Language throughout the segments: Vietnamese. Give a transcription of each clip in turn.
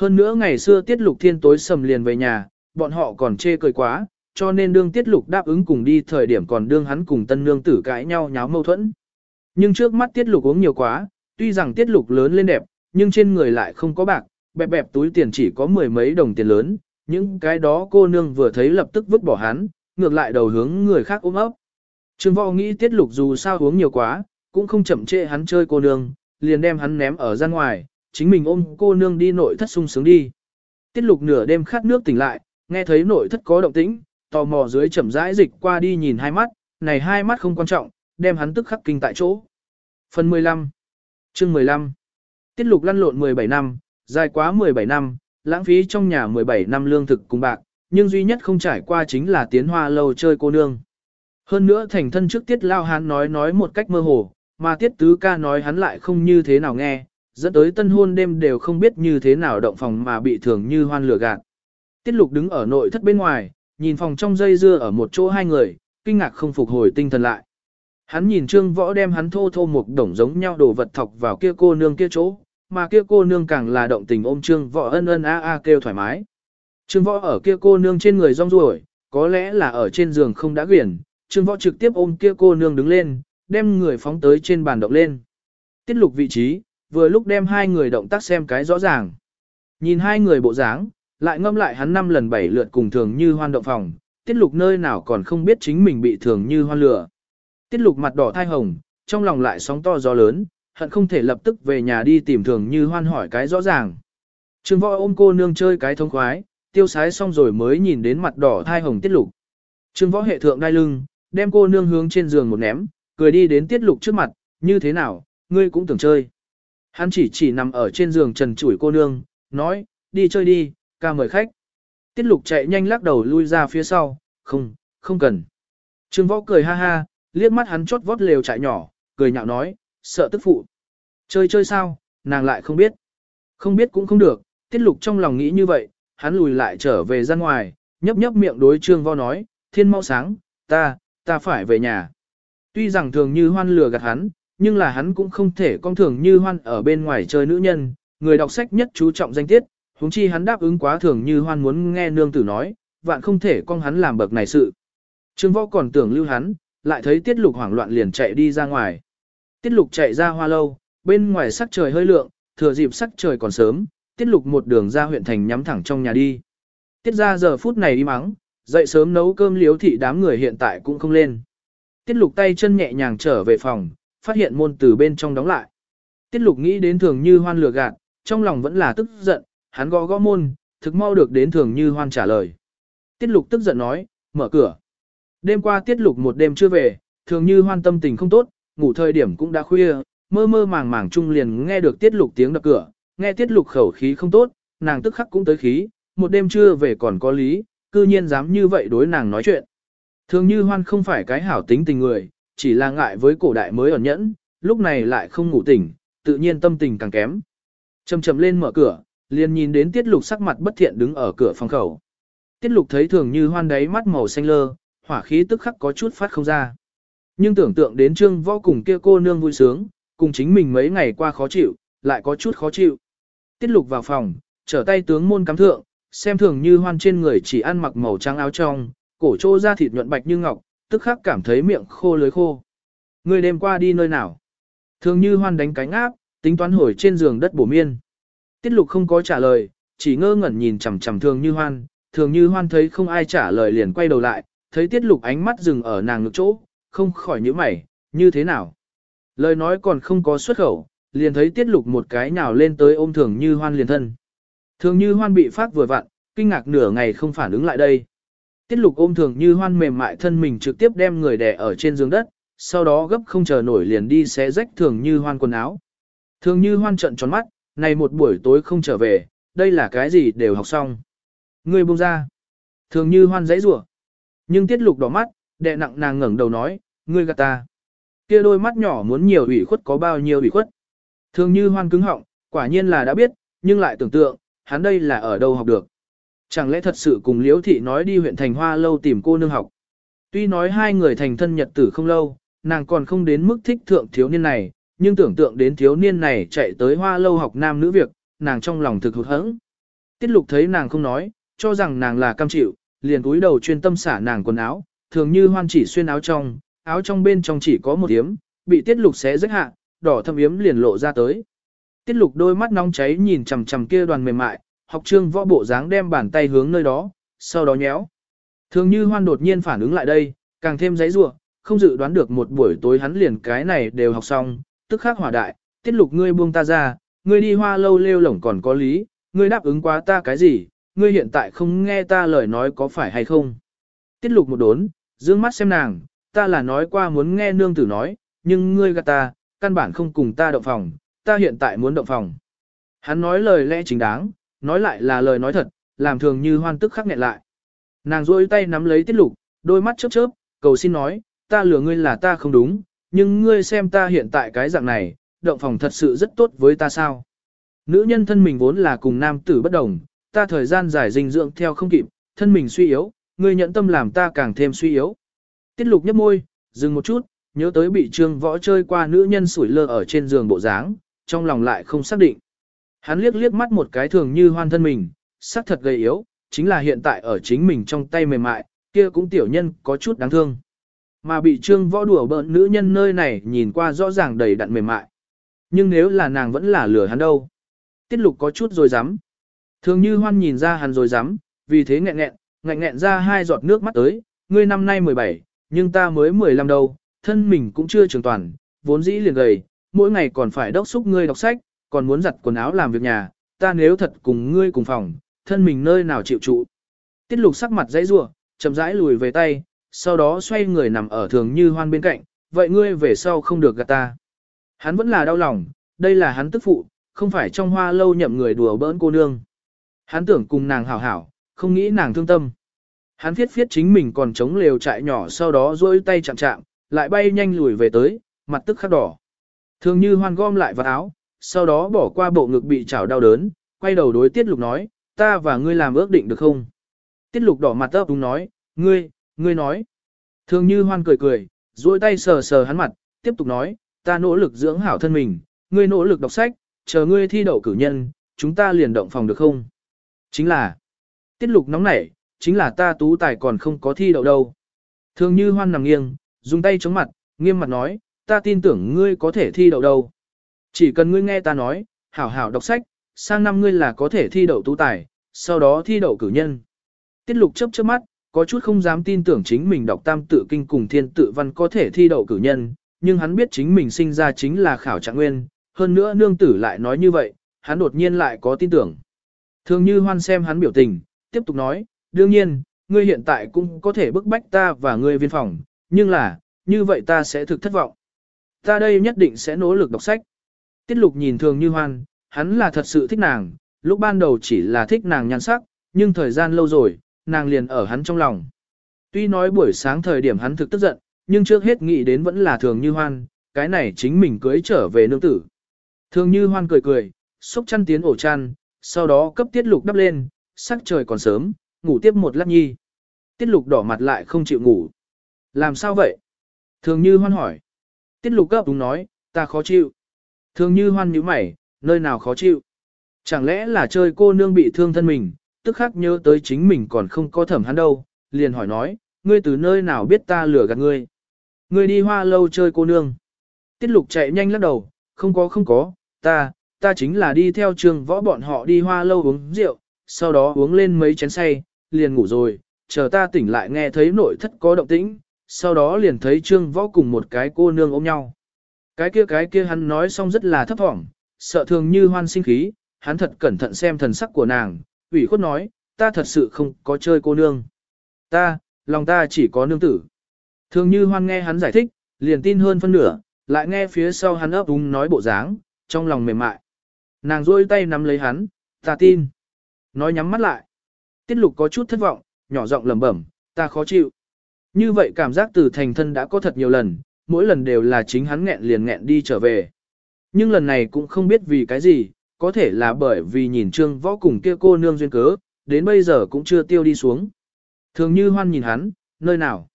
Hơn nữa ngày xưa tiết lục thiên tối sầm liền về nhà, bọn họ còn chê cười quá, cho nên đương tiết lục đáp ứng cùng đi thời điểm còn đương hắn cùng tân nương tử cãi nhau nháo mâu thuẫn. Nhưng trước mắt tiết lục uống nhiều quá, tuy rằng tiết lục lớn lên đẹp, nhưng trên người lại không có bạc, bẹp bẹp túi tiền chỉ có mười mấy đồng tiền lớn, những cái đó cô nương vừa thấy lập tức vứt bỏ hắn, ngược lại đầu hướng người khác ôm ấp. Trương Võ nghĩ tiết lục dù sao uống nhiều quá, cũng không chậm trễ hắn chơi cô nương, liền đem hắn ném ở ra ngoài, chính mình ôm cô nương đi nội thất sung sướng đi. Tiết lục nửa đêm khát nước tỉnh lại, nghe thấy nội thất có động tĩnh, tò mò dưới chậm rãi dịch qua đi nhìn hai mắt, này hai mắt không quan trọng, đem hắn tức khắc kinh tại chỗ. Phần 15 Chương 15 Tiết lục lăn lộn 17 năm, dài quá 17 năm, lãng phí trong nhà 17 năm lương thực cùng bạc, nhưng duy nhất không trải qua chính là tiến hoa lâu chơi cô nương. Hơn nữa thành thân trước tiết lao hắn nói nói một cách mơ hồ, mà tiết tứ ca nói hắn lại không như thế nào nghe, dẫn tới tân hôn đêm đều không biết như thế nào động phòng mà bị thường như hoan lửa gạt. Tiết lục đứng ở nội thất bên ngoài, nhìn phòng trong dây dưa ở một chỗ hai người, kinh ngạc không phục hồi tinh thần lại. Hắn nhìn trương võ đem hắn thô thô một đồng giống nhau đồ vật thọc vào kia cô nương kia chỗ, mà kia cô nương càng là động tình ôm trương võ ân ân a a kêu thoải mái. Trương võ ở kia cô nương trên người rong ruổi, có lẽ là ở trên giường không đã quyển, trương võ trực tiếp ôm kia cô nương đứng lên, đem người phóng tới trên bàn động lên. Tiết lục vị trí, vừa lúc đem hai người động tác xem cái rõ ràng. Nhìn hai người bộ dáng, lại ngâm lại hắn năm lần bảy lượt cùng thường như hoan động phòng, tiết lục nơi nào còn không biết chính mình bị thường như hoan lửa. Tiết lục mặt đỏ thai hồng, trong lòng lại sóng to gió lớn, hận không thể lập tức về nhà đi tìm thường như hoan hỏi cái rõ ràng. Trương võ ôm cô nương chơi cái thông khoái, tiêu sái xong rồi mới nhìn đến mặt đỏ thai hồng tiết lục. Trương võ hệ thượng đai lưng, đem cô nương hướng trên giường một ném, cười đi đến tiết lục trước mặt, như thế nào, ngươi cũng tưởng chơi. Hắn chỉ chỉ nằm ở trên giường trần chủi cô nương, nói, đi chơi đi, ca mời khách. Tiết lục chạy nhanh lắc đầu lui ra phía sau, không, không cần. Trương võ cười ha ha, liếc mắt hắn chốt vót lều chạy nhỏ, cười nhạo nói, sợ tức phụ. Chơi chơi sao, nàng lại không biết. Không biết cũng không được, tiết lục trong lòng nghĩ như vậy, hắn lùi lại trở về ra ngoài, nhấp nhấp miệng đối trương võ nói, thiên mau sáng, ta, ta phải về nhà. Tuy rằng thường như hoan lừa gạt hắn, nhưng là hắn cũng không thể con thường như hoan ở bên ngoài chơi nữ nhân, người đọc sách nhất chú trọng danh tiết, huống chi hắn đáp ứng quá thường như hoan muốn nghe nương tử nói, vạn không thể con hắn làm bậc này sự. Trương võ còn tưởng lưu hắn, lại thấy tiết lục hoảng loạn liền chạy đi ra ngoài. Tiết lục chạy ra hoa lâu, bên ngoài sắc trời hơi lượng, thừa dịp sắc trời còn sớm, tiết lục một đường ra huyện thành nhắm thẳng trong nhà đi. Tiết ra giờ phút này đi mắng, dậy sớm nấu cơm liếu thị đám người hiện tại cũng không lên. Tiết lục tay chân nhẹ nhàng trở về phòng, phát hiện môn từ bên trong đóng lại. Tiết lục nghĩ đến thường như hoan lừa gạt, trong lòng vẫn là tức giận, hắn gõ gõ môn, thực mau được đến thường như hoan trả lời. Tiết lục tức giận nói, mở cửa. Đêm qua tiết lục một đêm chưa về, thường như hoan tâm tình không tốt, ngủ thời điểm cũng đã khuya, mơ mơ màng màng chung liền nghe được tiết lục tiếng đập cửa, nghe tiết lục khẩu khí không tốt, nàng tức khắc cũng tới khí, một đêm chưa về còn có lý, cư nhiên dám như vậy đối nàng nói chuyện. Thường như hoan không phải cái hảo tính tình người, chỉ là ngại với cổ đại mới ẩn nhẫn, lúc này lại không ngủ tỉnh, tự nhiên tâm tình càng kém. Chầm chầm lên mở cửa, liền nhìn đến tiết lục sắc mặt bất thiện đứng ở cửa phòng khẩu. Tiết lục thấy thường như hoan đáy mắt màu xanh lơ, hỏa khí tức khắc có chút phát không ra. Nhưng tưởng tượng đến trương võ cùng kia cô nương vui sướng, cùng chính mình mấy ngày qua khó chịu, lại có chút khó chịu. Tiết lục vào phòng, trở tay tướng môn cắm thượng, xem thường như hoan trên người chỉ ăn mặc màu trắng áo trong, cổ trô da thịt nhuận bạch như ngọc, tức khắc cảm thấy miệng khô lưới khô. Người đêm qua đi nơi nào? Thường như hoan đánh cánh áp, tính toán hồi trên giường đất bổ miên. Tiết lục không có trả lời, chỉ ngơ ngẩn nhìn chằm chằm thường như hoan, thường như hoan thấy không ai trả lời liền quay đầu lại, thấy tiết lục ánh mắt dừng ở nàng ngực chỗ, không khỏi nhíu mày, như thế nào? Lời nói còn không có xuất khẩu, liền thấy tiết lục một cái nhào lên tới ôm thường như hoan liền thân. Thường như hoan bị phát vừa vặn, kinh ngạc nửa ngày không phản ứng lại đây. Tiết lục ôm thường như hoan mềm mại thân mình trực tiếp đem người đè ở trên giường đất, sau đó gấp không chờ nổi liền đi xé rách thường như hoan quần áo. Thường như hoan trận tròn mắt, này một buổi tối không trở về, đây là cái gì đều học xong. Người buông ra. Thường như hoan dãy rủa Nhưng tiết lục đỏ mắt, đè nặng nàng ngẩng đầu nói, ngươi gạt ta. Kia đôi mắt nhỏ muốn nhiều ủy khuất có bao nhiêu ủy khuất. Thường như hoan cứng họng, quả nhiên là đã biết, nhưng lại tưởng tượng, hắn đây là ở đâu học được. Chẳng lẽ thật sự cùng Liễu Thị nói đi huyện Thành Hoa lâu tìm cô nương học. Tuy nói hai người thành thân nhật tử không lâu, nàng còn không đến mức thích thượng thiếu niên này, nhưng tưởng tượng đến thiếu niên này chạy tới Hoa lâu học nam nữ việc, nàng trong lòng thực hụt hẫng. Tiết lục thấy nàng không nói, cho rằng nàng là cam chịu, liền túi đầu chuyên tâm xả nàng quần áo, thường như hoan chỉ xuyên áo trong, áo trong bên trong chỉ có một yếm, bị tiết lục xé rách hạ, đỏ thâm yếm liền lộ ra tới. Tiết lục đôi mắt nóng cháy nhìn chằm chằm kia đoàn mềm mại, học trương võ bộ dáng đem bàn tay hướng nơi đó, sau đó nhéo. Thường như hoan đột nhiên phản ứng lại đây, càng thêm giấy rủa không dự đoán được một buổi tối hắn liền cái này đều học xong, tức khắc hỏa đại, tiết lục ngươi buông ta ra, ngươi đi hoa lâu lêu lổng còn có lý, ngươi đáp ứng quá ta cái gì, ngươi hiện tại không nghe ta lời nói có phải hay không. Tiết lục một đốn, dương mắt xem nàng, ta là nói qua muốn nghe nương tử nói, nhưng ngươi gạt ta, căn bản không cùng ta động phòng, ta hiện tại muốn động phòng. Hắn nói lời lẽ chính đáng, nói lại là lời nói thật, làm thường như hoan tức khắc nghẹn lại. Nàng rôi tay nắm lấy tiết lục, đôi mắt chớp chớp, cầu xin nói, ta lừa ngươi là ta không đúng, nhưng ngươi xem ta hiện tại cái dạng này, động phòng thật sự rất tốt với ta sao. Nữ nhân thân mình vốn là cùng nam tử bất đồng, ta thời gian dài dinh dưỡng theo không kịp, thân mình suy yếu, ngươi nhận tâm làm ta càng thêm suy yếu. Tiết lục nhấp môi, dừng một chút, nhớ tới bị trương võ chơi qua nữ nhân sủi lơ ở trên giường bộ dáng, trong lòng lại không xác định. Hắn liếc liếc mắt một cái thường như hoan thân mình, sắc thật gầy yếu, chính là hiện tại ở chính mình trong tay mềm mại, kia cũng tiểu nhân có chút đáng thương. Mà bị trương võ đùa bỡn nữ nhân nơi này nhìn qua rõ ràng đầy đặn mềm mại. Nhưng nếu là nàng vẫn là lừa hắn đâu. Tiết lục có chút rồi dám. Thường như hoan nhìn ra hắn rồi dám, vì thế nghẹn nghẹn, nghẹn nghẹn ra hai giọt nước mắt tới, ngươi năm nay 17, nhưng ta mới 15 đâu, thân mình cũng chưa trưởng toàn, vốn dĩ liền gầy, mỗi ngày còn phải đốc xúc ngươi đọc sách, còn muốn giặt quần áo làm việc nhà, ta nếu thật cùng ngươi cùng phòng, thân mình nơi nào chịu trụ. Tiết lục sắc mặt dãy rủa, chậm rãi lùi về tay, sau đó xoay người nằm ở thường như hoan bên cạnh, vậy ngươi về sau không được gạt ta. Hắn vẫn là đau lòng, đây là hắn tức phụ, không phải trong hoa lâu nhậm người đùa bỡn cô nương. Hắn tưởng cùng nàng hảo hảo, không nghĩ nàng thương tâm. Hắn thiết phiết chính mình còn chống lều trại nhỏ sau đó duỗi tay chạm chạm, lại bay nhanh lùi về tới, mặt tức khắc đỏ. Thường như hoan gom lại vào áo, sau đó bỏ qua bộ ngực bị chảo đau đớn, quay đầu đối tiết lục nói, ta và ngươi làm ước định được không? Tiết lục đỏ mặt ấp đúng nói, ngươi, ngươi nói. Thường như hoan cười cười, duỗi tay sờ sờ hắn mặt, tiếp tục nói, ta nỗ lực dưỡng hảo thân mình, ngươi nỗ lực đọc sách, chờ ngươi thi đậu cử nhân, chúng ta liền động phòng được không? Chính là, tiết lục nóng nảy, chính là ta tú tài còn không có thi đậu đâu. Thường như hoan nằm nghiêng, dùng tay chống mặt, nghiêm mặt nói, ta tin tưởng ngươi có thể thi đậu đâu. Chỉ cần ngươi nghe ta nói, hảo hảo đọc sách, sang năm ngươi là có thể thi đậu tú tài, sau đó thi đậu cử nhân. Tiết lục chấp chớp mắt, có chút không dám tin tưởng chính mình đọc tam tự kinh cùng thiên tự văn có thể thi đậu cử nhân, nhưng hắn biết chính mình sinh ra chính là khảo trạng nguyên, hơn nữa nương tử lại nói như vậy, hắn đột nhiên lại có tin tưởng. Thường như hoan xem hắn biểu tình, tiếp tục nói, đương nhiên, ngươi hiện tại cũng có thể bức bách ta và ngươi viên phòng, nhưng là, như vậy ta sẽ thực thất vọng. Ta đây nhất định sẽ nỗ lực đọc sách. Tiết lục nhìn thường như hoan, hắn là thật sự thích nàng, lúc ban đầu chỉ là thích nàng nhan sắc, nhưng thời gian lâu rồi, nàng liền ở hắn trong lòng. Tuy nói buổi sáng thời điểm hắn thực tức giận, nhưng trước hết nghĩ đến vẫn là thường như hoan, cái này chính mình cưới trở về nương tử. Thường như hoan cười cười, xúc chăn tiến ổ chăn, sau đó cấp tiết lục đắp lên, sắc trời còn sớm, ngủ tiếp một lát nhi. Tiết lục đỏ mặt lại không chịu ngủ. Làm sao vậy? Thường như hoan hỏi. Tiết lục cấp đúng nói, ta khó chịu. Thường như hoan nhíu mày, nơi nào khó chịu? Chẳng lẽ là chơi cô nương bị thương thân mình, tức khắc nhớ tới chính mình còn không có thẩm hắn đâu, liền hỏi nói, ngươi từ nơi nào biết ta lừa gạt ngươi? Ngươi đi hoa lâu chơi cô nương. Tiết lục chạy nhanh lắc đầu, không có không có, ta, ta chính là đi theo trường võ bọn họ đi hoa lâu uống rượu, sau đó uống lên mấy chén say, liền ngủ rồi, chờ ta tỉnh lại nghe thấy nội thất có động tĩnh, sau đó liền thấy trương võ cùng một cái cô nương ôm nhau. Cái kia cái kia hắn nói xong rất là thấp thỏm, sợ thường như hoan sinh khí, hắn thật cẩn thận xem thần sắc của nàng, ủy khuất nói, ta thật sự không có chơi cô nương. Ta, lòng ta chỉ có nương tử. Thường như hoan nghe hắn giải thích, liền tin hơn phân nửa, lại nghe phía sau hắn ấp úng nói bộ dáng, trong lòng mềm mại. Nàng rôi tay nắm lấy hắn, ta tin. Nói nhắm mắt lại. Tiết lục có chút thất vọng, nhỏ giọng lẩm bẩm, ta khó chịu. Như vậy cảm giác từ thành thân đã có thật nhiều lần, mỗi lần đều là chính hắn nghẹn liền nghẹn đi trở về. Nhưng lần này cũng không biết vì cái gì, có thể là bởi vì nhìn trương võ cùng kia cô nương duyên cớ, đến bây giờ cũng chưa tiêu đi xuống. Thường như hoan nhìn hắn, nơi nào?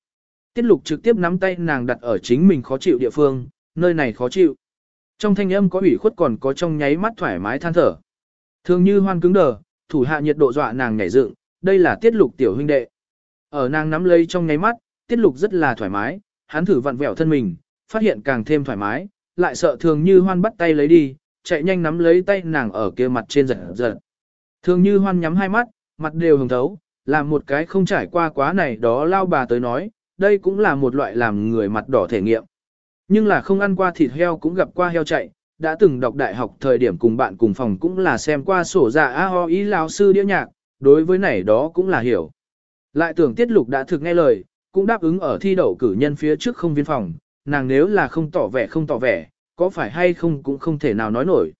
Tiết lục trực tiếp nắm tay nàng đặt ở chính mình khó chịu địa phương, nơi này khó chịu. Trong thanh âm có ủy khuất còn có trong nháy mắt thoải mái than thở. Thường như hoan cứng đờ, thủ hạ nhiệt độ dọa nàng nhảy dựng, đây là tiết lục tiểu huynh đệ. Ở nàng nắm lấy trong nháy mắt, tiết lục rất là thoải mái, hắn thử vặn vẹo thân mình, phát hiện càng thêm thoải mái, lại sợ thường như hoan bắt tay lấy đi, chạy nhanh nắm lấy tay nàng ở kia mặt trên giật giật. Thường như hoan nhắm hai mắt, mặt đều hồng thấu, làm một cái không trải qua quá này đó lao bà tới nói, đây cũng là một loại làm người mặt đỏ thể nghiệm. Nhưng là không ăn qua thịt heo cũng gặp qua heo chạy, đã từng đọc đại học thời điểm cùng bạn cùng phòng cũng là xem qua sổ dạ a ho ý lao sư đĩa nhạc, đối với này đó cũng là hiểu. Lại tưởng tiết lục đã thực nghe lời, cũng đáp ứng ở thi đậu cử nhân phía trước không viên phòng, nàng nếu là không tỏ vẻ không tỏ vẻ, có phải hay không cũng không thể nào nói nổi.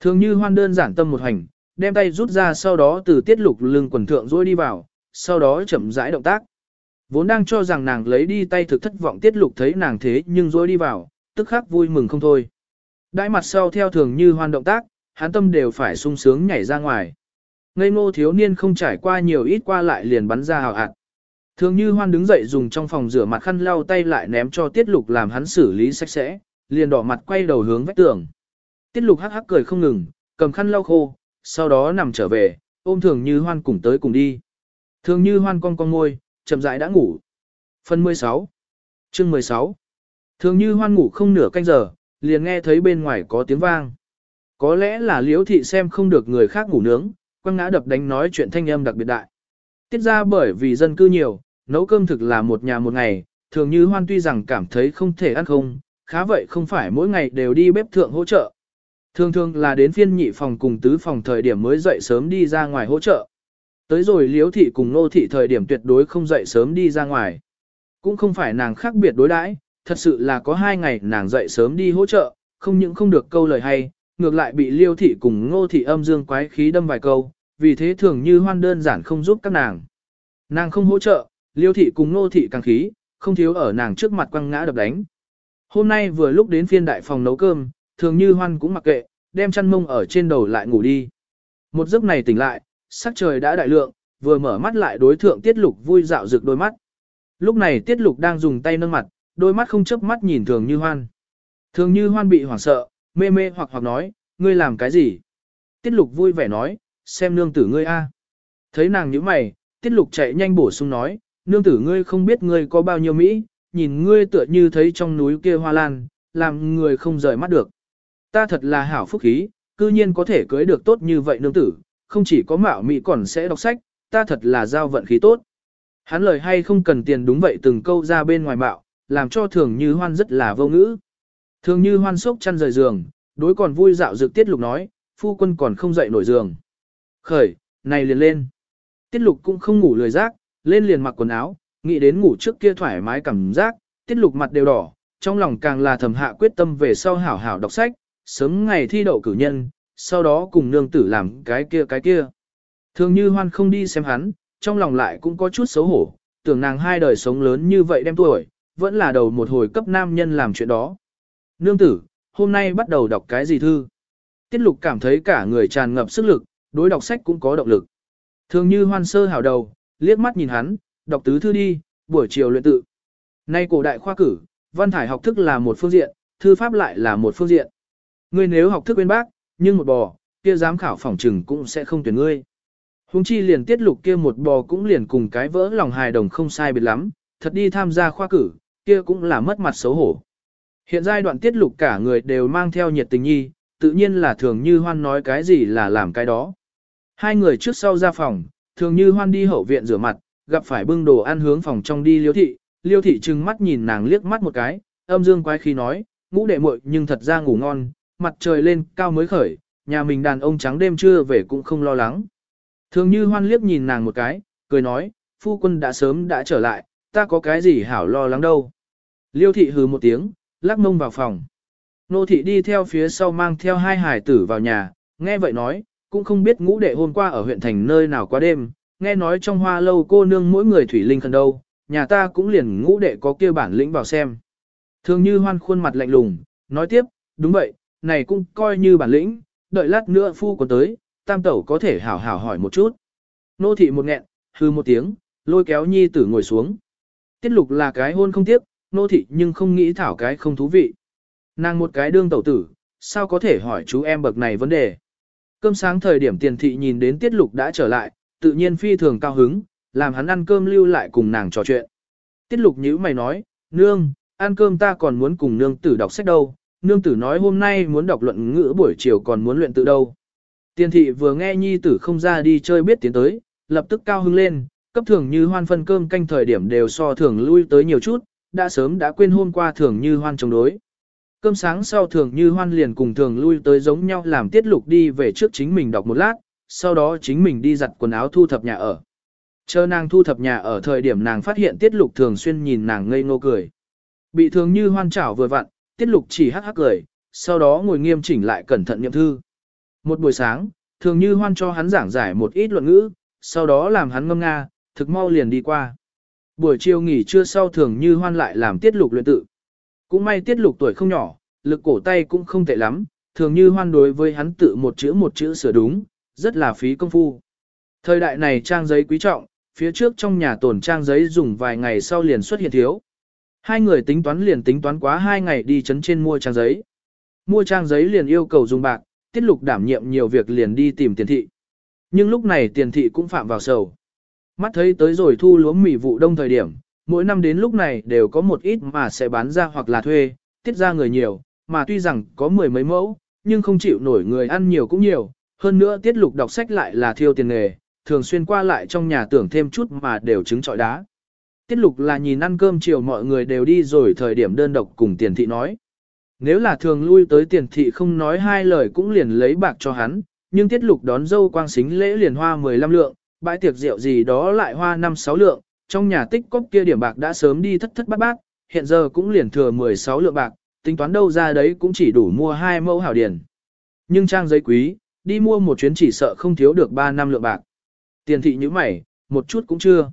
Thường như hoan đơn giản tâm một hành, đem tay rút ra sau đó từ tiết lục lưng quần thượng rôi đi vào, sau đó chậm rãi động tác. Vốn đang cho rằng nàng lấy đi tay thực thất vọng tiết lục thấy nàng thế nhưng rôi đi vào, tức khắc vui mừng không thôi. Đãi mặt sau theo thường như hoan động tác, hán tâm đều phải sung sướng nhảy ra ngoài. Ngây ngô thiếu niên không trải qua nhiều ít qua lại liền bắn ra hào hạt. Thường như hoan đứng dậy dùng trong phòng rửa mặt khăn lau tay lại ném cho tiết lục làm hắn xử lý sạch sẽ, liền đỏ mặt quay đầu hướng vách tường. Tiết lục hắc hắc cười không ngừng, cầm khăn lau khô, sau đó nằm trở về, ôm thường như hoan cùng tới cùng đi. Thường như hoan con con ngôi, chậm rãi đã ngủ. Phần 16 Chương 16 Thường như hoan ngủ không nửa canh giờ, liền nghe thấy bên ngoài có tiếng vang. Có lẽ là liễu thị xem không được người khác ngủ nướng, quăng ngã đập đánh nói chuyện thanh âm đặc biệt đại. Tiết ra bởi vì dân cư nhiều, nấu cơm thực là một nhà một ngày, thường như hoan tuy rằng cảm thấy không thể ăn không, khá vậy không phải mỗi ngày đều đi bếp thượng hỗ trợ. Thường thường là đến phiên nhị phòng cùng tứ phòng thời điểm mới dậy sớm đi ra ngoài hỗ trợ. Tới rồi liếu thị cùng nô thị thời điểm tuyệt đối không dậy sớm đi ra ngoài. Cũng không phải nàng khác biệt đối đãi, thật sự là có hai ngày nàng dậy sớm đi hỗ trợ, không những không được câu lời hay, ngược lại bị liêu thị cùng ngô thị âm dương quái khí đâm vài câu, vì thế thường như hoan đơn giản không giúp các nàng. Nàng không hỗ trợ, liêu thị cùng nô thị càng khí, không thiếu ở nàng trước mặt quăng ngã đập đánh. Hôm nay vừa lúc đến phiên đại phòng nấu cơm, thường như hoan cũng mặc kệ, đem chăn mông ở trên đầu lại ngủ đi. Một giấc này tỉnh lại, sắc trời đã đại lượng, vừa mở mắt lại đối thượng tiết lục vui dạo rực đôi mắt. Lúc này tiết lục đang dùng tay nâng mặt, đôi mắt không chớp mắt nhìn thường như hoan. Thường như hoan bị hoảng sợ, mê mê hoặc hoặc nói, ngươi làm cái gì? Tiết lục vui vẻ nói, xem nương tử ngươi a. Thấy nàng nhíu mày, tiết lục chạy nhanh bổ sung nói, nương tử ngươi không biết ngươi có bao nhiêu Mỹ, nhìn ngươi tựa như thấy trong núi kia hoa lan, làm người không rời mắt được. Ta thật là hảo phúc khí, cư nhiên có thể cưới được tốt như vậy nương tử, không chỉ có mạo Mỹ còn sẽ đọc sách, ta thật là giao vận khí tốt. Hắn lời hay không cần tiền đúng vậy từng câu ra bên ngoài mạo, làm cho thường như hoan rất là vô ngữ. Thường như hoan sốc chăn rời giường, đối còn vui dạo dược tiết lục nói, phu quân còn không dậy nổi giường. Khởi, này liền lên. Tiết lục cũng không ngủ lười giác, lên liền mặc quần áo, nghĩ đến ngủ trước kia thoải mái cảm giác, tiết lục mặt đều đỏ, trong lòng càng là thầm hạ quyết tâm về sau hảo hảo đọc sách, sớm ngày thi đậu cử nhân, sau đó cùng nương tử làm cái kia cái kia. Thường như hoan không đi xem hắn, trong lòng lại cũng có chút xấu hổ, tưởng nàng hai đời sống lớn như vậy đem tuổi, vẫn là đầu một hồi cấp nam nhân làm chuyện đó. Nương tử, hôm nay bắt đầu đọc cái gì thư? Tiết lục cảm thấy cả người tràn ngập sức lực, đối đọc sách cũng có động lực. Thường như hoan sơ hào đầu, liếc mắt nhìn hắn, đọc tứ thư đi, buổi chiều luyện tự. Nay cổ đại khoa cử, văn thải học thức là một phương diện, thư pháp lại là một phương diện. Ngươi nếu học thức bên bác, nhưng một bò, kia giám khảo phỏng trừng cũng sẽ không tuyển ngươi. Hùng chi liền tiết lục kia một bò cũng liền cùng cái vỡ lòng hài đồng không sai biệt lắm, thật đi tham gia khoa cử, kia cũng là mất mặt xấu hổ. Hiện giai đoạn tiết lục cả người đều mang theo nhiệt tình nhi, tự nhiên là thường như hoan nói cái gì là làm cái đó. Hai người trước sau ra phòng, thường như hoan đi hậu viện rửa mặt, gặp phải bưng đồ ăn hướng phòng trong đi liêu thị, liêu thị trừng mắt nhìn nàng liếc mắt một cái, âm dương quái khi nói, ngũ đệ muội nhưng thật ra ngủ ngon, mặt trời lên cao mới khởi, nhà mình đàn ông trắng đêm trưa về cũng không lo lắng. Thường như hoan liếc nhìn nàng một cái, cười nói, phu quân đã sớm đã trở lại, ta có cái gì hảo lo lắng đâu. Liêu thị hừ một tiếng, lắc mông vào phòng. Nô thị đi theo phía sau mang theo hai hải tử vào nhà, nghe vậy nói, cũng không biết ngũ đệ hôm qua ở huyện thành nơi nào qua đêm, nghe nói trong hoa lâu cô nương mỗi người thủy linh khẩn đâu, nhà ta cũng liền ngũ đệ có kia bản lĩnh vào xem. Thường như hoan khuôn mặt lạnh lùng, nói tiếp, đúng vậy, này cũng coi như bản lĩnh, đợi lát nữa phu còn tới, tam tẩu có thể hảo hảo hỏi một chút. Nô thị một nghẹn, hư một tiếng, lôi kéo nhi tử ngồi xuống. Tiết lục là cái hôn không tiếp, nô thị nhưng không nghĩ thảo cái không thú vị. Nàng một cái đương tẩu tử, sao có thể hỏi chú em bậc này vấn đề. Cơm sáng thời điểm tiền thị nhìn đến tiết lục đã trở lại, tự nhiên phi thường cao hứng, làm hắn ăn cơm lưu lại cùng nàng trò chuyện. Tiết lục nhữ mày nói, nương, ăn cơm ta còn muốn cùng nương tử đọc sách đâu, nương tử nói hôm nay muốn đọc luận ngữ buổi chiều còn muốn luyện tự đâu. Tiền thị vừa nghe nhi tử không ra đi chơi biết tiến tới, lập tức cao hứng lên, cấp thường như hoan phân cơm canh thời điểm đều so thường lui tới nhiều chút, đã sớm đã quên hôm qua thường như hoan chống đối. Cơm sáng sau thường như hoan liền cùng thường lui tới giống nhau làm tiết lục đi về trước chính mình đọc một lát, sau đó chính mình đi giặt quần áo thu thập nhà ở. Chờ nàng thu thập nhà ở thời điểm nàng phát hiện tiết lục thường xuyên nhìn nàng ngây ngô cười. Bị thường như hoan chảo vừa vặn, tiết lục chỉ hắc hắc cười, sau đó ngồi nghiêm chỉnh lại cẩn thận niệm thư. Một buổi sáng, thường như hoan cho hắn giảng giải một ít luận ngữ, sau đó làm hắn ngâm nga, thực mau liền đi qua. Buổi chiều nghỉ trưa sau thường như hoan lại làm tiết lục luyện tự. Cũng may tiết lục tuổi không nhỏ, lực cổ tay cũng không tệ lắm, thường như hoan đối với hắn tự một chữ một chữ sửa đúng, rất là phí công phu. Thời đại này trang giấy quý trọng, phía trước trong nhà tổn trang giấy dùng vài ngày sau liền xuất hiện thiếu. Hai người tính toán liền tính toán quá hai ngày đi chấn trên mua trang giấy. Mua trang giấy liền yêu cầu dùng bạc, tiết lục đảm nhiệm nhiều việc liền đi tìm tiền thị. Nhưng lúc này tiền thị cũng phạm vào sầu. Mắt thấy tới rồi thu lúa mì vụ đông thời điểm, mỗi năm đến lúc này đều có một ít mà sẽ bán ra hoặc là thuê, tiết ra người nhiều, mà tuy rằng có mười mấy mẫu, nhưng không chịu nổi người ăn nhiều cũng nhiều, hơn nữa tiết lục đọc sách lại là thiêu tiền nghề, thường xuyên qua lại trong nhà tưởng thêm chút mà đều trứng trọi đá. Tiết lục là nhìn ăn cơm chiều mọi người đều đi rồi thời điểm đơn độc cùng tiền thị nói. Nếu là thường lui tới tiền thị không nói hai lời cũng liền lấy bạc cho hắn, nhưng tiết lục đón dâu quang xính lễ liền hoa 15 lượng, bãi tiệc rượu gì đó lại hoa 5-6 lượng, trong nhà tích cóp kia điểm bạc đã sớm đi thất thất bát bát, hiện giờ cũng liền thừa 16 lượng bạc, tính toán đâu ra đấy cũng chỉ đủ mua hai mẫu hảo điển. Nhưng trang giấy quý, đi mua một chuyến chỉ sợ không thiếu được 3 năm lượng bạc. Tiền thị như mày, một chút cũng chưa.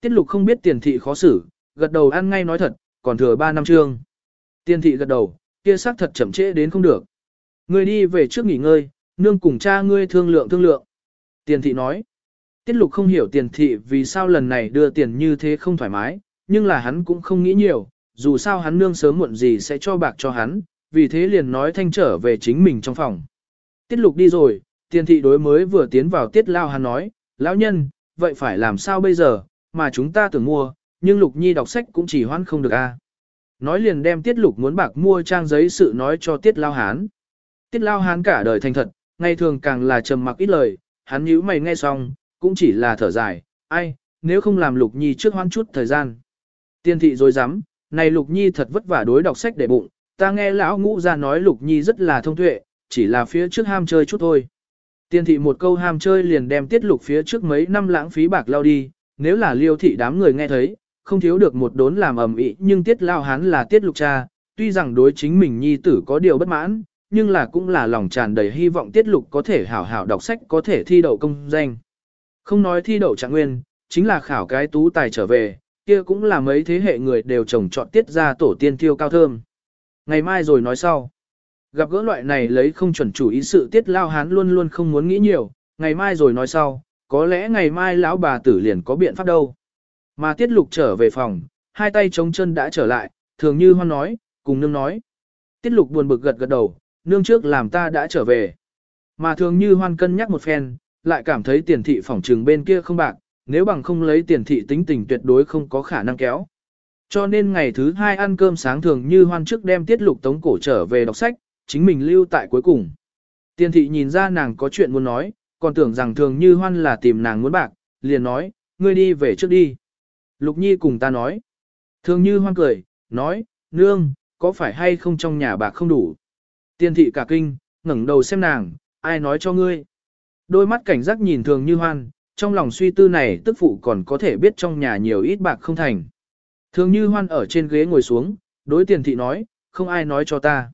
Tiết lục không biết tiền thị khó xử, gật đầu ăn ngay nói thật, còn thừa 3 năm trương. Tiền thị gật đầu, kia xác thật chậm trễ đến không được. Ngươi đi về trước nghỉ ngơi, nương cùng cha ngươi thương lượng thương lượng. Tiền thị nói. Tiết lục không hiểu tiền thị vì sao lần này đưa tiền như thế không thoải mái, nhưng là hắn cũng không nghĩ nhiều, dù sao hắn nương sớm muộn gì sẽ cho bạc cho hắn, vì thế liền nói thanh trở về chính mình trong phòng. Tiết lục đi rồi, tiền thị đối mới vừa tiến vào tiết lao hắn nói, lão nhân, vậy phải làm sao bây giờ, mà chúng ta tưởng mua, nhưng lục nhi đọc sách cũng chỉ hoan không được a. Nói liền đem tiết lục muốn bạc mua trang giấy sự nói cho tiết lao hán. Tiết lao hán cả đời thành thật, ngày thường càng là trầm mặc ít lời, hắn nhíu mày nghe xong, cũng chỉ là thở dài, ai, nếu không làm lục nhi trước hoan chút thời gian. Tiên thị rồi dám, này lục nhi thật vất vả đối đọc sách để bụng, ta nghe lão ngũ ra nói lục nhi rất là thông tuệ, chỉ là phía trước ham chơi chút thôi. Tiên thị một câu ham chơi liền đem tiết lục phía trước mấy năm lãng phí bạc lao đi, nếu là liêu thị đám người nghe thấy, không thiếu được một đốn làm ầm ĩ nhưng tiết lao hán là tiết lục cha, tuy rằng đối chính mình nhi tử có điều bất mãn, nhưng là cũng là lòng tràn đầy hy vọng tiết lục có thể hảo hảo đọc sách có thể thi đậu công danh. Không nói thi đậu trạng nguyên, chính là khảo cái tú tài trở về, kia cũng là mấy thế hệ người đều trồng chọn tiết ra tổ tiên thiêu cao thơm. Ngày mai rồi nói sau. Gặp gỡ loại này lấy không chuẩn chủ ý sự tiết lao hán luôn luôn không muốn nghĩ nhiều, ngày mai rồi nói sau, có lẽ ngày mai lão bà tử liền có biện pháp đâu. Mà tiết lục trở về phòng, hai tay chống chân đã trở lại, thường như hoan nói, cùng nương nói. Tiết lục buồn bực gật gật đầu, nương trước làm ta đã trở về. Mà thường như hoan cân nhắc một phen, lại cảm thấy tiền thị phỏng trừng bên kia không bạc, nếu bằng không lấy tiền thị tính tình tuyệt đối không có khả năng kéo. Cho nên ngày thứ hai ăn cơm sáng thường như hoan trước đem tiết lục tống cổ trở về đọc sách, chính mình lưu tại cuối cùng. Tiền thị nhìn ra nàng có chuyện muốn nói, còn tưởng rằng thường như hoan là tìm nàng muốn bạc, liền nói, ngươi đi về trước đi. Lục Nhi cùng ta nói. Thường như hoan cười, nói, nương, có phải hay không trong nhà bạc không đủ? tiền thị cả kinh, ngẩng đầu xem nàng, ai nói cho ngươi? Đôi mắt cảnh giác nhìn thường như hoan, trong lòng suy tư này tức phụ còn có thể biết trong nhà nhiều ít bạc không thành. Thường như hoan ở trên ghế ngồi xuống, đối tiền thị nói, không ai nói cho ta.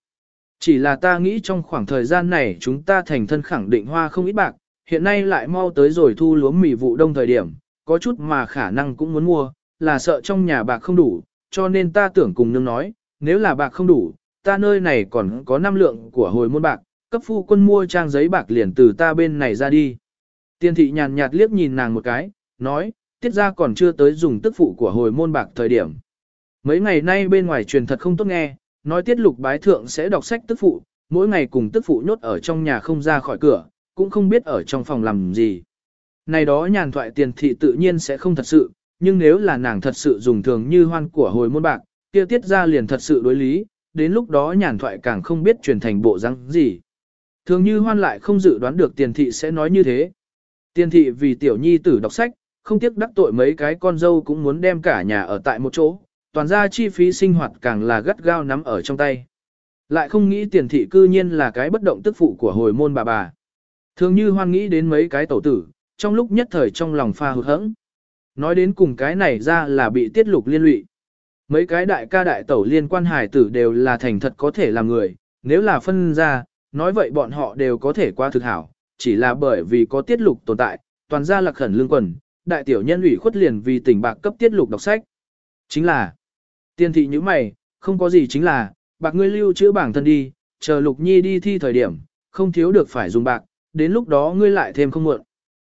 Chỉ là ta nghĩ trong khoảng thời gian này chúng ta thành thân khẳng định hoa không ít bạc, hiện nay lại mau tới rồi thu lúa mì vụ đông thời điểm, có chút mà khả năng cũng muốn mua, là sợ trong nhà bạc không đủ, cho nên ta tưởng cùng nương nói, nếu là bạc không đủ, ta nơi này còn có năm lượng của hồi môn bạc, cấp phu quân mua trang giấy bạc liền từ ta bên này ra đi. Tiên thị nhàn nhạt liếc nhìn nàng một cái, nói, tiết ra còn chưa tới dùng tức phụ của hồi môn bạc thời điểm. Mấy ngày nay bên ngoài truyền thật không tốt nghe, nói tiết lục bái thượng sẽ đọc sách tức phụ, mỗi ngày cùng tức phụ nhốt ở trong nhà không ra khỏi cửa, cũng không biết ở trong phòng làm gì. Này đó nhàn thoại tiền thị tự nhiên sẽ không thật sự, nhưng nếu là nàng thật sự dùng thường như hoan của hồi môn bạc, kia tiết ra liền thật sự đối lý, đến lúc đó nhàn thoại càng không biết truyền thành bộ răng gì. Thường như hoan lại không dự đoán được tiền thị sẽ nói như thế. Tiền thị vì tiểu nhi tử đọc sách, không tiếc đắc tội mấy cái con dâu cũng muốn đem cả nhà ở tại một chỗ, toàn ra chi phí sinh hoạt càng là gắt gao nắm ở trong tay. Lại không nghĩ tiền thị cư nhiên là cái bất động tức phụ của hồi môn bà bà. Thường như hoan nghĩ đến mấy cái tổ tử, trong lúc nhất thời trong lòng pha hụt hẫng. Nói đến cùng cái này ra là bị tiết lục liên lụy. Mấy cái đại ca đại tẩu liên quan hải tử đều là thành thật có thể làm người, nếu là phân ra, nói vậy bọn họ đều có thể qua thực hảo, chỉ là bởi vì có tiết lục tồn tại, toàn gia lạc khẩn lương quần, đại tiểu nhân ủy khuất liền vì tỉnh bạc cấp tiết lục đọc sách. Chính là, tiên thị như mày, không có gì chính là, bạc ngươi lưu chữa bảng thân đi, chờ lục nhi đi thi thời điểm, không thiếu được phải dùng bạc, đến lúc đó ngươi lại thêm không muộn.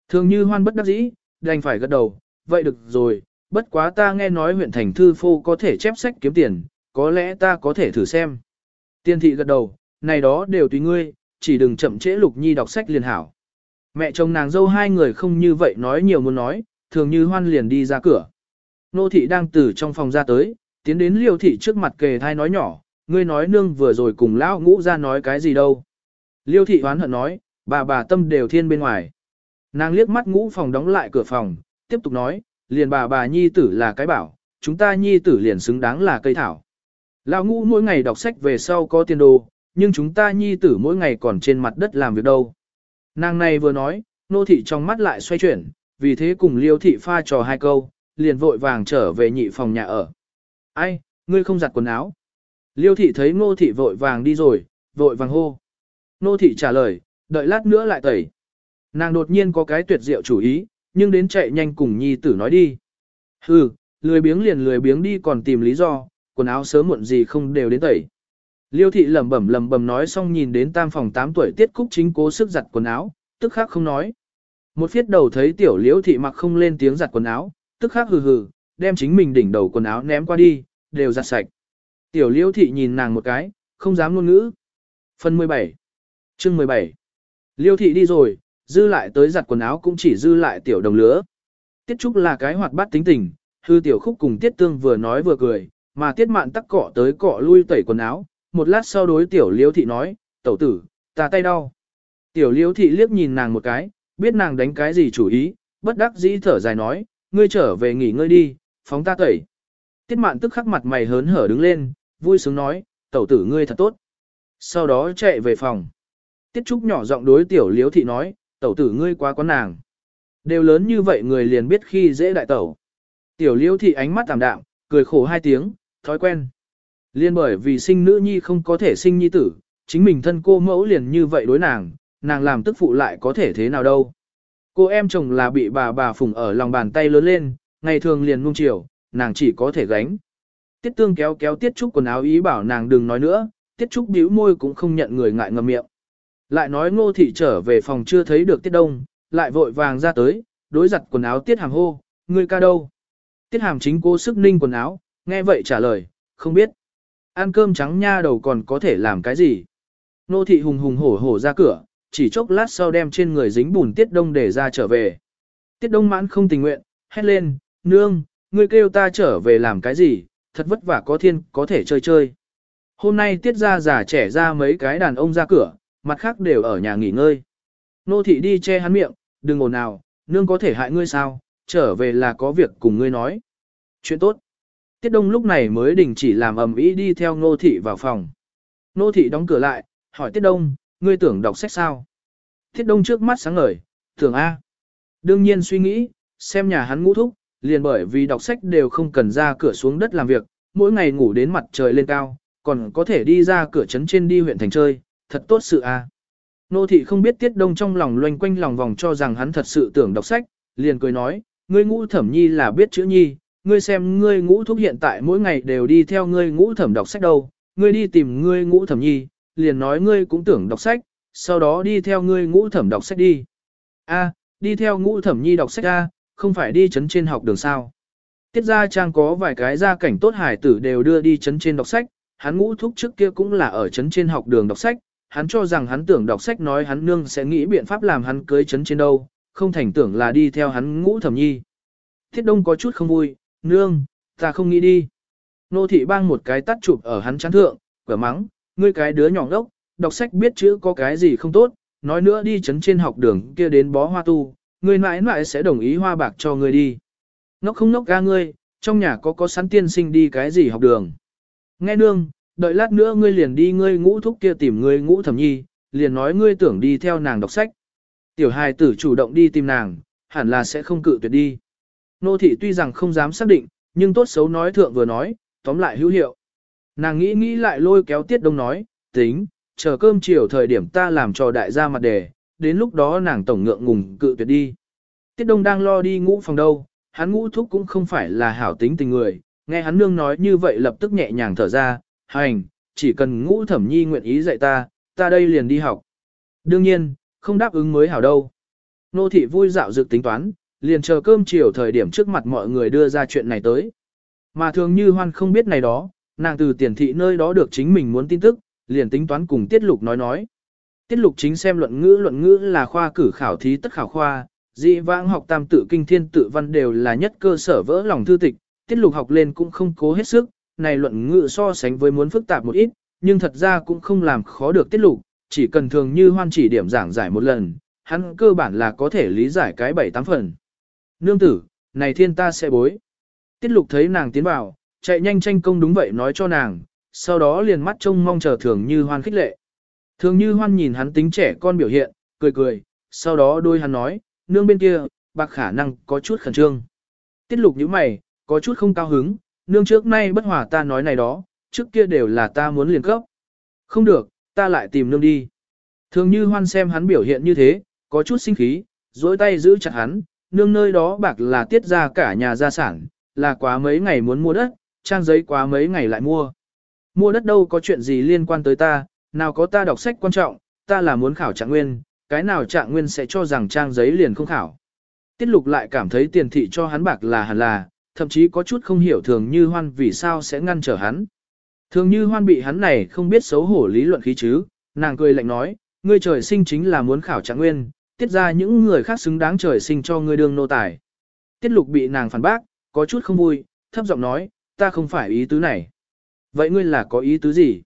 Thường như hoan bất đắc dĩ, đành phải gật đầu, vậy được rồi, bất quá ta nghe nói huyện thành thư phô có thể chép sách kiếm tiền, có lẽ ta có thể thử xem. Tiên thị gật đầu, này đó đều tùy ngươi, chỉ đừng chậm trễ lục nhi đọc sách liền hảo. Mẹ chồng nàng dâu hai người không như vậy nói nhiều muốn nói, thường như hoan liền đi ra cửa. Nô thị đang từ trong phòng ra tới, tiến đến liêu thị trước mặt kề thai nói nhỏ, ngươi nói nương vừa rồi cùng lão ngũ ra nói cái gì đâu. Liêu thị hoán hận nói, bà bà tâm đều thiên bên ngoài. Nàng liếc mắt ngũ phòng đóng lại cửa phòng, tiếp tục nói, liền bà bà nhi tử là cái bảo, chúng ta nhi tử liền xứng đáng là cây thảo. Lão ngũ mỗi ngày đọc sách về sau có tiền đồ, nhưng chúng ta nhi tử mỗi ngày còn trên mặt đất làm việc đâu. Nàng này vừa nói, nô thị trong mắt lại xoay chuyển, vì thế cùng liêu thị pha trò hai câu, liền vội vàng trở về nhị phòng nhà ở. Ai, ngươi không giặt quần áo. Liêu thị thấy nô thị vội vàng đi rồi, vội vàng hô. Nô thị trả lời, đợi lát nữa lại tẩy. Nàng đột nhiên có cái tuyệt diệu chủ ý, nhưng đến chạy nhanh cùng nhi tử nói đi. Hừ, lười biếng liền lười biếng đi còn tìm lý do, quần áo sớm muộn gì không đều đến tẩy. Liêu thị lẩm bẩm lẩm bẩm nói xong nhìn đến tam phòng 8 tuổi tiết cúc chính cố sức giặt quần áo, tức khắc không nói. Một phiết đầu thấy tiểu liêu thị mặc không lên tiếng giặt quần áo, tức khắc hừ hừ, đem chính mình đỉnh đầu quần áo ném qua đi, đều giặt sạch. Tiểu liêu thị nhìn nàng một cái, không dám ngôn ngữ. Phần 17 Chương 17 Liêu thị đi rồi, dư lại tới giặt quần áo cũng chỉ dư lại tiểu đồng lứa. Tiết Trúc là cái hoạt bát tính tình, hư tiểu khúc cùng Tiết Tương vừa nói vừa cười, mà Tiết Mạn tắc cọ tới cọ lui tẩy quần áo, một lát sau đối tiểu liễu thị nói, tẩu tử, ta tay đau. Tiểu liễu thị liếc nhìn nàng một cái, biết nàng đánh cái gì chủ ý, bất đắc dĩ thở dài nói, ngươi trở về nghỉ ngơi đi, phóng ta tẩy. Tiết mạn tức khắc mặt mày hớn hở đứng lên, vui sướng nói, tẩu tử ngươi thật tốt. Sau đó chạy về phòng. Tiết Trúc nhỏ giọng đối tiểu liếu thị nói, tẩu tử ngươi quá quán nàng. Đều lớn như vậy người liền biết khi dễ đại tẩu. Tiểu liễu thị ánh mắt tạm đạm, cười khổ hai tiếng, thói quen. Liên bởi vì sinh nữ nhi không có thể sinh nhi tử, chính mình thân cô mẫu liền như vậy đối nàng, nàng làm tức phụ lại có thể thế nào đâu. Cô em chồng là bị bà bà phùng ở lòng bàn tay lớn lên, ngày thường liền nung chiều, nàng chỉ có thể gánh. Tiết tương kéo kéo tiết trúc quần áo ý bảo nàng đừng nói nữa, tiết trúc bĩu môi cũng không nhận người ngại ngầm miệng. Lại nói ngô thị trở về phòng chưa thấy được tiết đông, lại vội vàng ra tới, đối giặt quần áo tiết hàm hô, ngươi ca đâu? Tiết hàm chính cố sức ninh quần áo, nghe vậy trả lời, không biết. Ăn cơm trắng nha đầu còn có thể làm cái gì? Nô thị hùng hùng hổ hổ ra cửa, chỉ chốc lát sau đem trên người dính bùn tiết đông để ra trở về. Tiết đông mãn không tình nguyện, hét lên, nương, ngươi kêu ta trở về làm cái gì, thật vất vả có thiên, có thể chơi chơi. Hôm nay tiết ra già trẻ ra mấy cái đàn ông ra cửa, mặt khác đều ở nhà nghỉ ngơi. Nô thị đi che hắn miệng, đừng ồn nào, nương có thể hại ngươi sao, trở về là có việc cùng ngươi nói. Chuyện tốt. Tiết Đông lúc này mới đình chỉ làm ầm ĩ đi theo Nô thị vào phòng. Nô thị đóng cửa lại, hỏi Tiết Đông, ngươi tưởng đọc sách sao? Tiết Đông trước mắt sáng ngời, tưởng A. Đương nhiên suy nghĩ, xem nhà hắn ngũ thúc, liền bởi vì đọc sách đều không cần ra cửa xuống đất làm việc, mỗi ngày ngủ đến mặt trời lên cao, còn có thể đi ra cửa trấn trên đi huyện thành chơi, thật tốt sự a. Nô thị không biết tiết đông trong lòng loanh quanh lòng vòng cho rằng hắn thật sự tưởng đọc sách, liền cười nói, ngươi ngũ thẩm nhi là biết chữ nhi, ngươi xem ngươi ngũ thúc hiện tại mỗi ngày đều đi theo ngươi ngũ thẩm đọc sách đâu, ngươi đi tìm ngươi ngũ thẩm nhi, liền nói ngươi cũng tưởng đọc sách, sau đó đi theo ngươi ngũ thẩm đọc sách đi. A, đi theo ngũ thẩm nhi đọc sách A, không phải đi chấn trên học đường sao. Tiết gia trang có vài cái gia cảnh tốt hải tử đều đưa đi chấn trên đọc sách, hắn ngũ thúc trước kia cũng là ở chấn trên học đường đọc sách, hắn cho rằng hắn tưởng đọc sách nói hắn nương sẽ nghĩ biện pháp làm hắn cưới chấn trên đâu, không thành tưởng là đi theo hắn ngũ thẩm nhi. Thiết đông có chút không vui, nương, ta không nghĩ đi. Nô thị bang một cái tắt chụp ở hắn chán thượng, quả mắng, ngươi cái đứa nhỏ ngốc, đọc sách biết chữ có cái gì không tốt, nói nữa đi chấn trên học đường kia đến bó hoa tu, ngươi mãi mãi sẽ đồng ý hoa bạc cho ngươi đi. Ngốc không ngốc ga ngươi, trong nhà có có sẵn tiên sinh đi cái gì học đường. Nghe nương, đợi lát nữa ngươi liền đi ngươi ngũ thúc kia tìm ngươi ngũ thẩm nhi, liền nói ngươi tưởng đi theo nàng đọc sách. Tiểu hài tử chủ động đi tìm nàng, hẳn là sẽ không cự tuyệt đi. Nô thị tuy rằng không dám xác định, nhưng tốt xấu nói thượng vừa nói, tóm lại hữu hiệu. Nàng nghĩ nghĩ lại lôi kéo tiết đông nói, tính, chờ cơm chiều thời điểm ta làm cho đại gia mặt đề, đến lúc đó nàng tổng ngượng ngùng cự tuyệt đi. Tiết đông đang lo đi ngũ phòng đâu, hắn ngũ thúc cũng không phải là hảo tính tình người, nghe hắn nương nói như vậy lập tức nhẹ nhàng thở ra, hành, chỉ cần ngũ thẩm nhi nguyện ý dạy ta, ta đây liền đi học. Đương nhiên, không đáp ứng mới hảo đâu. Nô thị vui dạo dự tính toán, liền chờ cơm chiều thời điểm trước mặt mọi người đưa ra chuyện này tới. Mà thường như hoan không biết này đó, nàng từ tiền thị nơi đó được chính mình muốn tin tức, liền tính toán cùng tiết lục nói nói. Tiết lục chính xem luận ngữ luận ngữ là khoa cử khảo thí tất khảo khoa, dị vãng học tam tự kinh thiên tự văn đều là nhất cơ sở vỡ lòng thư tịch, tiết lục học lên cũng không cố hết sức, này luận ngữ so sánh với muốn phức tạp một ít, nhưng thật ra cũng không làm khó được tiết lục, chỉ cần thường như hoan chỉ điểm giảng giải một lần, hắn cơ bản là có thể lý giải cái bảy tám phần. Nương tử, này thiên ta sẽ bối. Tiết lục thấy nàng tiến vào, chạy nhanh tranh công đúng vậy nói cho nàng, sau đó liền mắt trông mong chờ thường như hoan khích lệ. Thường như hoan nhìn hắn tính trẻ con biểu hiện, cười cười, sau đó đôi hắn nói, nương bên kia, bạc khả năng có chút khẩn trương. Tiết lục như mày, có chút không cao hứng, nương trước nay bất hòa ta nói này đó, trước kia đều là ta muốn liền cấp. Không được, ta lại tìm nương đi. Thường như hoan xem hắn biểu hiện như thế, có chút sinh khí, dối tay giữ chặt hắn, nương nơi đó bạc là tiết ra cả nhà gia sản, là quá mấy ngày muốn mua đất, trang giấy quá mấy ngày lại mua. Mua đất đâu có chuyện gì liên quan tới ta, nào có ta đọc sách quan trọng, ta là muốn khảo trạng nguyên, cái nào trạng nguyên sẽ cho rằng trang giấy liền không khảo. Tiết lục lại cảm thấy tiền thị cho hắn bạc là hẳn là, thậm chí có chút không hiểu thường như hoan vì sao sẽ ngăn trở hắn. Thường như hoan bị hắn này không biết xấu hổ lý luận khí chứ, nàng cười lạnh nói, ngươi trời sinh chính là muốn khảo trạng nguyên, tiết ra những người khác xứng đáng trời sinh cho ngươi đương nô tài. Tiết lục bị nàng phản bác, có chút không vui, thấp giọng nói, ta không phải ý tứ này. Vậy ngươi là có ý tứ gì?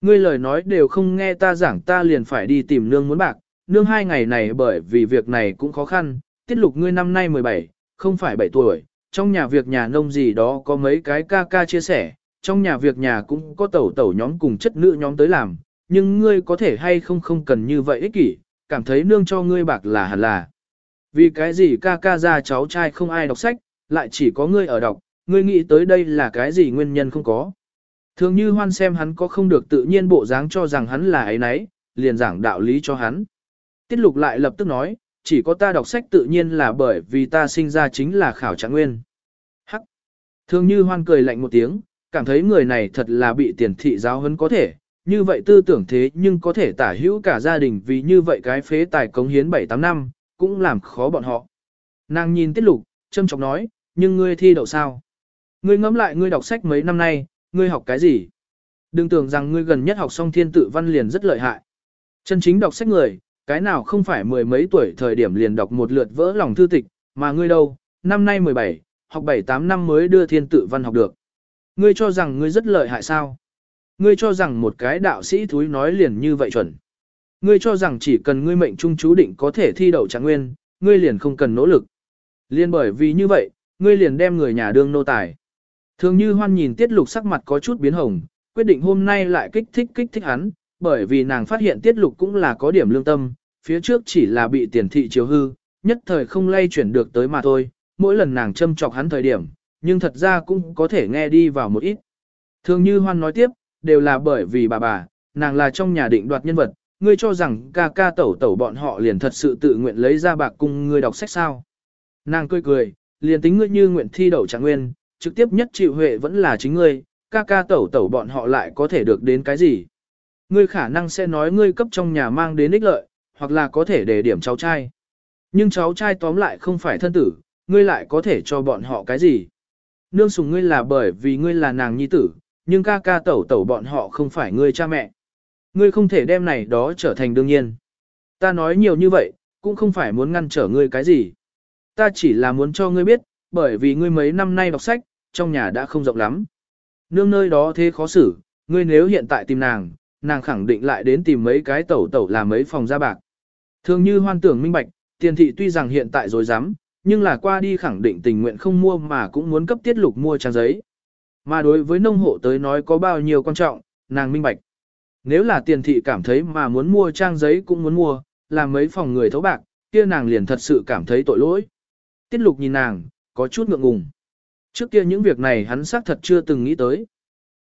Ngươi lời nói đều không nghe ta giảng ta liền phải đi tìm nương muốn bạc, nương hai ngày này bởi vì việc này cũng khó khăn, tiết lục ngươi năm nay 17, không phải 7 tuổi, trong nhà việc nhà nông gì đó có mấy cái ca ca chia sẻ, trong nhà việc nhà cũng có tẩu tẩu nhóm cùng chất nữ nhóm tới làm, nhưng ngươi có thể hay không không cần như vậy ích kỷ, cảm thấy nương cho ngươi bạc là hẳn là. Vì cái gì ca ca ra cháu trai không ai đọc sách, lại chỉ có ngươi ở đọc, ngươi nghĩ tới đây là cái gì nguyên nhân không có. Thường như hoan xem hắn có không được tự nhiên bộ dáng cho rằng hắn là ấy nấy, liền giảng đạo lý cho hắn. Tiết lục lại lập tức nói, chỉ có ta đọc sách tự nhiên là bởi vì ta sinh ra chính là khảo trạng nguyên. Hắc! Thường như hoan cười lạnh một tiếng, cảm thấy người này thật là bị tiền thị giáo hấn có thể, như vậy tư tưởng thế nhưng có thể tả hữu cả gia đình vì như vậy cái phế tài cống hiến 7-8 năm, cũng làm khó bọn họ. Nàng nhìn tiết lục, châm chọc nói, nhưng ngươi thi đậu sao? Ngươi ngẫm lại ngươi đọc sách mấy năm nay, ngươi học cái gì? Đừng tưởng rằng ngươi gần nhất học xong thiên tự văn liền rất lợi hại. Chân chính đọc sách người, cái nào không phải mười mấy tuổi thời điểm liền đọc một lượt vỡ lòng thư tịch, mà ngươi đâu, năm nay 17, học 7-8 năm mới đưa thiên tự văn học được. Ngươi cho rằng ngươi rất lợi hại sao? Ngươi cho rằng một cái đạo sĩ thúi nói liền như vậy chuẩn. Ngươi cho rằng chỉ cần ngươi mệnh trung chú định có thể thi đậu trạng nguyên, ngươi liền không cần nỗ lực. Liên bởi vì như vậy, ngươi liền đem người nhà đương nô tài. Thường như hoan nhìn tiết lục sắc mặt có chút biến hồng, quyết định hôm nay lại kích thích kích thích hắn, bởi vì nàng phát hiện tiết lục cũng là có điểm lương tâm, phía trước chỉ là bị tiền thị chiếu hư, nhất thời không lay chuyển được tới mà thôi, mỗi lần nàng châm chọc hắn thời điểm, nhưng thật ra cũng có thể nghe đi vào một ít. Thường như hoan nói tiếp, đều là bởi vì bà bà, nàng là trong nhà định đoạt nhân vật, ngươi cho rằng ca ca tẩu tẩu bọn họ liền thật sự tự nguyện lấy ra bạc cùng ngươi đọc sách sao. Nàng cười cười, liền tính ngươi như nguyện thi đậu trạng nguyên, trực tiếp nhất chịu huệ vẫn là chính ngươi, ca ca tẩu tẩu bọn họ lại có thể được đến cái gì. Ngươi khả năng sẽ nói ngươi cấp trong nhà mang đến ích lợi, hoặc là có thể để điểm cháu trai. Nhưng cháu trai tóm lại không phải thân tử, ngươi lại có thể cho bọn họ cái gì. Nương sùng ngươi là bởi vì ngươi là nàng nhi tử, nhưng ca ca tẩu tẩu bọn họ không phải ngươi cha mẹ. Ngươi không thể đem này đó trở thành đương nhiên. Ta nói nhiều như vậy, cũng không phải muốn ngăn trở ngươi cái gì. Ta chỉ là muốn cho ngươi biết, bởi vì ngươi mấy năm nay đọc sách, trong nhà đã không rộng lắm. Nương nơi đó thế khó xử, ngươi nếu hiện tại tìm nàng, nàng khẳng định lại đến tìm mấy cái tẩu tẩu là mấy phòng ra bạc. Thường như hoan tưởng minh bạch, tiền thị tuy rằng hiện tại rồi dám, nhưng là qua đi khẳng định tình nguyện không mua mà cũng muốn cấp tiết lục mua trang giấy. Mà đối với nông hộ tới nói có bao nhiêu quan trọng, nàng minh bạch. Nếu là tiền thị cảm thấy mà muốn mua trang giấy cũng muốn mua, làm mấy phòng người thấu bạc, kia nàng liền thật sự cảm thấy tội lỗi. Tiết lục nhìn nàng, có chút ngượng ngùng. Trước kia những việc này hắn xác thật chưa từng nghĩ tới.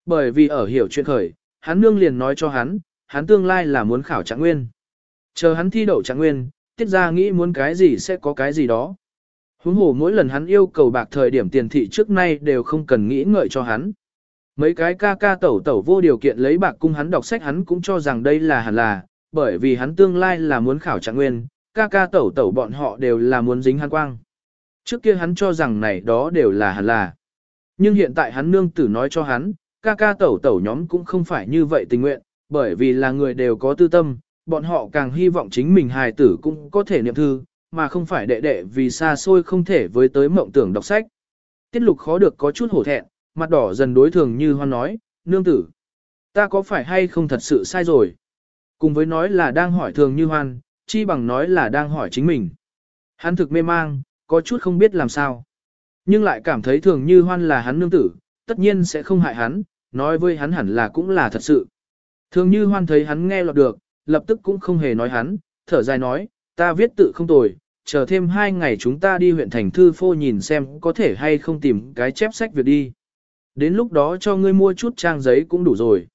Bởi vì ở hiểu chuyện khởi, hắn nương liền nói cho hắn, hắn tương lai là muốn khảo trạng nguyên. Chờ hắn thi đậu trạng nguyên, tiết ra nghĩ muốn cái gì sẽ có cái gì đó. Huống hồ mỗi lần hắn yêu cầu bạc thời điểm tiền thị trước nay đều không cần nghĩ ngợi cho hắn. Mấy cái ca ca tẩu tẩu vô điều kiện lấy bạc cung hắn đọc sách hắn cũng cho rằng đây là hẳn là, bởi vì hắn tương lai là muốn khảo trạng nguyên, ca ca tẩu tẩu bọn họ đều là muốn dính hắn quang. Trước kia hắn cho rằng này đó đều là hẳn là. Nhưng hiện tại hắn nương tử nói cho hắn, ca ca tẩu tẩu nhóm cũng không phải như vậy tình nguyện, bởi vì là người đều có tư tâm, bọn họ càng hy vọng chính mình hài tử cũng có thể niệm thư, mà không phải đệ đệ vì xa xôi không thể với tới mộng tưởng đọc sách. Tiết lục khó được có chút hổ thẹn, mặt đỏ dần đối thường như hoan nói, nương tử. Ta có phải hay không thật sự sai rồi? Cùng với nói là đang hỏi thường như hoan, chi bằng nói là đang hỏi chính mình. Hắn thực mê mang, có chút không biết làm sao. Nhưng lại cảm thấy thường như hoan là hắn nương tử, tất nhiên sẽ không hại hắn, nói với hắn hẳn là cũng là thật sự. Thường như hoan thấy hắn nghe lọt được, lập tức cũng không hề nói hắn, thở dài nói, ta viết tự không tồi, chờ thêm hai ngày chúng ta đi huyện thành thư phô nhìn xem có thể hay không tìm cái chép sách việc đi. Đến lúc đó cho ngươi mua chút trang giấy cũng đủ rồi.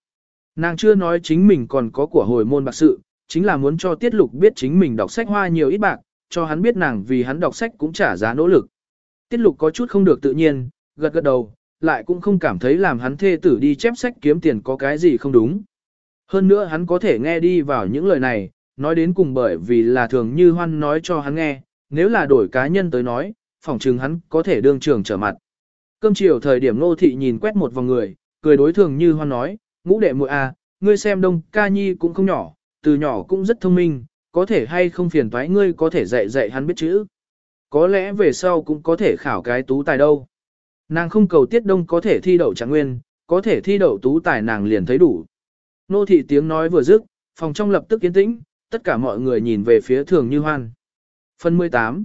Nàng chưa nói chính mình còn có của hồi môn bạc sự, chính là muốn cho Tiết Lục biết chính mình đọc sách hoa nhiều ít bạc, cho hắn biết nàng vì hắn đọc sách cũng trả giá nỗ lực. Tiết Lục có chút không được tự nhiên, gật gật đầu, lại cũng không cảm thấy làm hắn thê tử đi chép sách kiếm tiền có cái gì không đúng. Hơn nữa hắn có thể nghe đi vào những lời này, nói đến cùng bởi vì là thường như hoan nói cho hắn nghe, nếu là đổi cá nhân tới nói, phỏng chừng hắn có thể đương trường trở mặt. Cơm chiều thời điểm nô thị nhìn quét một vòng người, cười đối thường như hoan nói, ngũ đệ muội à, ngươi xem đông ca nhi cũng không nhỏ, từ nhỏ cũng rất thông minh, có thể hay không phiền toái ngươi có thể dạy dạy hắn biết chữ. Có lẽ về sau cũng có thể khảo cái tú tài đâu. Nàng không cầu tiết đông có thể thi đậu trạng nguyên, có thể thi đậu tú tài nàng liền thấy đủ. Nô thị tiếng nói vừa dứt, phòng trong lập tức yên tĩnh, tất cả mọi người nhìn về phía thường như hoan. Phần 18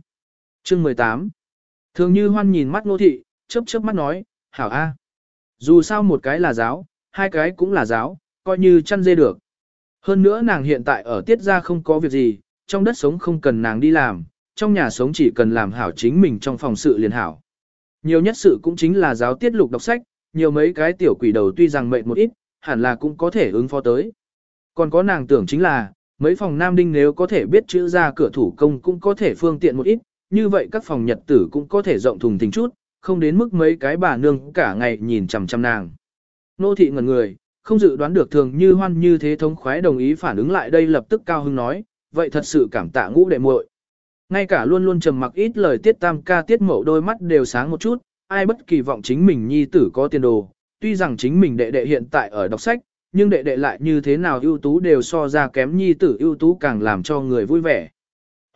Chương 18 Thường như hoan nhìn mắt nô thị, chớp chớp mắt nói, hảo a. Dù sao một cái là giáo, hai cái cũng là giáo, coi như chăn dê được. Hơn nữa nàng hiện tại ở tiết ra không có việc gì, trong đất sống không cần nàng đi làm, trong nhà sống chỉ cần làm hảo chính mình trong phòng sự liền hảo. Nhiều nhất sự cũng chính là giáo tiết lục đọc sách, nhiều mấy cái tiểu quỷ đầu tuy rằng mệt một ít, hẳn là cũng có thể ứng phó tới. Còn có nàng tưởng chính là, mấy phòng nam đinh nếu có thể biết chữ ra cửa thủ công cũng có thể phương tiện một ít, như vậy các phòng nhật tử cũng có thể rộng thùng thình chút, không đến mức mấy cái bà nương cả ngày nhìn chằm chằm nàng. Nô thị ngẩn người, không dự đoán được thường như hoan như thế thống khoái đồng ý phản ứng lại đây lập tức cao hưng nói, vậy thật sự cảm tạ ngũ đệ muội. Ngay cả luôn luôn trầm mặc ít lời tiết tam ca tiết mẫu đôi mắt đều sáng một chút, ai bất kỳ vọng chính mình nhi tử có tiền đồ, tuy rằng chính mình đệ đệ hiện tại ở đọc sách, nhưng đệ đệ lại như thế nào ưu tú đều so ra kém nhi tử ưu tú càng làm cho người vui vẻ.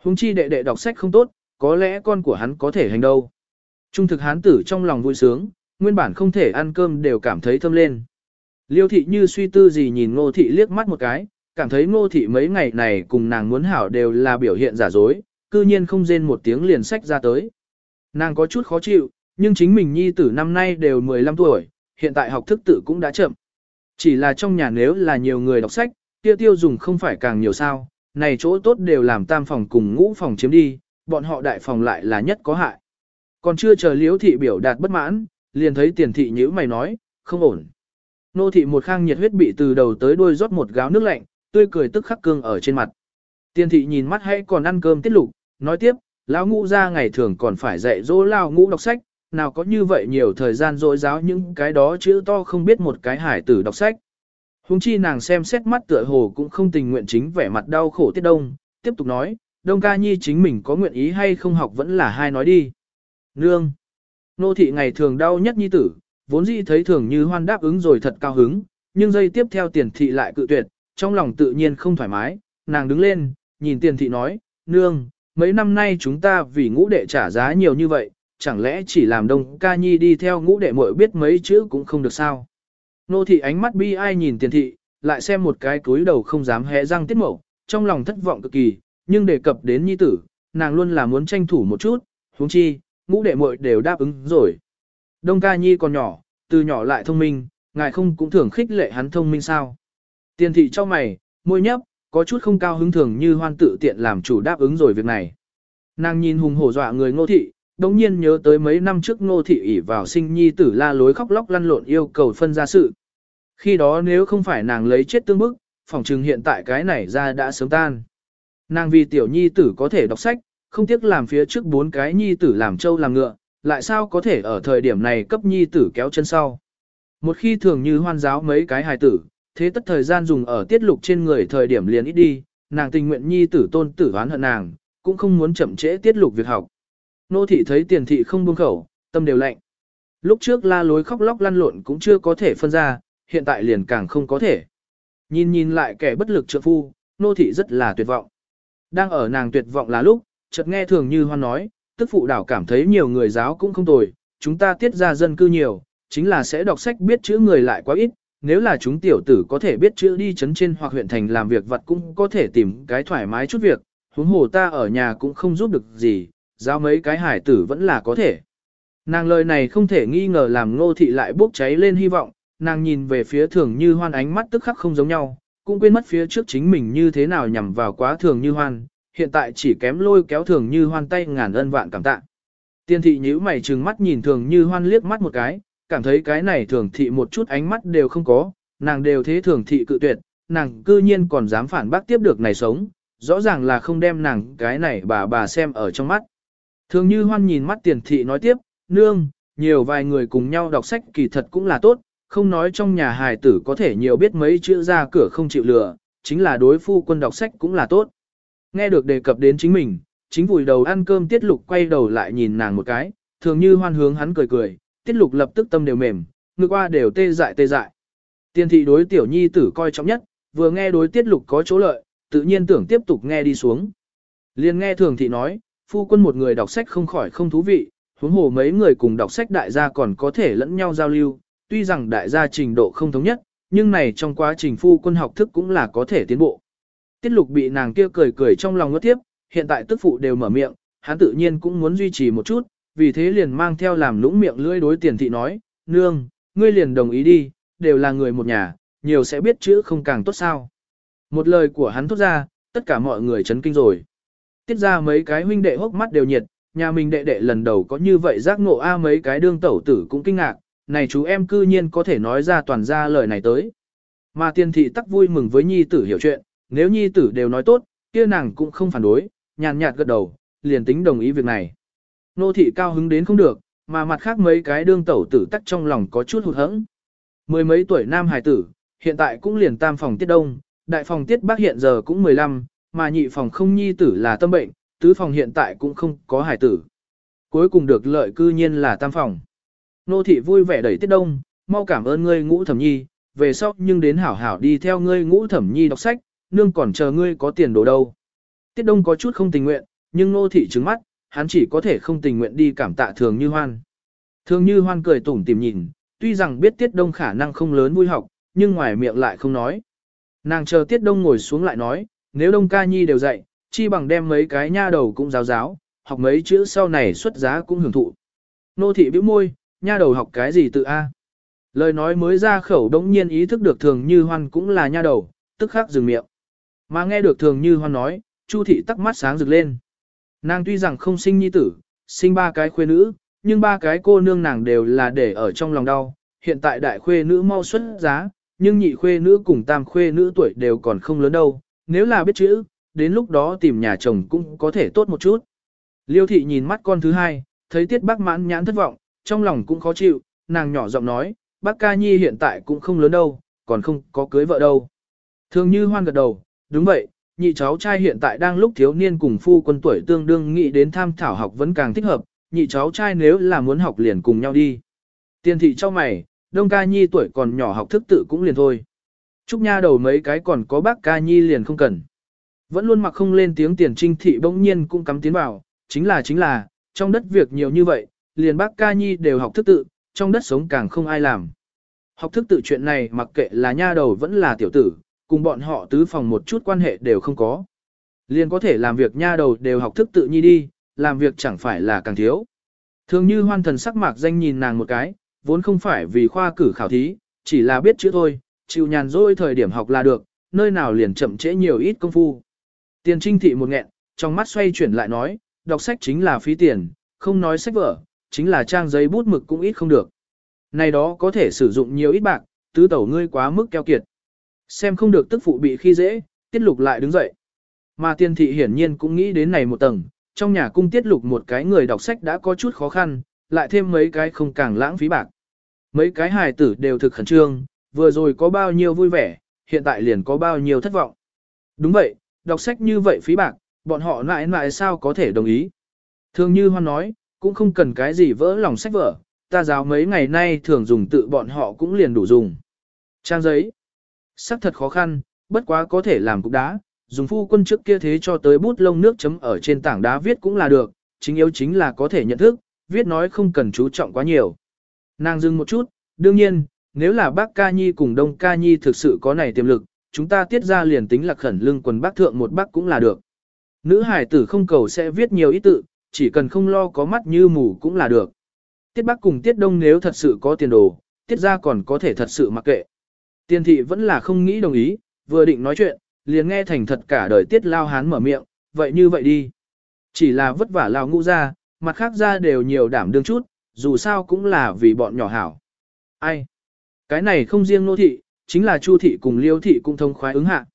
Hùng chi đệ đệ đọc sách không tốt, có lẽ con của hắn có thể hành đâu. Trung thực hán tử trong lòng vui sướng, nguyên bản không thể ăn cơm đều cảm thấy thơm lên. Liêu thị như suy tư gì nhìn ngô thị liếc mắt một cái, cảm thấy ngô thị mấy ngày này cùng nàng muốn hảo đều là biểu hiện giả dối, cư nhiên không rên một tiếng liền sách ra tới. Nàng có chút khó chịu, nhưng chính mình nhi tử năm nay đều 15 tuổi, hiện tại học thức tự cũng đã chậm. Chỉ là trong nhà nếu là nhiều người đọc sách, tiêu tiêu dùng không phải càng nhiều sao, này chỗ tốt đều làm tam phòng cùng ngũ phòng chiếm đi, bọn họ đại phòng lại là nhất có hại. Còn chưa chờ liễu thị biểu đạt bất mãn, liền thấy tiền thị nhữ mày nói, không ổn. Nô thị một khang nhiệt huyết bị từ đầu tới đuôi rót một gáo nước lạnh, tươi cười tức khắc cương ở trên mặt. Tiền thị nhìn mắt hay còn ăn cơm tiết lục, nói tiếp, lão ngũ ra ngày thường còn phải dạy dỗ lao ngũ đọc sách, nào có như vậy nhiều thời gian dối giáo những cái đó chữ to không biết một cái hải tử đọc sách. Hùng chi nàng xem xét mắt tựa hồ cũng không tình nguyện chính vẻ mặt đau khổ tiết đông, tiếp tục nói, đông ca nhi chính mình có nguyện ý hay không học vẫn là hai nói đi. Nương! Nô thị ngày thường đau nhất nhi tử, vốn dĩ thấy thường như hoan đáp ứng rồi thật cao hứng, nhưng giây tiếp theo tiền thị lại cự tuyệt, trong lòng tự nhiên không thoải mái, nàng đứng lên, nhìn tiền thị nói, nương, mấy năm nay chúng ta vì ngũ đệ trả giá nhiều như vậy, chẳng lẽ chỉ làm đông ca nhi đi theo ngũ đệ muội biết mấy chữ cũng không được sao. Nô thị ánh mắt bi ai nhìn tiền thị, lại xem một cái túi đầu không dám hé răng tiết mẫu, trong lòng thất vọng cực kỳ, nhưng đề cập đến nhi tử, nàng luôn là muốn tranh thủ một chút, huống chi, ngũ đệ muội đều đáp ứng rồi. Đông ca nhi còn nhỏ, từ nhỏ lại thông minh, ngài không cũng thường khích lệ hắn thông minh sao. Tiền thị cho mày, môi nhấp, có chút không cao hứng thường như hoan tự tiện làm chủ đáp ứng rồi việc này. Nàng nhìn hùng hổ dọa người ngô thị, đồng nhiên nhớ tới mấy năm trước ngô thị ỉ vào sinh nhi tử la lối khóc lóc lăn lộn yêu cầu phân ra sự. Khi đó nếu không phải nàng lấy chết tương bức, phòng trừng hiện tại cái này ra đã sớm tan. Nàng vì tiểu nhi tử có thể đọc sách, không tiếc làm phía trước bốn cái nhi tử làm trâu làm ngựa, lại sao có thể ở thời điểm này cấp nhi tử kéo chân sau. Một khi thường như hoan giáo mấy cái hài tử, thế tất thời gian dùng ở tiết lục trên người thời điểm liền ít đi, nàng tình nguyện nhi tử tôn tử oán hận nàng, cũng không muốn chậm trễ tiết lục việc học. Nô thị thấy tiền thị không buông khẩu, tâm đều lạnh. Lúc trước la lối khóc lóc lăn lộn cũng chưa có thể phân ra, hiện tại liền càng không có thể. Nhìn nhìn lại kẻ bất lực trợ phu, nô thị rất là tuyệt vọng. Đang ở nàng tuyệt vọng là lúc, chợt nghe thường như hoan nói, tức phụ đảo cảm thấy nhiều người giáo cũng không tồi, chúng ta tiết ra dân cư nhiều, chính là sẽ đọc sách biết chữ người lại quá ít, nếu là chúng tiểu tử có thể biết chữ đi chấn trên hoặc huyện thành làm việc vật cũng có thể tìm cái thoải mái chút việc, huống hồ ta ở nhà cũng không giúp được gì, giao mấy cái hải tử vẫn là có thể. Nàng lời này không thể nghi ngờ làm ngô thị lại bốc cháy lên hy vọng, nàng nhìn về phía thường như hoan ánh mắt tức khắc không giống nhau, cũng quên mất phía trước chính mình như thế nào nhằm vào quá thường như hoan, hiện tại chỉ kém lôi kéo thường như hoan tay ngàn ân vạn cảm tạ. Tiên thị nhíu mày trừng mắt nhìn thường như hoan liếc mắt một cái, cảm thấy cái này thường thị một chút ánh mắt đều không có, nàng đều thế thường thị cự tuyệt, nàng cư nhiên còn dám phản bác tiếp được này sống, rõ ràng là không đem nàng cái này bà bà xem ở trong mắt. Thường như hoan nhìn mắt tiền thị nói tiếp, nương, nhiều vài người cùng nhau đọc sách kỳ thật cũng là tốt, không nói trong nhà hài tử có thể nhiều biết mấy chữ ra cửa không chịu lừa, chính là đối phu quân đọc sách cũng là tốt. Nghe được đề cập đến chính mình, chính vùi đầu ăn cơm tiết lục quay đầu lại nhìn nàng một cái, thường như hoan hướng hắn cười cười, tiết lục lập tức tâm đều mềm, ngược qua đều tê dại tê dại. Tiền thị đối tiểu nhi tử coi trọng nhất, vừa nghe đối tiết lục có chỗ lợi, tự nhiên tưởng tiếp tục nghe đi xuống. liền nghe thường thị nói, phu quân một người đọc sách không khỏi không thú vị, huống hồ mấy người cùng đọc sách đại gia còn có thể lẫn nhau giao lưu, tuy rằng đại gia trình độ không thống nhất, nhưng này trong quá trình phu quân học thức cũng là có thể tiến bộ. Tiết lục bị nàng kia cười cười trong lòng ngất tiếp, hiện tại tức phụ đều mở miệng, hắn tự nhiên cũng muốn duy trì một chút, vì thế liền mang theo làm lũng miệng lưỡi đối tiền thị nói, nương, ngươi liền đồng ý đi, đều là người một nhà, nhiều sẽ biết chữ không càng tốt sao. Một lời của hắn thốt ra, tất cả mọi người chấn kinh rồi. Tiết ra mấy cái huynh đệ hốc mắt đều nhiệt, nhà mình đệ đệ lần đầu có như vậy giác ngộ a mấy cái đương tẩu tử cũng kinh ngạc, này chú em cư nhiên có thể nói ra toàn ra lời này tới. Mà tiền thị tắc vui mừng với nhi tử hiểu chuyện, nếu nhi tử đều nói tốt, kia nàng cũng không phản đối, nhàn nhạt gật đầu, liền tính đồng ý việc này. Nô thị cao hứng đến không được, mà mặt khác mấy cái đương tẩu tử tắc trong lòng có chút hụt hẫng. Mười mấy tuổi nam hài tử, hiện tại cũng liền tam phòng tiết đông, đại phòng tiết bác hiện giờ cũng 15, mà nhị phòng không nhi tử là tâm bệnh, tứ phòng hiện tại cũng không có hài tử. Cuối cùng được lợi cư nhiên là tam phòng. Nô thị vui vẻ đẩy tiết đông, mau cảm ơn ngươi ngũ thẩm nhi, về sau nhưng đến hảo hảo đi theo ngươi ngũ thẩm nhi đọc sách, nương còn chờ ngươi có tiền đồ đâu. Tiết đông có chút không tình nguyện, nhưng nô thị trứng mắt, hắn chỉ có thể không tình nguyện đi cảm tạ thường như hoan. Thường như hoan cười tủm tìm nhìn, tuy rằng biết tiết đông khả năng không lớn vui học, nhưng ngoài miệng lại không nói. Nàng chờ tiết đông ngồi xuống lại nói, nếu đông ca nhi đều dạy, chi bằng đem mấy cái nha đầu cũng giáo giáo, học mấy chữ sau này xuất giá cũng hưởng thụ. Nô thị bĩu môi, nha đầu học cái gì tự A. Lời nói mới ra khẩu đống nhiên ý thức được thường như hoan cũng là nha đầu, tức khắc dừng miệng. Mà nghe được thường như hoan nói, Chu thị tắc mắt sáng rực lên. Nàng tuy rằng không sinh nhi tử, sinh ba cái khuê nữ, nhưng ba cái cô nương nàng đều là để ở trong lòng đau. Hiện tại đại khuê nữ mau xuất giá, nhưng nhị khuê nữ cùng tam khuê nữ tuổi đều còn không lớn đâu. Nếu là biết chữ, đến lúc đó tìm nhà chồng cũng có thể tốt một chút. Liêu thị nhìn mắt con thứ hai, thấy tiết bác mãn nhãn thất vọng, trong lòng cũng khó chịu, nàng nhỏ giọng nói, bác ca nhi hiện tại cũng không lớn đâu, còn không có cưới vợ đâu. Thường như hoan gật đầu, đúng vậy, nhị cháu trai hiện tại đang lúc thiếu niên cùng phu quân tuổi tương đương nghĩ đến tham thảo học vẫn càng thích hợp, nhị cháu trai nếu là muốn học liền cùng nhau đi. Tiên thị cho mày, đông ca nhi tuổi còn nhỏ học thức tự cũng liền thôi. Trúc nha đầu mấy cái còn có bác ca nhi liền không cần. Vẫn luôn mặc không lên tiếng tiền trinh thị bỗng nhiên cũng cắm tiến vào, chính là chính là, trong đất việc nhiều như vậy, liền bác ca nhi đều học thức tự, trong đất sống càng không ai làm. Học thức tự chuyện này mặc kệ là nha đầu vẫn là tiểu tử, cùng bọn họ tứ phòng một chút quan hệ đều không có. Liền có thể làm việc nha đầu đều học thức tự nhi đi, làm việc chẳng phải là càng thiếu. Thường như hoan thần sắc mạc danh nhìn nàng một cái, vốn không phải vì khoa cử khảo thí, chỉ là biết chữ thôi, chịu nhàn rỗi thời điểm học là được, nơi nào liền chậm trễ nhiều ít công phu. Tiền trinh thị một nghẹn, trong mắt xoay chuyển lại nói, đọc sách chính là phí tiền, không nói sách vở, chính là trang giấy bút mực cũng ít không được. Này đó có thể sử dụng nhiều ít bạc, tứ tẩu ngươi quá mức keo kiệt. Xem không được tức phụ bị khi dễ, tiết lục lại đứng dậy. Mà tiên thị hiển nhiên cũng nghĩ đến này một tầng, trong nhà cung tiết lục một cái người đọc sách đã có chút khó khăn, lại thêm mấy cái không càng lãng phí bạc. Mấy cái hài tử đều thực khẩn trương, vừa rồi có bao nhiêu vui vẻ, hiện tại liền có bao nhiêu thất vọng. Đúng vậy, đọc sách như vậy phí bạc, bọn họ lại lại sao có thể đồng ý. Thường như Hoan nói, cũng không cần cái gì vỡ lòng sách vở, ta giáo mấy ngày nay thường dùng tự bọn họ cũng liền đủ dùng. Trang giấy. Sắc thật khó khăn, bất quá có thể làm cục đá, dùng phu quân trước kia thế cho tới bút lông nước chấm ở trên tảng đá viết cũng là được, chính yếu chính là có thể nhận thức, viết nói không cần chú trọng quá nhiều. Nàng dừng một chút, đương nhiên, nếu là bác ca nhi cùng đông ca nhi thực sự có này tiềm lực, chúng ta tiết ra liền tính là khẩn lưng quần bác thượng một bác cũng là được. Nữ hải tử không cầu sẽ viết nhiều ý tự, chỉ cần không lo có mắt như mù cũng là được. Tiết bác cùng tiết đông nếu thật sự có tiền đồ, tiết ra còn có thể thật sự mặc kệ. Tiên thị vẫn là không nghĩ đồng ý, vừa định nói chuyện, liền nghe thành thật cả đời tiết lao hán mở miệng, vậy như vậy đi. Chỉ là vất vả lao ngũ ra, mặt khác ra đều nhiều đảm đương chút, dù sao cũng là vì bọn nhỏ hảo. Ai? Cái này không riêng nô thị, chính là chu thị cùng liêu thị cũng thông khoái ứng hạ.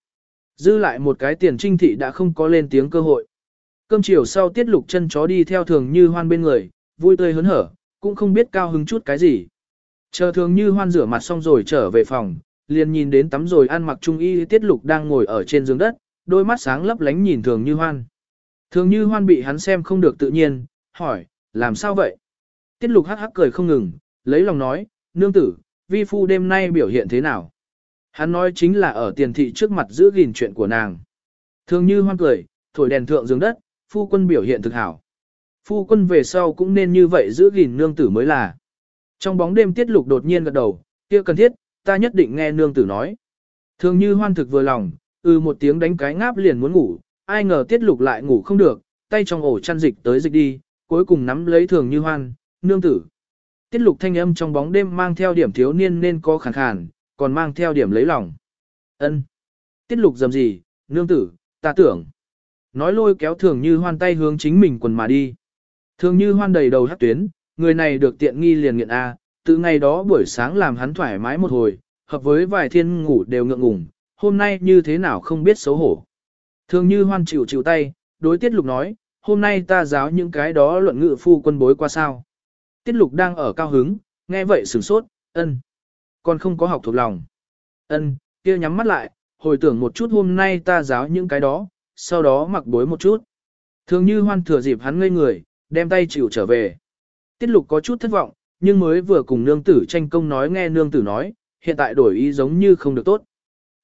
Dư lại một cái tiền trinh thị đã không có lên tiếng cơ hội. Cơm chiều sau tiết lục chân chó đi theo thường như hoan bên người, vui tươi hớn hở, cũng không biết cao hứng chút cái gì. Chờ thường như hoan rửa mặt xong rồi trở về phòng, liền nhìn đến tắm rồi ăn mặc trung y tiết lục đang ngồi ở trên giường đất, đôi mắt sáng lấp lánh nhìn thường như hoan. Thường như hoan bị hắn xem không được tự nhiên, hỏi, làm sao vậy? Tiết lục hắc hắc cười không ngừng, lấy lòng nói, nương tử, vi phu đêm nay biểu hiện thế nào? Hắn nói chính là ở tiền thị trước mặt giữ gìn chuyện của nàng. Thường như hoan cười, thổi đèn thượng giường đất, phu quân biểu hiện thực hảo. Phu quân về sau cũng nên như vậy giữ gìn nương tử mới là. Trong bóng đêm tiết lục đột nhiên gật đầu, kia cần thiết, ta nhất định nghe nương tử nói. Thường như hoan thực vừa lòng, ừ một tiếng đánh cái ngáp liền muốn ngủ, ai ngờ tiết lục lại ngủ không được, tay trong ổ chăn dịch tới dịch đi, cuối cùng nắm lấy thường như hoan, nương tử. Tiết lục thanh âm trong bóng đêm mang theo điểm thiếu niên nên có khàn khàn, còn mang theo điểm lấy lòng. ân Tiết lục dầm gì, nương tử, ta tưởng. Nói lôi kéo thường như hoan tay hướng chính mình quần mà đi. Thường như hoan đầy đầu hát tuyến, người này được tiện nghi liền nghiện A, từ ngày đó buổi sáng làm hắn thoải mái một hồi, hợp với vài thiên ngủ đều ngượng ngùng, hôm nay như thế nào không biết xấu hổ. Thường như hoan chịu chịu tay, đối tiết lục nói, hôm nay ta giáo những cái đó luận ngự phu quân bối qua sao. Tiết lục đang ở cao hứng, nghe vậy sửng sốt, ân. con không có học thuộc lòng. ân, kia nhắm mắt lại, hồi tưởng một chút hôm nay ta giáo những cái đó, sau đó mặc bối một chút. Thường như hoan thừa dịp hắn ngây người, đem tay chịu trở về. Tiết lục có chút thất vọng, nhưng mới vừa cùng nương tử tranh công nói nghe nương tử nói, hiện tại đổi ý giống như không được tốt.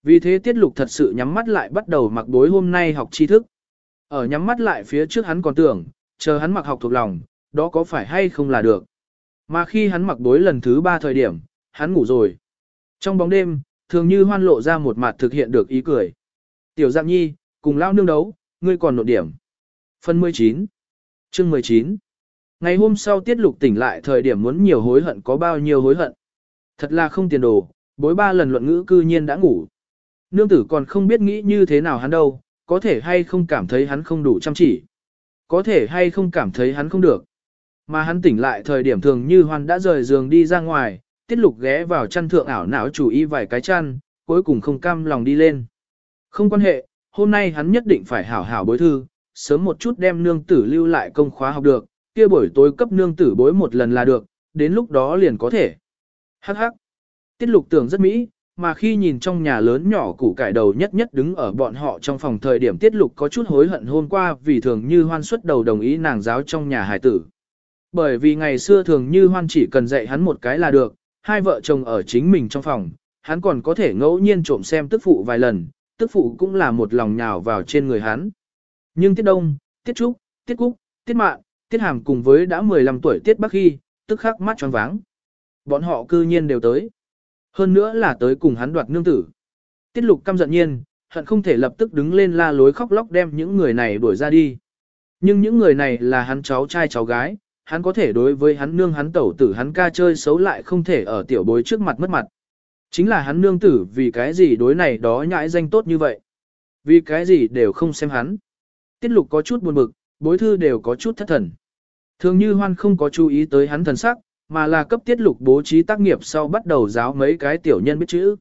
Vì thế tiết lục thật sự nhắm mắt lại bắt đầu mặc bối hôm nay học tri thức. Ở nhắm mắt lại phía trước hắn còn tưởng, chờ hắn mặc học thuộc lòng, đó có phải hay không là được. Mà khi hắn mặc bối lần thứ ba thời điểm, hắn ngủ rồi. Trong bóng đêm, thường như hoan lộ ra một mặt thực hiện được ý cười. Tiểu Giang Nhi, cùng lao nương đấu, ngươi còn nộp điểm. Phần 19 Chương 19 Ngày hôm sau tiết lục tỉnh lại thời điểm muốn nhiều hối hận có bao nhiêu hối hận. Thật là không tiền đồ, bối ba lần luận ngữ cư nhiên đã ngủ. Nương tử còn không biết nghĩ như thế nào hắn đâu, có thể hay không cảm thấy hắn không đủ chăm chỉ. Có thể hay không cảm thấy hắn không được. Mà hắn tỉnh lại thời điểm thường như hoan đã rời giường đi ra ngoài, tiết lục ghé vào chăn thượng ảo não chủ y vài cái chăn, cuối cùng không cam lòng đi lên. Không quan hệ, hôm nay hắn nhất định phải hảo hảo bối thư, sớm một chút đem nương tử lưu lại công khóa học được, kia buổi tối cấp nương tử bối một lần là được, đến lúc đó liền có thể. Hắc hắc. Tiết lục tưởng rất mỹ, mà khi nhìn trong nhà lớn nhỏ củ cải đầu nhất nhất đứng ở bọn họ trong phòng thời điểm tiết lục có chút hối hận hôm qua vì thường như hoan suất đầu đồng ý nàng giáo trong nhà hải tử. Bởi vì ngày xưa thường như hoan chỉ cần dạy hắn một cái là được, hai vợ chồng ở chính mình trong phòng, hắn còn có thể ngẫu nhiên trộm xem tức phụ vài lần, tức phụ cũng là một lòng nhào vào trên người hắn. Nhưng Tiết Đông, Tiết Trúc, Tiết Cúc, Tiết Mạn, Tiết Hàm cùng với đã 15 tuổi Tiết Bắc Khi, tức khắc mắt choáng váng. Bọn họ cư nhiên đều tới. Hơn nữa là tới cùng hắn đoạt nương tử. Tiết Lục căm giận nhiên, hận không thể lập tức đứng lên la lối khóc lóc đem những người này đuổi ra đi. Nhưng những người này là hắn cháu trai cháu gái, hắn có thể đối với hắn nương hắn tẩu tử hắn ca chơi xấu lại không thể ở tiểu bối trước mặt mất mặt. Chính là hắn nương tử vì cái gì đối này đó nhãi danh tốt như vậy. Vì cái gì đều không xem hắn. Tiết lục có chút buồn bực, bối thư đều có chút thất thần. Thường như hoan không có chú ý tới hắn thần sắc, mà là cấp tiết lục bố trí tác nghiệp sau bắt đầu giáo mấy cái tiểu nhân biết chữ.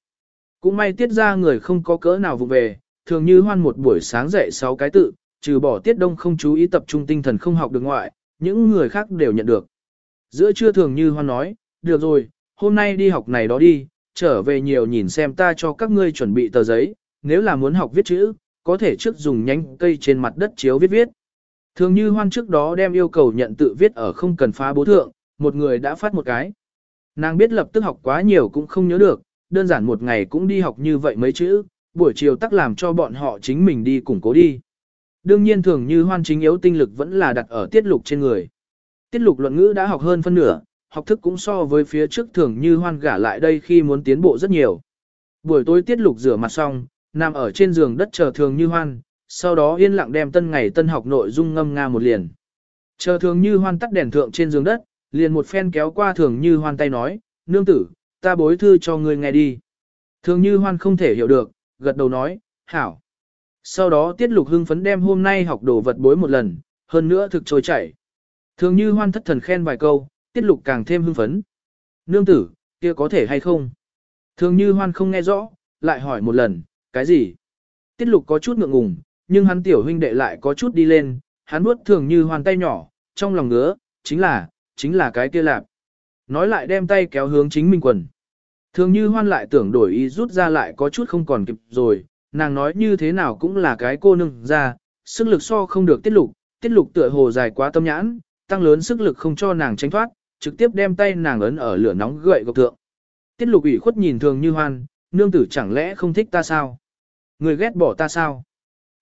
Cũng may tiết ra người không có cỡ nào vụ về, thường như hoan một buổi sáng dạy 6 cái tự, trừ bỏ tiết đông không chú ý tập trung tinh thần không học được ngoại, những người khác đều nhận được. Giữa trưa thường như hoan nói, được rồi, hôm nay đi học này đó đi, trở về nhiều nhìn xem ta cho các ngươi chuẩn bị tờ giấy, nếu là muốn học viết chữ, có thể trước dùng nhánh cây trên mặt đất chiếu viết viết. Thường như hoan trước đó đem yêu cầu nhận tự viết ở không cần phá bố thượng, một người đã phát một cái. Nàng biết lập tức học quá nhiều cũng không nhớ được, đơn giản một ngày cũng đi học như vậy mấy chữ, buổi chiều tắc làm cho bọn họ chính mình đi củng cố đi. Đương nhiên thường như hoan chính yếu tinh lực vẫn là đặt ở tiết lục trên người. Tiết lục luận ngữ đã học hơn phân nửa, học thức cũng so với phía trước thường như hoan gả lại đây khi muốn tiến bộ rất nhiều. Buổi tối tiết lục rửa mặt xong, nằm ở trên giường đất chờ thường như hoan, sau đó yên lặng đem tân ngày tân học nội dung ngâm nga một liền. Chờ thường như hoan tắt đèn thượng trên giường đất, liền một phen kéo qua thường như hoan tay nói, nương tử, ta bối thư cho ngươi nghe đi. Thường như hoan không thể hiểu được, gật đầu nói, hảo. Sau đó tiết lục hưng phấn đem hôm nay học đồ vật bối một lần, hơn nữa thực trôi chảy. Thường như hoan thất thần khen vài câu, tiết lục càng thêm hưng phấn. Nương tử, kia có thể hay không? Thường như hoan không nghe rõ, lại hỏi một lần, cái gì? Tiết lục có chút ngượng ngùng, nhưng hắn tiểu huynh đệ lại có chút đi lên, hắn nuốt thường như hoan tay nhỏ, trong lòng ngứa, chính là, chính là cái kia lạp. Nói lại đem tay kéo hướng chính mình quần. Thường như hoan lại tưởng đổi ý rút ra lại có chút không còn kịp rồi, nàng nói như thế nào cũng là cái cô nương ra, sức lực so không được tiết lục, tiết lục tựa hồ dài quá tâm nhãn, tăng lớn sức lực không cho nàng tránh thoát, trực tiếp đem tay nàng ấn ở lửa nóng gậy gộc thượng. Tiết lục ủy khuất nhìn thường như hoan, nương tử chẳng lẽ không thích ta sao? Người ghét bỏ ta sao?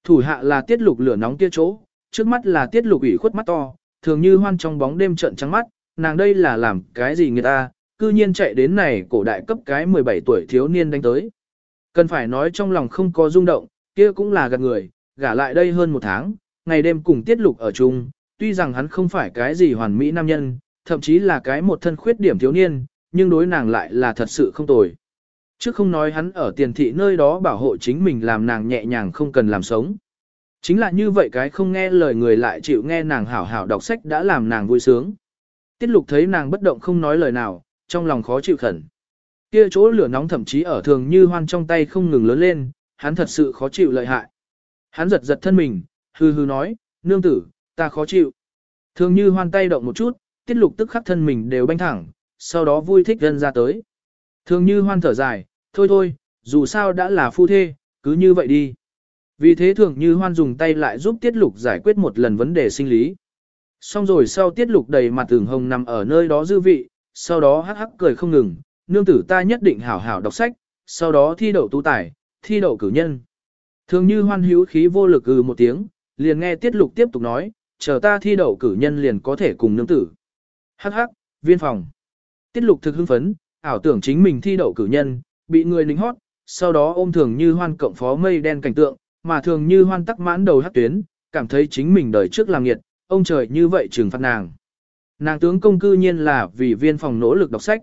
Thủ hạ là tiết lục lửa nóng kia chỗ, trước mắt là tiết lục ủy khuất mắt to, thường như hoan trong bóng đêm trận trắng mắt, nàng đây là làm cái gì người ta, cư nhiên chạy đến này cổ đại cấp cái 17 tuổi thiếu niên đánh tới. Cần phải nói trong lòng không có rung động, kia cũng là gạt người, gả lại đây hơn một tháng, ngày đêm cùng tiết lục ở chung, tuy rằng hắn không phải cái gì hoàn mỹ nam nhân, thậm chí là cái một thân khuyết điểm thiếu niên, nhưng đối nàng lại là thật sự không tồi. Chứ không nói hắn ở tiền thị nơi đó bảo hộ chính mình làm nàng nhẹ nhàng không cần làm sống. Chính là như vậy cái không nghe lời người lại chịu nghe nàng hảo hảo đọc sách đã làm nàng vui sướng. Tiết lục thấy nàng bất động không nói lời nào, trong lòng khó chịu khẩn. Kia chỗ lửa nóng thậm chí ở thường như hoan trong tay không ngừng lớn lên, hắn thật sự khó chịu lợi hại. Hắn giật giật thân mình, hừ hừ nói, nương tử, ta khó chịu. Thường như hoan tay động một chút, tiết lục tức khắc thân mình đều banh thẳng, sau đó vui thích gần ra tới. Thường như hoan thở dài, thôi thôi, dù sao đã là phu thê, cứ như vậy đi. Vì thế thường như hoan dùng tay lại giúp tiết lục giải quyết một lần vấn đề sinh lý. Xong rồi sau tiết lục đầy mặt tường hồng nằm ở nơi đó dư vị, sau đó hắc hắc cười không ngừng, nương tử ta nhất định hảo hảo đọc sách, sau đó thi đậu tú tài, thi đậu cử nhân. Thường như hoan hữu khí vô lực ừ một tiếng, liền nghe tiết lục tiếp tục nói, chờ ta thi đậu cử nhân liền có thể cùng nương tử. Hắc hắc, viên phòng. Tiết lục thực hưng phấn, ảo tưởng chính mình thi đậu cử nhân, bị người lính hót, sau đó ôm thường như hoan cộng phó mây đen cảnh tượng, mà thường như hoan tắc mãn đầu hắc tuyến, cảm thấy chính mình đời trước làm nghiệt, ông trời như vậy trừng phạt nàng. Nàng tướng công cư nhiên là vì viên phòng nỗ lực đọc sách.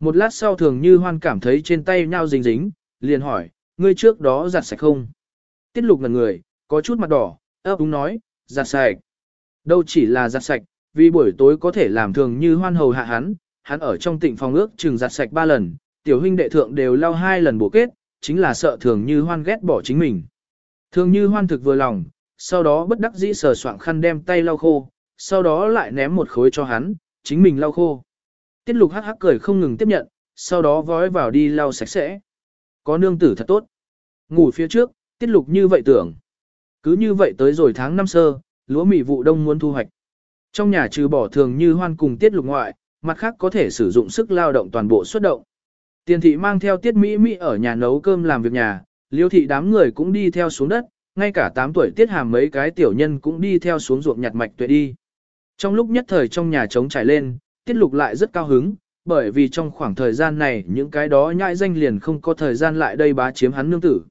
Một lát sau thường như hoan cảm thấy trên tay nhau dính dính, liền hỏi, ngươi trước đó giặt sạch không? Tiết lục ngần người, có chút mặt đỏ, ấp đúng nói, giặt sạch. Đâu chỉ là giặt sạch, vì buổi tối có thể làm thường như hoan hầu hạ hắn, hắn ở trong tịnh phòng ước chừng giặt sạch ba lần, tiểu huynh đệ thượng đều lau hai lần bổ kết, chính là sợ thường như hoan ghét bỏ chính mình. Thường như hoan thực vừa lòng, sau đó bất đắc dĩ sờ soạng khăn đem tay lau khô, sau đó lại ném một khối cho hắn, chính mình lau khô. Tiết lục hắc hắc cười không ngừng tiếp nhận, sau đó vói vào đi lau sạch sẽ. Có nương tử thật tốt. Ngủ phía trước, tiết lục như vậy tưởng. Cứ như vậy tới rồi tháng năm sơ, lúa mì vụ đông muốn thu hoạch. Trong nhà trừ bỏ thường như hoan cùng tiết lục ngoại, mặt khác có thể sử dụng sức lao động toàn bộ xuất động. Tiền thị mang theo tiết Mỹ Mỹ ở nhà nấu cơm làm việc nhà, liêu thị đám người cũng đi theo xuống đất, ngay cả 8 tuổi tiết hàm mấy cái tiểu nhân cũng đi theo xuống ruộng nhặt mạch tuệ đi. Trong lúc nhất thời trong nhà trống trải lên, tiết lục lại rất cao hứng, bởi vì trong khoảng thời gian này những cái đó nhãi danh liền không có thời gian lại đây bá chiếm hắn nương tử.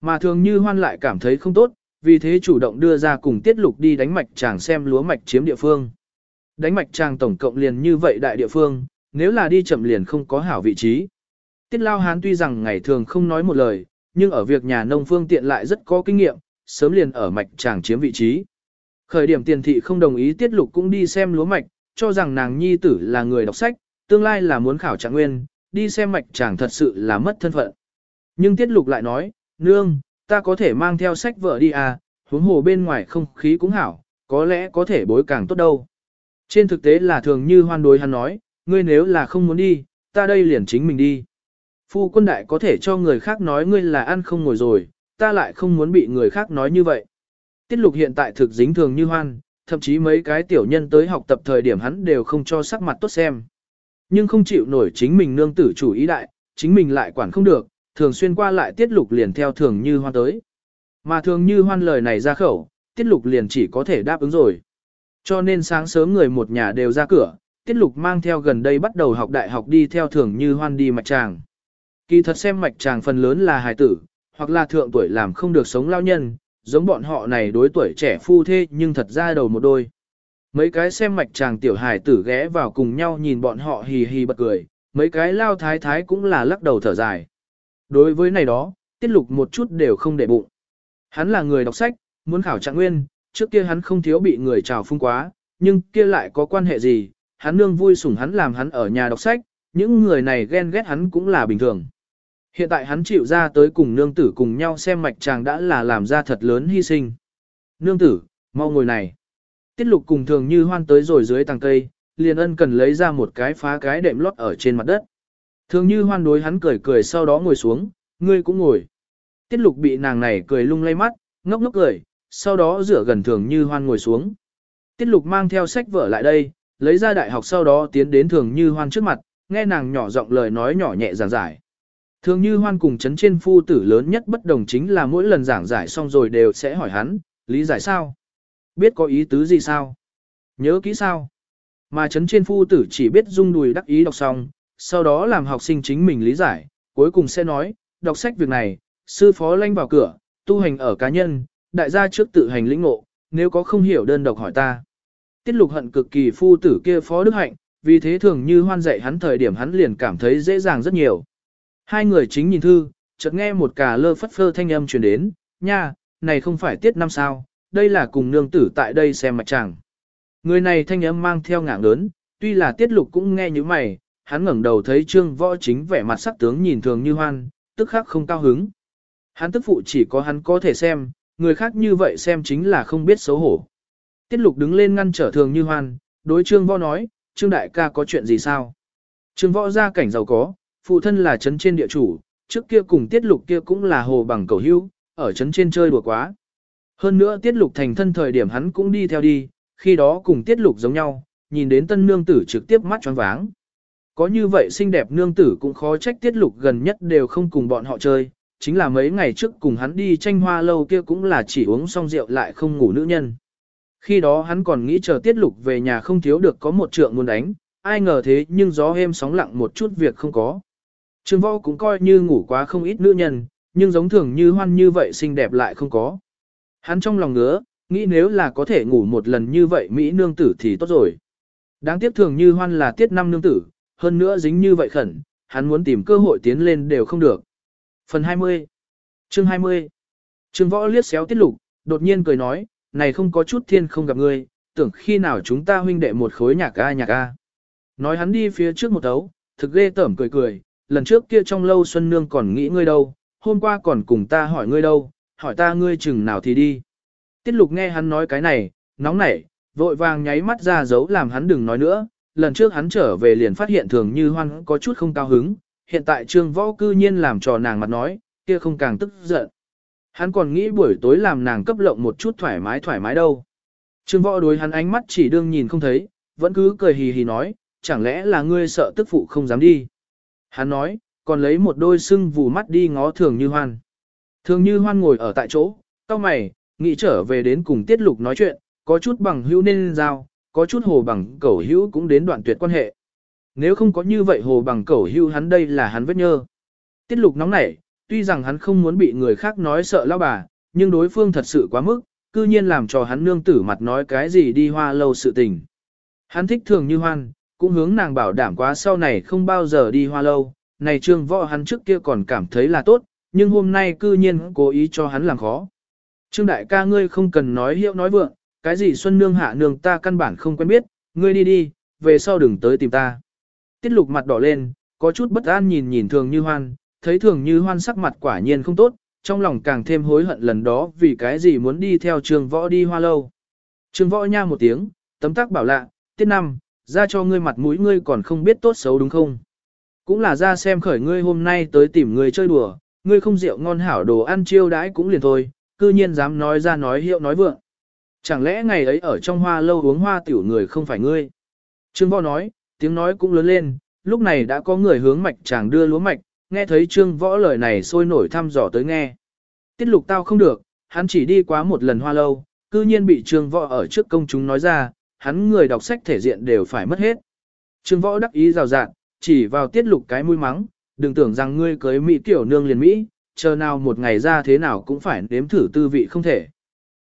Mà thường như hoan lại cảm thấy không tốt, vì thế chủ động đưa ra cùng tiết lục đi đánh mạch chàng xem lúa mạch chiếm địa phương. Đánh mạch chàng tổng cộng liền như vậy đại địa phương, nếu là đi chậm liền không có hảo vị trí. Tiết lao hán tuy rằng ngày thường không nói một lời, nhưng ở việc nhà nông phương tiện lại rất có kinh nghiệm, sớm liền ở mạch chàng chiếm vị trí. Khởi điểm tiền thị không đồng ý tiết lục cũng đi xem lúa mạch, cho rằng nàng nhi tử là người đọc sách, tương lai là muốn khảo trạng nguyên, đi xem mạch chàng thật sự là mất thân phận. Nhưng tiết lục lại nói, nương, ta có thể mang theo sách vợ đi à, huống hồ bên ngoài không khí cũng hảo, có lẽ có thể bối càng tốt đâu. Trên thực tế là thường như hoan đối hắn nói, ngươi nếu là không muốn đi, ta đây liền chính mình đi. Phu quân đại có thể cho người khác nói ngươi là ăn không ngồi rồi, ta lại không muốn bị người khác nói như vậy. Tiết lục hiện tại thực dính thường như hoan, thậm chí mấy cái tiểu nhân tới học tập thời điểm hắn đều không cho sắc mặt tốt xem. Nhưng không chịu nổi chính mình nương tử chủ ý đại, chính mình lại quản không được, thường xuyên qua lại tiết lục liền theo thường như hoan tới. Mà thường như hoan lời này ra khẩu, tiết lục liền chỉ có thể đáp ứng rồi. Cho nên sáng sớm người một nhà đều ra cửa, tiết lục mang theo gần đây bắt đầu học đại học đi theo thường như hoan đi mạch tràng. Kỳ thật xem mạch tràng phần lớn là hài tử, hoặc là thượng tuổi làm không được sống lao nhân, giống bọn họ này đối tuổi trẻ phu thê nhưng thật ra đầu một đôi. Mấy cái xem mạch chàng tiểu hải tử ghé vào cùng nhau nhìn bọn họ hì hì bật cười, mấy cái lao thái thái cũng là lắc đầu thở dài. Đối với này đó, tiết lục một chút đều không để bụng. Hắn là người đọc sách, muốn khảo trạng nguyên, trước kia hắn không thiếu bị người chào phung quá, nhưng kia lại có quan hệ gì, hắn nương vui sủng hắn làm hắn ở nhà đọc sách, những người này ghen ghét hắn cũng là bình thường. Hiện tại hắn chịu ra tới cùng nương tử cùng nhau xem mạch chàng đã là làm ra thật lớn hy sinh. Nương tử, mau ngồi này. Tiết lục cùng thường như hoan tới rồi dưới tàng cây, liền ân cần lấy ra một cái phá cái đệm lót ở trên mặt đất. Thường như hoan đối hắn cười cười sau đó ngồi xuống, ngươi cũng ngồi. Tiết lục bị nàng này cười lung lay mắt, ngốc ngốc cười, sau đó rửa gần thường như hoan ngồi xuống. Tiết lục mang theo sách vở lại đây, lấy ra đại học sau đó tiến đến thường như hoan trước mặt, nghe nàng nhỏ giọng lời nói nhỏ nhẹ giảng giải. Thường như hoan cùng chấn trên phu tử lớn nhất bất đồng chính là mỗi lần giảng giải xong rồi đều sẽ hỏi hắn, lý giải sao? Biết có ý tứ gì sao? Nhớ kỹ sao? Mà chấn trên phu tử chỉ biết dung đùi đắc ý đọc xong, sau đó làm học sinh chính mình lý giải, cuối cùng sẽ nói, đọc sách việc này, sư phó lanh vào cửa, tu hành ở cá nhân, đại gia trước tự hành lĩnh ngộ, nếu có không hiểu đơn độc hỏi ta. Tiết lục hận cực kỳ phu tử kia phó đức hạnh, vì thế thường như hoan dạy hắn thời điểm hắn liền cảm thấy dễ dàng rất nhiều. Hai người chính nhìn thư, chợt nghe một cả lơ phất phơ thanh âm truyền đến, nha, này không phải tiết năm sao, đây là cùng nương tử tại đây xem mạch chàng. Người này thanh âm mang theo ngạng lớn, tuy là tiết lục cũng nghe như mày, hắn ngẩng đầu thấy trương võ chính vẻ mặt sắc tướng nhìn thường như hoan, tức khắc không cao hứng. Hắn tức phụ chỉ có hắn có thể xem, người khác như vậy xem chính là không biết xấu hổ. Tiết lục đứng lên ngăn trở thường như hoan, đối trương võ nói, trương đại ca có chuyện gì sao? Trương võ ra cảnh giàu có, phụ thân là trấn trên địa chủ, trước kia cùng tiết lục kia cũng là hồ bằng cầu hữu, ở trấn trên chơi đùa quá. Hơn nữa tiết lục thành thân thời điểm hắn cũng đi theo đi, khi đó cùng tiết lục giống nhau, nhìn đến tân nương tử trực tiếp mắt choáng váng. Có như vậy xinh đẹp nương tử cũng khó trách tiết lục gần nhất đều không cùng bọn họ chơi, chính là mấy ngày trước cùng hắn đi tranh hoa lâu kia cũng là chỉ uống xong rượu lại không ngủ nữ nhân. Khi đó hắn còn nghĩ chờ tiết lục về nhà không thiếu được có một trượng muốn đánh, ai ngờ thế nhưng gió êm sóng lặng một chút việc không có. Trương võ cũng coi như ngủ quá không ít nữ nhân, nhưng giống thường như hoan như vậy xinh đẹp lại không có. Hắn trong lòng ngứa, nghĩ nếu là có thể ngủ một lần như vậy Mỹ nương tử thì tốt rồi. Đáng tiếc thường như hoan là tiết năm nương tử, hơn nữa dính như vậy khẩn, hắn muốn tìm cơ hội tiến lên đều không được. Phần 20 Chương 20 Trương võ liếc xéo tiết lục, đột nhiên cười nói, này không có chút thiên không gặp ngươi, tưởng khi nào chúng ta huynh đệ một khối nhạc a nhạc a. Nói hắn đi phía trước một tấu, thực ghê tởm cười cười, lần trước kia trong lâu Xuân Nương còn nghĩ ngươi đâu, hôm qua còn cùng ta hỏi ngươi đâu, hỏi ta ngươi chừng nào thì đi. Tiết lục nghe hắn nói cái này, nóng nảy, vội vàng nháy mắt ra dấu làm hắn đừng nói nữa, lần trước hắn trở về liền phát hiện thường như hoan có chút không cao hứng, hiện tại trương võ cư nhiên làm trò nàng mặt nói, kia không càng tức giận. Hắn còn nghĩ buổi tối làm nàng cấp lộng một chút thoải mái thoải mái đâu. Trương võ đối hắn ánh mắt chỉ đương nhìn không thấy, vẫn cứ cười hì hì nói, chẳng lẽ là ngươi sợ tức phụ không dám đi. Hắn nói, còn lấy một đôi sưng vù mắt đi ngó thường như hoan. Thường như hoan ngồi ở tại chỗ, cao mày, nghĩ trở về đến cùng tiết lục nói chuyện, có chút bằng hữu nên giao, có chút hồ bằng cẩu hữu cũng đến đoạn tuyệt quan hệ. Nếu không có như vậy hồ bằng cẩu hữu hắn đây là hắn vết nhơ. Tiết lục nóng nảy, tuy rằng hắn không muốn bị người khác nói sợ lao bà, nhưng đối phương thật sự quá mức, cư nhiên làm cho hắn nương tử mặt nói cái gì đi hoa lâu sự tình. Hắn thích thường như hoan, cũng hướng nàng bảo đảm quá sau này không bao giờ đi hoa lâu, này trương võ hắn trước kia còn cảm thấy là tốt, nhưng hôm nay cư nhiên cố ý cho hắn làm khó. Trương đại ca ngươi không cần nói hiệu nói vượng, cái gì xuân nương hạ nương ta căn bản không quen biết, ngươi đi đi, về sau đừng tới tìm ta. Tiết lục mặt đỏ lên, có chút bất an nhìn nhìn thường như hoan, thấy thường như hoan sắc mặt quả nhiên không tốt, trong lòng càng thêm hối hận lần đó vì cái gì muốn đi theo trường võ đi hoa lâu. Trường võ nha một tiếng, tấm tắc bảo lạ, tiết năm, ra cho ngươi mặt mũi ngươi còn không biết tốt xấu đúng không? Cũng là ra xem khởi ngươi hôm nay tới tìm ngươi chơi đùa, ngươi không rượu ngon hảo đồ ăn chiêu đãi cũng liền thôi, cư nhiên dám nói ra nói hiệu nói vượng. Chẳng lẽ ngày ấy ở trong hoa lâu uống hoa tiểu người không phải ngươi? Trương Võ nói, tiếng nói cũng lớn lên, lúc này đã có người hướng mạch chàng đưa lúa mạch, nghe thấy Trương Võ lời này sôi nổi thăm dò tới nghe. Tiết lục tao không được, hắn chỉ đi quá một lần hoa lâu, cư nhiên bị Trương Võ ở trước công chúng nói ra, hắn người đọc sách thể diện đều phải mất hết. Trương Võ đắc ý rào rạt, chỉ vào tiết lục cái mũi mắng, đừng tưởng rằng ngươi cưới Mỹ tiểu nương liền Mỹ, chờ nào một ngày ra thế nào cũng phải nếm thử tư vị không thể.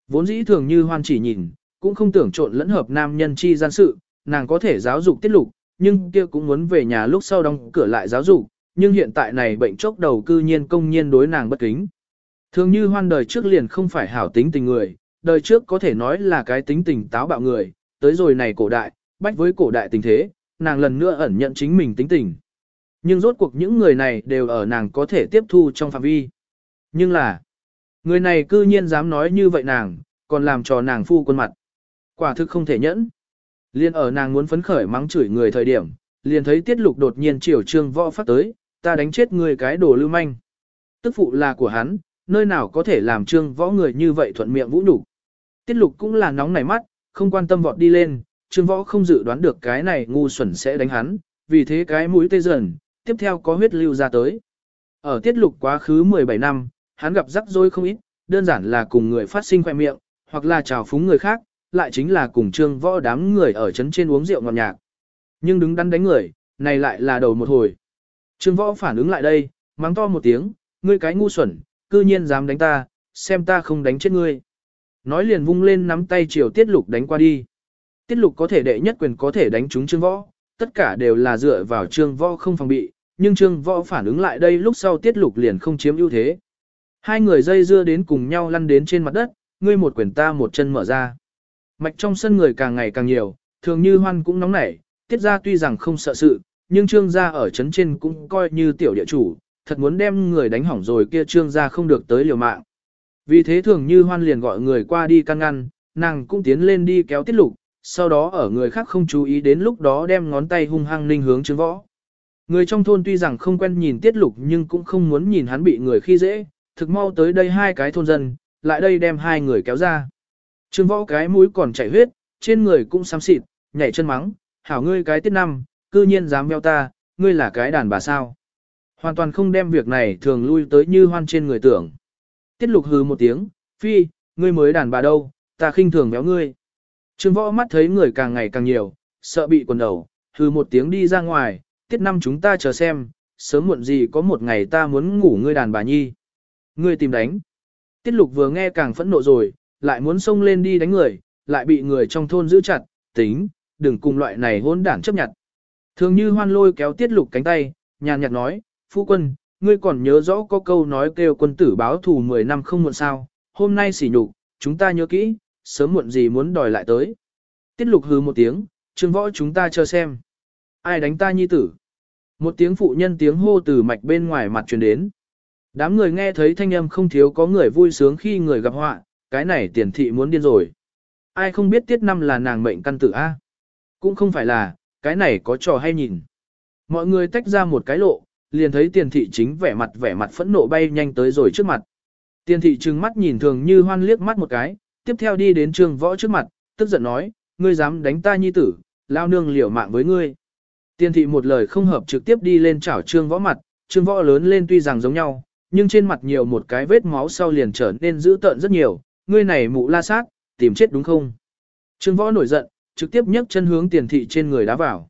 Vốn dĩ thường như hoan chỉ nhìn, cũng không tưởng trộn lẫn hợp nam nhân chi gian sự, nàng có thể giáo dục tiết lục, nhưng kia cũng muốn về nhà lúc sau đóng cửa lại giáo dục, nhưng hiện tại này bệnh chốc đầu cư nhiên công nhiên đối nàng bất kính. Thường như hoan đời trước liền không phải hảo tính tình người, đời trước có thể nói là cái tính tình táo bạo người, tới rồi này cổ đại, bách với cổ đại tình thế, nàng lần nữa ẩn nhận chính mình tính tình. Nhưng rốt cuộc những người này đều ở nàng có thể tiếp thu trong phạm vi. Nhưng là, người này cư nhiên dám nói như vậy nàng, còn làm cho nàng phu quân mặt. Quả thực không thể nhẫn. Liên ở nàng muốn phấn khởi mắng chửi người thời điểm, liền thấy tiết lục đột nhiên chiều trương võ phát tới, ta đánh chết người cái đồ lưu manh. Tức phụ là của hắn, nơi nào có thể làm trương võ người như vậy thuận miệng vũ đủ. Tiết lục cũng là nóng nảy mắt, không quan tâm vọt đi lên, trương võ không dự đoán được cái này ngu xuẩn sẽ đánh hắn, vì thế cái mũi tê dần, tiếp theo có huyết lưu ra tới. Ở tiết lục quá khứ 17 năm, hắn gặp rắc rối không ít, đơn giản là cùng người phát sinh khoe miệng, hoặc là chào phúng người khác, lại chính là cùng trương võ đám người ở trấn trên uống rượu ngọt nhạc. Nhưng đứng đắn đánh người, này lại là đầu một hồi. Trương võ phản ứng lại đây, mắng to một tiếng, ngươi cái ngu xuẩn, cư nhiên dám đánh ta, xem ta không đánh chết ngươi. Nói liền vung lên nắm tay chiều tiết lục đánh qua đi. Tiết lục có thể đệ nhất quyền có thể đánh trúng trương võ, tất cả đều là dựa vào trương võ không phòng bị, nhưng trương võ phản ứng lại đây lúc sau tiết lục liền không chiếm ưu thế. Hai người dây dưa đến cùng nhau lăn đến trên mặt đất, ngươi một quyền ta một chân mở ra. Mạch trong sân người càng ngày càng nhiều, thường như hoan cũng nóng nảy, tiết ra tuy rằng không sợ sự, nhưng trương gia ở trấn trên cũng coi như tiểu địa chủ, thật muốn đem người đánh hỏng rồi kia trương gia không được tới liều mạng. Vì thế thường như hoan liền gọi người qua đi căn ngăn, nàng cũng tiến lên đi kéo tiết lục, sau đó ở người khác không chú ý đến lúc đó đem ngón tay hung hăng ninh hướng trương võ. Người trong thôn tuy rằng không quen nhìn tiết lục nhưng cũng không muốn nhìn hắn bị người khi dễ, thực mau tới đây hai cái thôn dân, lại đây đem hai người kéo ra. Trương võ cái mũi còn chảy huyết, trên người cũng xám xịt, nhảy chân mắng, hảo ngươi cái tiết năm, cư nhiên dám veo ta, ngươi là cái đàn bà sao. Hoàn toàn không đem việc này thường lui tới như hoan trên người tưởng. Tiết lục hừ một tiếng, phi, ngươi mới đàn bà đâu, ta khinh thường béo ngươi. Trương võ mắt thấy người càng ngày càng nhiều, sợ bị quần đầu, hừ một tiếng đi ra ngoài, tiết năm chúng ta chờ xem, sớm muộn gì có một ngày ta muốn ngủ ngươi đàn bà nhi. Ngươi tìm đánh. Tiết lục vừa nghe càng phẫn nộ rồi, lại muốn xông lên đi đánh người, lại bị người trong thôn giữ chặt, tính, đừng cùng loại này hỗn đảng chấp nhận. Thường như hoan lôi kéo tiết lục cánh tay, nhàn nhạt nói, phu quân, ngươi còn nhớ rõ có câu nói kêu quân tử báo thù 10 năm không muộn sao, hôm nay xỉ nhục, chúng ta nhớ kỹ, sớm muộn gì muốn đòi lại tới. Tiết lục hừ một tiếng, trương võ chúng ta chờ xem. Ai đánh ta nhi tử? Một tiếng phụ nhân tiếng hô từ mạch bên ngoài mặt truyền đến. Đám người nghe thấy thanh âm không thiếu có người vui sướng khi người gặp họa, cái này tiền thị muốn điên rồi. Ai không biết tiết năm là nàng mệnh căn tử A? Cũng không phải là, cái này có trò hay nhìn. Mọi người tách ra một cái lộ, liền thấy tiền thị chính vẻ mặt vẻ mặt phẫn nộ bay nhanh tới rồi trước mặt. Tiền thị trừng mắt nhìn thường như hoan liếc mắt một cái, tiếp theo đi đến trường võ trước mặt, tức giận nói, ngươi dám đánh ta nhi tử, lao nương liều mạng với ngươi. Tiền thị một lời không hợp trực tiếp đi lên chảo trương võ mặt, trương võ lớn lên tuy rằng giống nhau, nhưng trên mặt nhiều một cái vết máu sau liền trở nên dữ tợn rất nhiều, ngươi này mụ la sát, tìm chết đúng không? Trương võ nổi giận, trực tiếp nhấc chân hướng tiền thị trên người đá vào.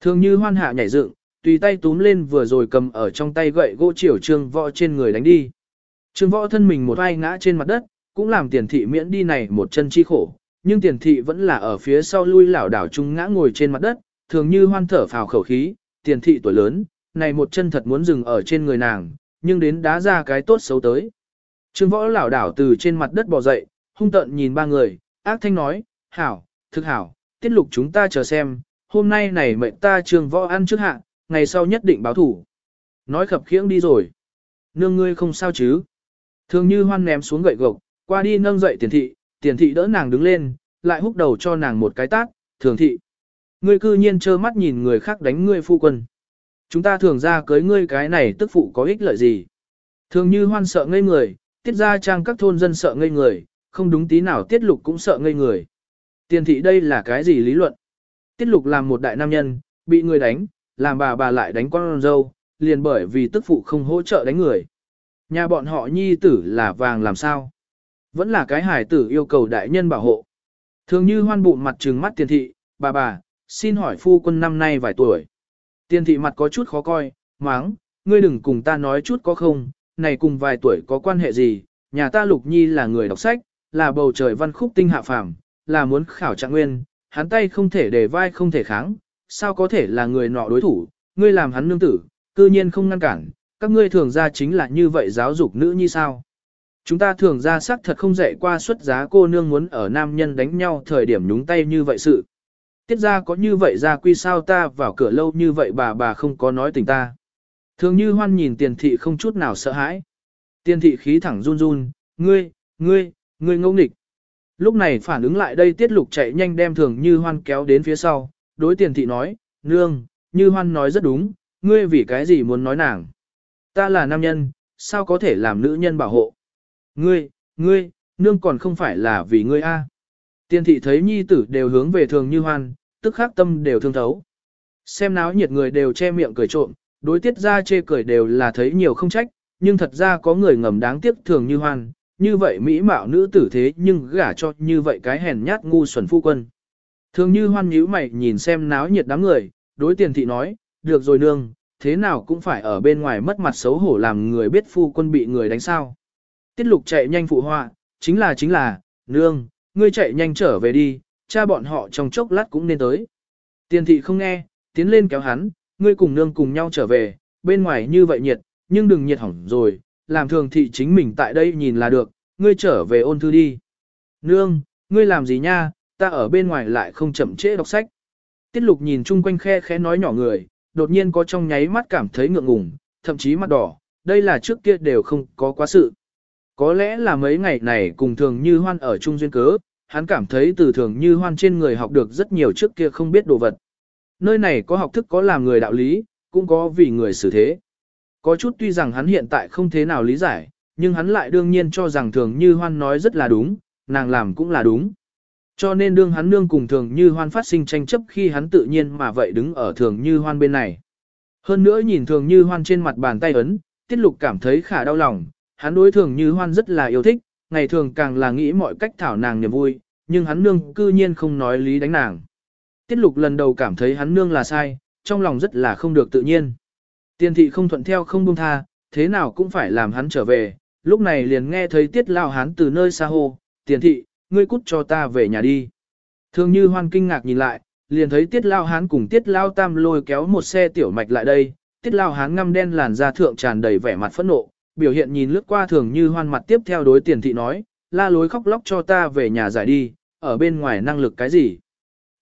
Thường như hoan hạ nhảy dựng, tùy tay túm lên vừa rồi cầm ở trong tay gậy gỗ chiều trương võ trên người đánh đi. Trương võ thân mình một ai ngã trên mặt đất, cũng làm tiền thị miễn đi này một chân chi khổ, nhưng tiền thị vẫn là ở phía sau lui lảo đảo chung ngã ngồi trên mặt đất, thường như hoan thở phào khẩu khí, tiền thị tuổi lớn, này một chân thật muốn dừng ở trên người nàng, nhưng đến đá ra cái tốt xấu tới. Trương võ lảo đảo từ trên mặt đất bò dậy, hung tợn nhìn ba người, ác thanh nói, hảo, thực hảo, tiết lục chúng ta chờ xem, hôm nay này mệnh ta trương võ ăn trước hạ, ngày sau nhất định báo thủ. Nói khập khiễng đi rồi. Nương ngươi không sao chứ. Thường như hoan ném xuống gậy gộc, qua đi nâng dậy tiền thị, tiền thị đỡ nàng đứng lên, lại húc đầu cho nàng một cái tát, thường thị. Ngươi cư nhiên trơ mắt nhìn người khác đánh ngươi phu quân. Chúng ta thường ra cưới ngươi cái này tức phụ có ích lợi gì. Thường như hoan sợ ngây người, tiết ra trang các thôn dân sợ ngây người, không đúng tí nào tiết lục cũng sợ ngây người. Tiền thị đây là cái gì lý luận? Tiết lục làm một đại nam nhân, bị người đánh, làm bà bà lại đánh con dâu, liền bởi vì tức phụ không hỗ trợ đánh người. Nhà bọn họ nhi tử là vàng làm sao? Vẫn là cái hải tử yêu cầu đại nhân bảo hộ. Thường như hoan bụng mặt trừng mắt tiền thị, bà bà, xin hỏi phu quân năm nay vài tuổi. Tiền thị mặt có chút khó coi, máng, ngươi đừng cùng ta nói chút có không, này cùng vài tuổi có quan hệ gì, nhà ta lục nhi là người đọc sách, là bầu trời văn khúc tinh hạ phàm, là muốn khảo trạng nguyên, hắn tay không thể để vai không thể kháng, sao có thể là người nọ đối thủ, ngươi làm hắn nương tử, cư nhiên không ngăn cản, các ngươi thường ra chính là như vậy giáo dục nữ nhi sao. Chúng ta thường ra xác thật không dạy qua xuất giá cô nương muốn ở nam nhân đánh nhau thời điểm nhúng tay như vậy sự. Tiết ra có như vậy ra quy sao ta vào cửa lâu như vậy bà bà không có nói tình ta. Thường như hoan nhìn tiền thị không chút nào sợ hãi. Tiền thị khí thẳng run run, ngươi, ngươi, ngươi ngông nghịch. Lúc này phản ứng lại đây tiết lục chạy nhanh đem thường như hoan kéo đến phía sau, đối tiền thị nói, nương, như hoan nói rất đúng, ngươi vì cái gì muốn nói nàng. Ta là nam nhân, sao có thể làm nữ nhân bảo hộ. Ngươi, ngươi, nương còn không phải là vì ngươi a. Tiền thị thấy nhi tử đều hướng về thường như hoan, tức khắc tâm đều thương thấu. Xem náo nhiệt người đều che miệng cười trộm, đối tiết ra chê cười đều là thấy nhiều không trách, nhưng thật ra có người ngầm đáng tiếc thường như hoan, như vậy mỹ mạo nữ tử thế nhưng gả cho như vậy cái hèn nhát ngu xuẩn phu quân. Thường như hoan nhíu mày nhìn xem náo nhiệt đám người, đối tiền thị nói, được rồi nương, thế nào cũng phải ở bên ngoài mất mặt xấu hổ làm người biết phu quân bị người đánh sao. Tiết lục chạy nhanh phụ họa, chính là chính là, nương, ngươi chạy nhanh trở về đi, cha bọn họ trong chốc lát cũng nên tới. Tiền thị không nghe, tiến lên kéo hắn, ngươi cùng nương cùng nhau trở về, bên ngoài như vậy nhiệt, nhưng đừng nhiệt hỏng rồi, làm thường thị chính mình tại đây nhìn là được, ngươi trở về ôn thư đi. Nương, ngươi làm gì nha, ta ở bên ngoài lại không chậm trễ đọc sách. Tiết lục nhìn chung quanh khe khẽ nói nhỏ người, đột nhiên có trong nháy mắt cảm thấy ngượng ngùng, thậm chí mặt đỏ, đây là trước kia đều không có quá sự. Có lẽ là mấy ngày này cùng thường như hoan ở chung duyên cớ, hắn cảm thấy từ thường như hoan trên người học được rất nhiều trước kia không biết đồ vật. Nơi này có học thức có làm người đạo lý, cũng có vì người xử thế. Có chút tuy rằng hắn hiện tại không thế nào lý giải, nhưng hắn lại đương nhiên cho rằng thường như hoan nói rất là đúng, nàng làm cũng là đúng. Cho nên đương hắn nương cùng thường như hoan phát sinh tranh chấp khi hắn tự nhiên mà vậy đứng ở thường như hoan bên này. Hơn nữa nhìn thường như hoan trên mặt bàn tay ấn, tiết lục cảm thấy khả đau lòng, hắn đối thường như hoan rất là yêu thích, ngày thường càng là nghĩ mọi cách thảo nàng niềm vui, nhưng hắn nương cư nhiên không nói lý đánh nàng. Tiết lục lần đầu cảm thấy hắn nương là sai, trong lòng rất là không được tự nhiên. Tiên thị không thuận theo không buông tha, thế nào cũng phải làm hắn trở về, lúc này liền nghe thấy tiết lao hắn từ nơi xa hô, tiền thị, ngươi cút cho ta về nhà đi. Thường như hoan kinh ngạc nhìn lại, liền thấy tiết lao hán cùng tiết lao tam lôi kéo một xe tiểu mạch lại đây, tiết lao hán ngăm đen làn da thượng tràn đầy vẻ mặt phẫn nộ, biểu hiện nhìn lướt qua thường như hoan mặt tiếp theo đối tiền thị nói, la lối khóc lóc cho ta về nhà giải đi, ở bên ngoài năng lực cái gì.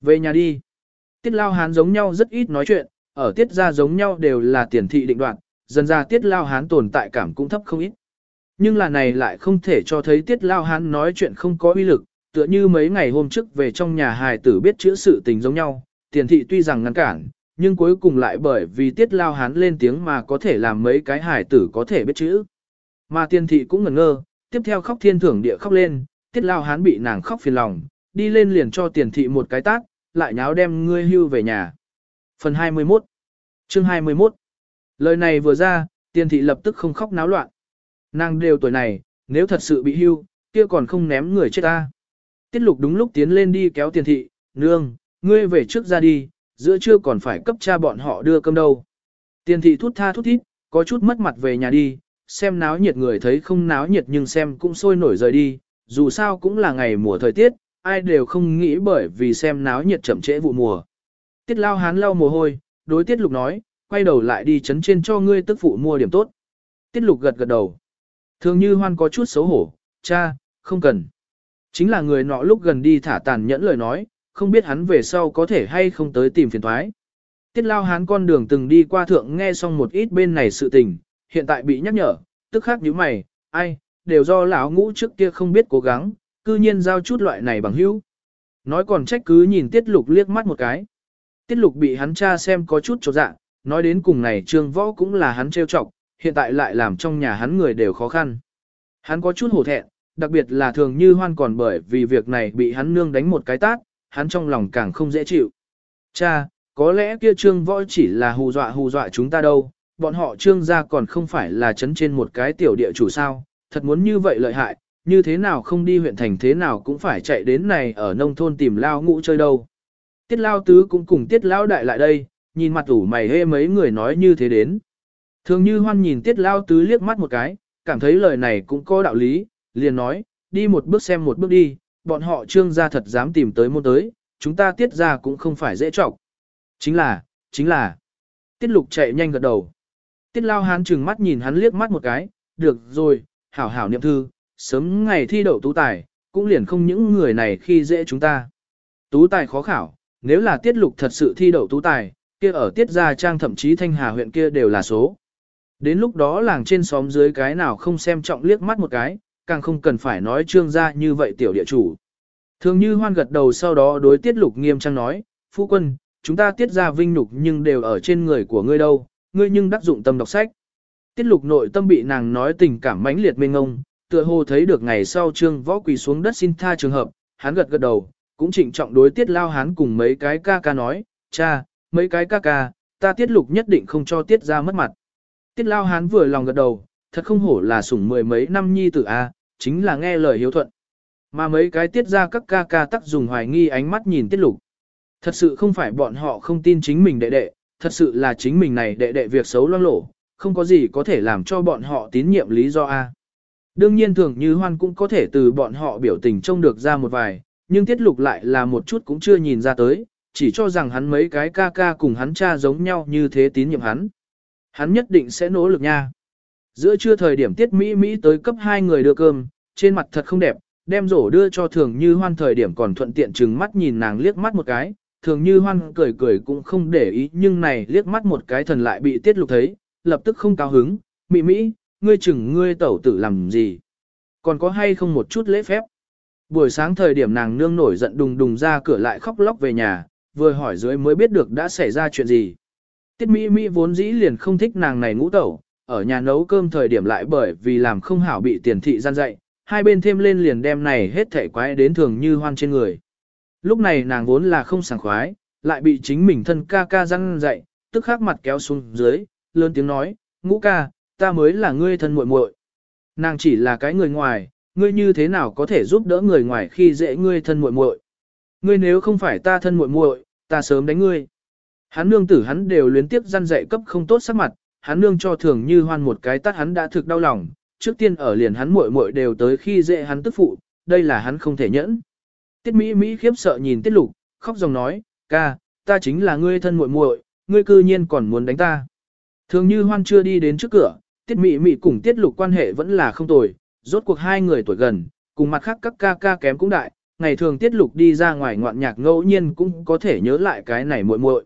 Về nhà đi. Tiết lao hán giống nhau rất ít nói chuyện, ở tiết ra giống nhau đều là tiền thị định đoạn, dần ra tiết lao hán tồn tại cảm cũng thấp không ít. Nhưng là này lại không thể cho thấy tiết lao hán nói chuyện không có uy lực, tựa như mấy ngày hôm trước về trong nhà hài tử biết chữa sự tình giống nhau, tiền thị tuy rằng ngăn cản, nhưng cuối cùng lại bởi vì tiết lao hán lên tiếng mà có thể làm mấy cái hài tử có thể biết chữ. Mà tiền thị cũng ngẩn ngơ, tiếp theo khóc thiên thưởng địa khóc lên, tiết lao hán bị nàng khóc phiền lòng, đi lên liền cho tiền thị một cái tác, lại nháo đem ngươi hưu về nhà. Phần 21 Chương 21 Lời này vừa ra, tiền thị lập tức không khóc náo loạn. Nàng đều tuổi này, nếu thật sự bị hưu, kia còn không ném người chết ta. Tiết lục đúng lúc tiến lên đi kéo tiền thị, nương, ngươi về trước ra đi, giữa trưa còn phải cấp cha bọn họ đưa cơm đâu. Tiền thị thút tha thút thít, có chút mất mặt về nhà đi, xem náo nhiệt người thấy không náo nhiệt nhưng xem cũng sôi nổi rời đi, dù sao cũng là ngày mùa thời tiết, ai đều không nghĩ bởi vì xem náo nhiệt chậm trễ vụ mùa. Tiết lao hán lau mồ hôi, đối tiết lục nói, quay đầu lại đi chấn trên cho ngươi tức phụ mua điểm tốt. Tiết lục gật gật đầu. Thường như hoan có chút xấu hổ, cha, không cần. Chính là người nọ lúc gần đi thả tàn nhẫn lời nói, không biết hắn về sau có thể hay không tới tìm phiền thoái. Tiết lao hán con đường từng đi qua thượng nghe xong một ít bên này sự tình, hiện tại bị nhắc nhở, tức khác như mày, ai, đều do lão ngũ trước kia không biết cố gắng, cư nhiên giao chút loại này bằng hữu. Nói còn trách cứ nhìn tiết lục liếc mắt một cái. Tiết lục bị hắn cha xem có chút trột dạ, nói đến cùng này trương võ cũng là hắn trêu chọc, hiện tại lại làm trong nhà hắn người đều khó khăn. Hắn có chút hổ thẹn, đặc biệt là thường như hoan còn bởi vì việc này bị hắn nương đánh một cái tát, hắn trong lòng càng không dễ chịu. Cha, có lẽ kia trương võ chỉ là hù dọa hù dọa chúng ta đâu, bọn họ trương gia còn không phải là chấn trên một cái tiểu địa chủ sao, thật muốn như vậy lợi hại, như thế nào không đi huyện thành thế nào cũng phải chạy đến này ở nông thôn tìm lao ngũ chơi đâu. Tiết lao tứ cũng cùng tiết lao đại lại đây, nhìn mặt ủ mày hê mấy người nói như thế đến. Thường như hoan nhìn tiết lao tứ liếc mắt một cái, cảm thấy lời này cũng có đạo lý, liền nói, đi một bước xem một bước đi, bọn họ trương gia thật dám tìm tới môn tới, chúng ta tiết ra cũng không phải dễ trọng. Chính là, chính là, tiết lục chạy nhanh gật đầu. Tiết lao hán chừng mắt nhìn hắn liếc mắt một cái, được rồi, hảo hảo niệm thư, sớm ngày thi đậu tú tài, cũng liền không những người này khi dễ chúng ta. Tú tài khó khảo, nếu là tiết lục thật sự thi đậu tú tài, kia ở tiết gia trang thậm chí thanh hà huyện kia đều là số. Đến lúc đó làng trên xóm dưới cái nào không xem trọng liếc mắt một cái, càng không cần phải nói trương gia như vậy tiểu địa chủ. Thường như hoan gật đầu sau đó đối tiết lục nghiêm trang nói, phu quân, chúng ta tiết ra vinh nhục nhưng đều ở trên người của ngươi đâu, ngươi nhưng đắc dụng tâm đọc sách. Tiết lục nội tâm bị nàng nói tình cảm mãnh liệt mênh ngông, tựa hồ thấy được ngày sau trương võ quỳ xuống đất xin tha trường hợp, hắn gật gật đầu, cũng trịnh trọng đối tiết lao hắn cùng mấy cái ca ca nói, cha, mấy cái ca ca, ta tiết lục nhất định không cho tiết ra mất mặt. Tiết lao hán vừa lòng gật đầu, thật không hổ là sủng mười mấy năm nhi tử A, chính là nghe lời hiếu thuận. Mà mấy cái tiết ra các ca ca tắc dùng hoài nghi ánh mắt nhìn tiết lục. Thật sự không phải bọn họ không tin chính mình đệ đệ, thật sự là chính mình này đệ đệ việc xấu loang lổ, không có gì có thể làm cho bọn họ tín nhiệm lý do A. Đương nhiên thường như hoan cũng có thể từ bọn họ biểu tình trông được ra một vài, nhưng tiết lục lại là một chút cũng chưa nhìn ra tới, chỉ cho rằng hắn mấy cái ca ca cùng hắn cha giống nhau như thế tín nhiệm hắn. Hắn nhất định sẽ nỗ lực nha. Giữa trưa thời điểm tiết Mỹ Mỹ tới cấp hai người đưa cơm, trên mặt thật không đẹp, đem rổ đưa cho thường như hoan thời điểm còn thuận tiện chừng mắt nhìn nàng liếc mắt một cái, thường như hoan cười cười cũng không để ý nhưng này liếc mắt một cái thần lại bị tiết lục thấy, lập tức không cao hứng, Mỹ Mỹ, ngươi chừng ngươi tẩu tử làm gì? Còn có hay không một chút lễ phép? Buổi sáng thời điểm nàng nương nổi giận đùng đùng ra cửa lại khóc lóc về nhà, vừa hỏi dưới mới biết được đã xảy ra chuyện gì. Tiết Mỹ Mỹ vốn dĩ liền không thích nàng này ngũ tẩu, ở nhà nấu cơm thời điểm lại bởi vì làm không hảo bị tiền thị gian dạy, hai bên thêm lên liền đem này hết thể quái đến thường như hoan trên người. Lúc này nàng vốn là không sảng khoái, lại bị chính mình thân ca ca răng dạy, tức khắc mặt kéo xuống dưới, lớn tiếng nói, ngũ ca, ta mới là ngươi thân muội muội. Nàng chỉ là cái người ngoài, ngươi như thế nào có thể giúp đỡ người ngoài khi dễ ngươi thân muội muội? Ngươi nếu không phải ta thân muội muội, ta sớm đánh ngươi. Hắn nương tử hắn đều luyến tiếp răn dạy cấp không tốt sắc mặt, hắn nương cho thường như hoan một cái tát hắn đã thực đau lòng, trước tiên ở liền hắn muội muội đều tới khi dễ hắn tức phụ, đây là hắn không thể nhẫn. Tiết Mỹ Mỹ khiếp sợ nhìn Tiết Lục, khóc dòng nói, ca, ta chính là ngươi thân muội muội, ngươi cư nhiên còn muốn đánh ta. Thường như hoan chưa đi đến trước cửa, Tiết Mỹ Mỹ cùng Tiết Lục quan hệ vẫn là không tồi, rốt cuộc hai người tuổi gần, cùng mặt khác các ca ca kém cũng đại, ngày thường Tiết Lục đi ra ngoài ngoạn nhạc ngẫu nhiên cũng có thể nhớ lại cái này muội muội.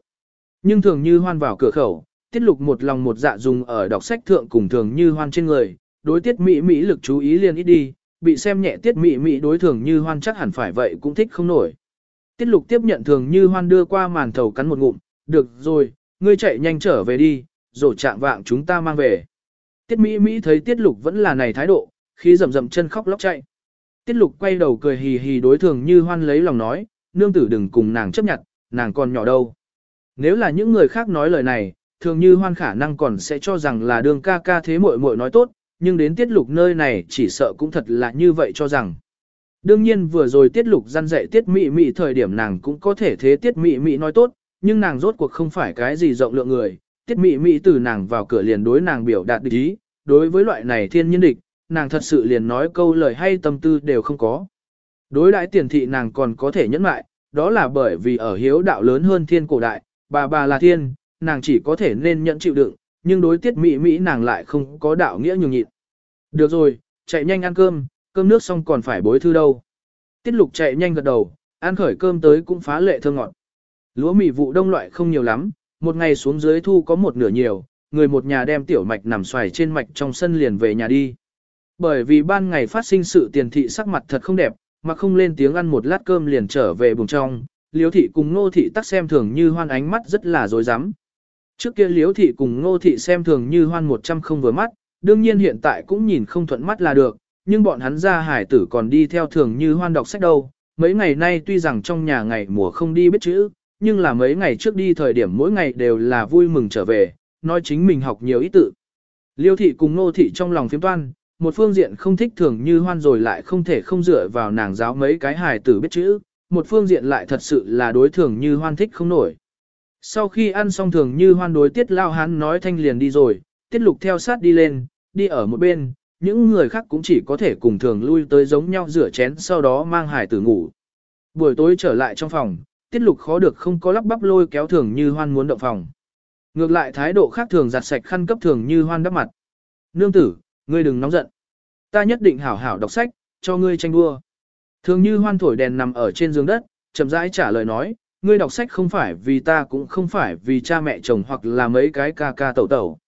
Nhưng thường như hoan vào cửa khẩu, tiết lục một lòng một dạ dùng ở đọc sách thượng cùng thường như hoan trên người, đối tiết mỹ mỹ lực chú ý liền ít đi, bị xem nhẹ tiết mỹ mỹ đối thường như hoan chắc hẳn phải vậy cũng thích không nổi. Tiết lục tiếp nhận thường như hoan đưa qua màn thầu cắn một ngụm, được rồi, ngươi chạy nhanh trở về đi, rồi chạm vạng chúng ta mang về. Tiết mỹ mỹ thấy tiết lục vẫn là này thái độ, khi rầm rầm chân khóc lóc chạy. Tiết lục quay đầu cười hì hì đối thường như hoan lấy lòng nói, nương tử đừng cùng nàng chấp nhận, nàng còn nhỏ đâu. Nếu là những người khác nói lời này, thường như hoan khả năng còn sẽ cho rằng là đường ca ca thế muội muội nói tốt, nhưng đến tiết lục nơi này chỉ sợ cũng thật là như vậy cho rằng. Đương nhiên vừa rồi tiết lục gian dạy tiết mị mị thời điểm nàng cũng có thể thế tiết mị mị nói tốt, nhưng nàng rốt cuộc không phải cái gì rộng lượng người, tiết mị mị từ nàng vào cửa liền đối nàng biểu đạt địch ý, đối với loại này thiên nhiên địch, nàng thật sự liền nói câu lời hay tâm tư đều không có. Đối đãi tiền thị nàng còn có thể nhẫn lại, đó là bởi vì ở hiếu đạo lớn hơn thiên cổ đại, bà bà là thiên, nàng chỉ có thể nên nhận chịu đựng, nhưng đối tiết mỹ mỹ nàng lại không có đạo nghĩa nhường nhịn. Được rồi, chạy nhanh ăn cơm, cơm nước xong còn phải bối thư đâu. Tiết lục chạy nhanh gật đầu, ăn khởi cơm tới cũng phá lệ thơm ngọt. Lúa mì vụ đông loại không nhiều lắm, một ngày xuống dưới thu có một nửa nhiều, người một nhà đem tiểu mạch nằm xoài trên mạch trong sân liền về nhà đi. Bởi vì ban ngày phát sinh sự tiền thị sắc mặt thật không đẹp, mà không lên tiếng ăn một lát cơm liền trở về bùng trong, liếu thị cùng ngô thị tắc xem thường như hoan ánh mắt rất là dối rắm Trước kia liếu thị cùng ngô thị xem thường như hoan một trăm không vừa mắt, đương nhiên hiện tại cũng nhìn không thuận mắt là được, nhưng bọn hắn ra hải tử còn đi theo thường như hoan đọc sách đâu. Mấy ngày nay tuy rằng trong nhà ngày mùa không đi biết chữ, nhưng là mấy ngày trước đi thời điểm mỗi ngày đều là vui mừng trở về, nói chính mình học nhiều ý tự. Liêu thị cùng ngô thị trong lòng phiếm toan, một phương diện không thích thường như hoan rồi lại không thể không dựa vào nàng giáo mấy cái hài tử biết chữ, một phương diện lại thật sự là đối thường như hoan thích không nổi. Sau khi ăn xong thường như hoan đối tiết lao hắn nói thanh liền đi rồi, tiết lục theo sát đi lên, đi ở một bên, những người khác cũng chỉ có thể cùng thường lui tới giống nhau rửa chén sau đó mang hải tử ngủ. Buổi tối trở lại trong phòng, tiết lục khó được không có lắp bắp lôi kéo thường như hoan muốn động phòng. Ngược lại thái độ khác thường giặt sạch khăn cấp thường như hoan đắp mặt. Nương tử, ngươi đừng nóng giận. Ta nhất định hảo hảo đọc sách, cho ngươi tranh đua. Thường như hoan thổi đèn nằm ở trên giường đất, chậm rãi trả lời nói, ngươi đọc sách không phải vì ta cũng không phải vì cha mẹ chồng hoặc là mấy cái ca ca tẩu tẩu.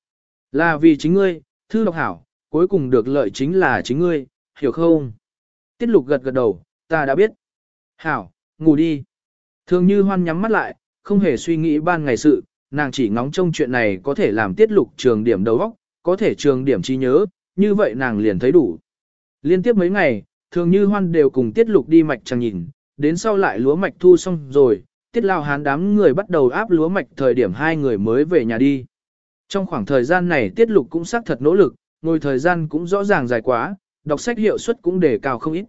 Là vì chính ngươi, thư đọc hảo, cuối cùng được lợi chính là chính ngươi, hiểu không? Tiết lục gật gật đầu, ta đã biết. Hảo, ngủ đi. Thường như hoan nhắm mắt lại, không hề suy nghĩ ban ngày sự, nàng chỉ ngóng trông chuyện này có thể làm tiết lục trường điểm đầu óc, có thể trường điểm trí nhớ, như vậy nàng liền thấy đủ. Liên tiếp mấy ngày, thường như hoan đều cùng tiết lục đi mạch chẳng nhìn, đến sau lại lúa mạch thu xong rồi, tiết lao hán đám người bắt đầu áp lúa mạch thời điểm hai người mới về nhà đi. Trong khoảng thời gian này tiết lục cũng xác thật nỗ lực, ngồi thời gian cũng rõ ràng dài quá, đọc sách hiệu suất cũng đề cao không ít.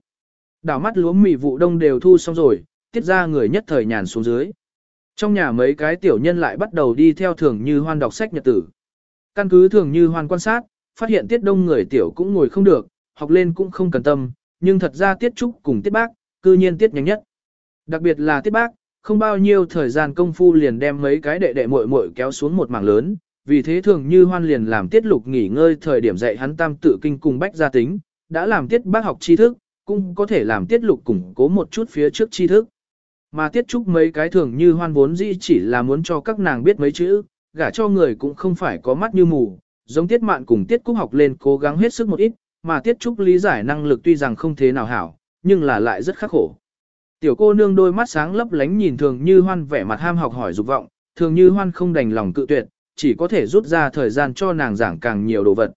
Đảo mắt lúa mì vụ đông đều thu xong rồi, tiết ra người nhất thời nhàn xuống dưới. Trong nhà mấy cái tiểu nhân lại bắt đầu đi theo thường như hoan đọc sách nhật tử. Căn cứ thường như hoan quan sát, phát hiện tiết đông người tiểu cũng ngồi không được, học lên cũng không cần tâm, nhưng thật ra tiết trúc cùng tiết bác, cư nhiên tiết nhanh nhất. Đặc biệt là tiết bác, không bao nhiêu thời gian công phu liền đem mấy cái đệ đệ muội muội kéo xuống một mảng lớn, vì thế thường như hoan liền làm tiết lục nghỉ ngơi thời điểm dạy hắn tam tự kinh cùng bách gia tính, đã làm tiết bác học tri thức, cũng có thể làm tiết lục củng cố một chút phía trước tri thức. Mà tiết trúc mấy cái thường như hoan vốn dĩ chỉ là muốn cho các nàng biết mấy chữ, gả cho người cũng không phải có mắt như mù, giống tiết mạn cùng tiết cúc học lên cố gắng hết sức một ít, mà tiết trúc lý giải năng lực tuy rằng không thế nào hảo, nhưng là lại rất khắc khổ. Tiểu cô nương đôi mắt sáng lấp lánh nhìn thường như hoan vẻ mặt ham học hỏi dục vọng, thường như hoan không đành lòng cự tuyệt, chỉ có thể rút ra thời gian cho nàng giảng càng nhiều đồ vật.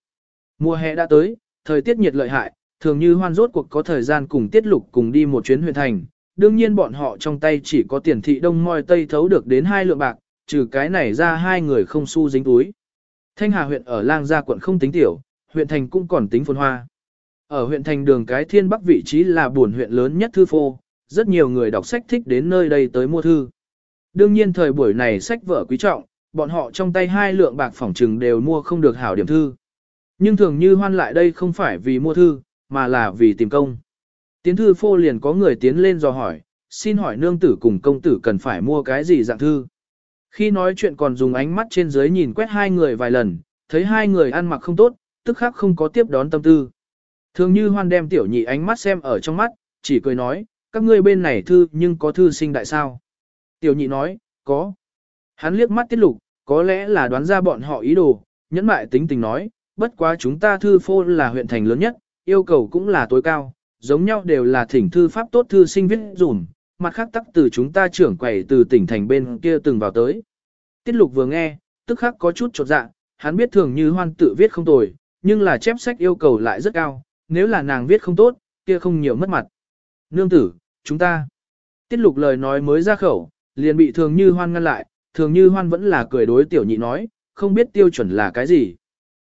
Mùa hè đã tới, thời tiết nhiệt lợi hại, thường như hoan rốt cuộc có thời gian cùng tiết lục cùng đi một chuyến huyện thành. Đương nhiên bọn họ trong tay chỉ có tiền thị đông moi tây thấu được đến hai lượng bạc, trừ cái này ra hai người không xu dính túi. Thanh Hà huyện ở Lang Gia quận không tính tiểu, huyện thành cũng còn tính phồn hoa. Ở huyện thành đường cái thiên bắc vị trí là buồn huyện lớn nhất thư phô, rất nhiều người đọc sách thích đến nơi đây tới mua thư. Đương nhiên thời buổi này sách vở quý trọng, bọn họ trong tay hai lượng bạc phỏng trừng đều mua không được hảo điểm thư. Nhưng thường như hoan lại đây không phải vì mua thư, mà là vì tìm công. Tiến thư phô liền có người tiến lên dò hỏi, xin hỏi nương tử cùng công tử cần phải mua cái gì dạng thư. Khi nói chuyện còn dùng ánh mắt trên dưới nhìn quét hai người vài lần, thấy hai người ăn mặc không tốt, tức khắc không có tiếp đón tâm tư. Thường như hoan đem tiểu nhị ánh mắt xem ở trong mắt, chỉ cười nói, các ngươi bên này thư nhưng có thư sinh đại sao. Tiểu nhị nói, có. Hắn liếc mắt tiết lục, có lẽ là đoán ra bọn họ ý đồ, nhẫn mại tính tình nói, bất quá chúng ta thư phô là huyện thành lớn nhất, yêu cầu cũng là tối cao, giống nhau đều là thỉnh thư pháp tốt thư sinh viết dùm, mặt khác tắc từ chúng ta trưởng quầy từ tỉnh thành bên kia từng vào tới. Tiết lục vừa nghe, tức khắc có chút chột dạ, hắn biết thường như hoan tự viết không tồi, nhưng là chép sách yêu cầu lại rất cao, nếu là nàng viết không tốt, kia không nhiều mất mặt. Nương tử, chúng ta. Tiết lục lời nói mới ra khẩu, liền bị thường như hoan ngăn lại, thường như hoan vẫn là cười đối tiểu nhị nói, không biết tiêu chuẩn là cái gì.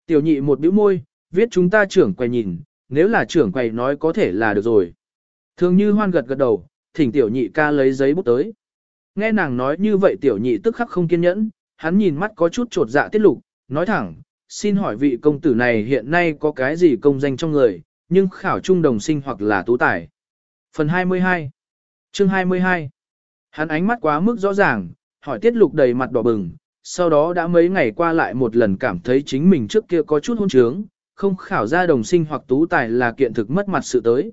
Tiểu nhị một bĩu môi, viết chúng ta trưởng quầy nhìn, nếu là trưởng quầy nói có thể là được rồi. Thường như hoan gật gật đầu, thỉnh tiểu nhị ca lấy giấy bút tới. Nghe nàng nói như vậy tiểu nhị tức khắc không kiên nhẫn, hắn nhìn mắt có chút trột dạ tiết lục, nói thẳng, xin hỏi vị công tử này hiện nay có cái gì công danh trong người, nhưng khảo trung đồng sinh hoặc là tú tài. Phần 22 Chương 22 Hắn ánh mắt quá mức rõ ràng, hỏi tiết lục đầy mặt đỏ bừng, sau đó đã mấy ngày qua lại một lần cảm thấy chính mình trước kia có chút hôn trướng, không khảo ra đồng sinh hoặc tú tài là kiện thực mất mặt sự tới.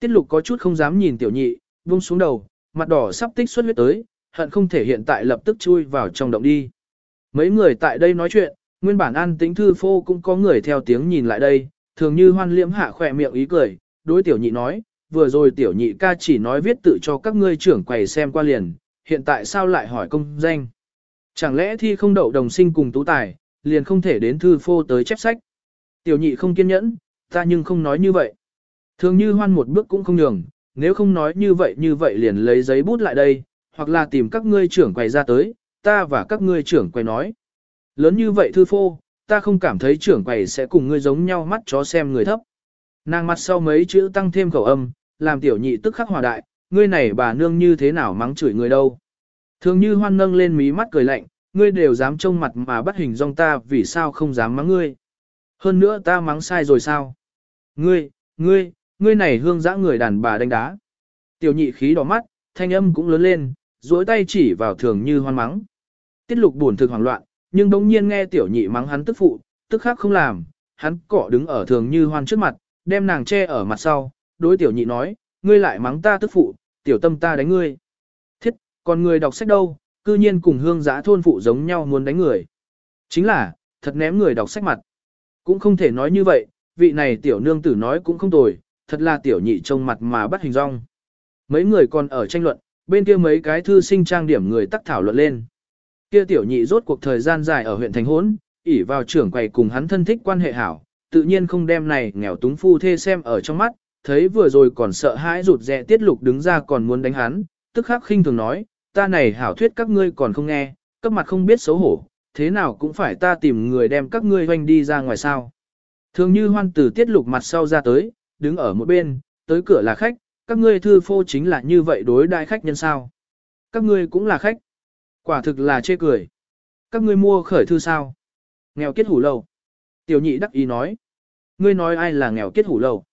Tiết lục có chút không dám nhìn tiểu nhị, buông xuống đầu, mặt đỏ sắp tích xuất huyết tới, hận không thể hiện tại lập tức chui vào trong động đi. Mấy người tại đây nói chuyện, nguyên bản an tính thư phô cũng có người theo tiếng nhìn lại đây, thường như hoan liễm hạ khỏe miệng ý cười, đối tiểu nhị nói, vừa rồi tiểu nhị ca chỉ nói viết tự cho các ngươi trưởng quầy xem qua liền, hiện tại sao lại hỏi công danh. Chẳng lẽ thi không đậu đồng sinh cùng tú tài, liền không thể đến thư phô tới chép sách. Tiểu nhị không kiên nhẫn, ta nhưng không nói như vậy. Thường như hoan một bước cũng không nhường, nếu không nói như vậy như vậy liền lấy giấy bút lại đây, hoặc là tìm các ngươi trưởng quầy ra tới, ta và các ngươi trưởng quầy nói. Lớn như vậy thư phô, ta không cảm thấy trưởng quầy sẽ cùng ngươi giống nhau mắt chó xem người thấp. Nàng mặt sau mấy chữ tăng thêm khẩu âm, làm tiểu nhị tức khắc hòa đại, ngươi này bà nương như thế nào mắng chửi người đâu. Thường như hoan nâng lên mí mắt cười lạnh, ngươi đều dám trông mặt mà bắt hình dong ta vì sao không dám mắng ngươi. Hơn nữa ta mắng sai rồi sao? Ngươi, ngươi, ngươi này hương dã người đàn bà đánh đá. Tiểu nhị khí đỏ mắt, thanh âm cũng lớn lên, duỗi tay chỉ vào thường như hoan mắng. Tiết lục buồn thực hoảng loạn, nhưng đống nhiên nghe tiểu nhị mắng hắn tức phụ, tức khác không làm, hắn cọ đứng ở thường như hoan trước mặt, đem nàng che ở mặt sau, đối tiểu nhị nói, ngươi lại mắng ta tức phụ, tiểu tâm ta đánh ngươi. Thiết, còn người đọc sách đâu, cư nhiên cùng hương giã thôn phụ giống nhau muốn đánh người. Chính là, thật ném người đọc sách mặt. Cũng không thể nói như vậy, vị này tiểu nương tử nói cũng không tồi, thật là tiểu nhị trông mặt mà bắt hình rong. Mấy người còn ở tranh luận, bên kia mấy cái thư sinh trang điểm người tắc thảo luận lên. Kia tiểu nhị rốt cuộc thời gian dài ở huyện thành hốn, ỉ vào trưởng quầy cùng hắn thân thích quan hệ hảo, tự nhiên không đem này nghèo túng phu thê xem ở trong mắt, thấy vừa rồi còn sợ hãi rụt rè tiết lục đứng ra còn muốn đánh hắn, tức khắc khinh thường nói, ta này hảo thuyết các ngươi còn không nghe, cấp mặt không biết xấu hổ, thế nào cũng phải ta tìm người đem các ngươi hoanh đi ra ngoài sao. Thường như hoan tử tiết lục mặt sau ra tới, đứng ở một bên, tới cửa là khách, các ngươi thư phô chính là như vậy đối đại khách nhân sao. Các ngươi cũng là khách. Quả thực là chê cười. Các ngươi mua khởi thư sao? Nghèo kết hủ lầu Tiểu nhị đắc ý nói. Ngươi nói ai là nghèo kết hủ lầu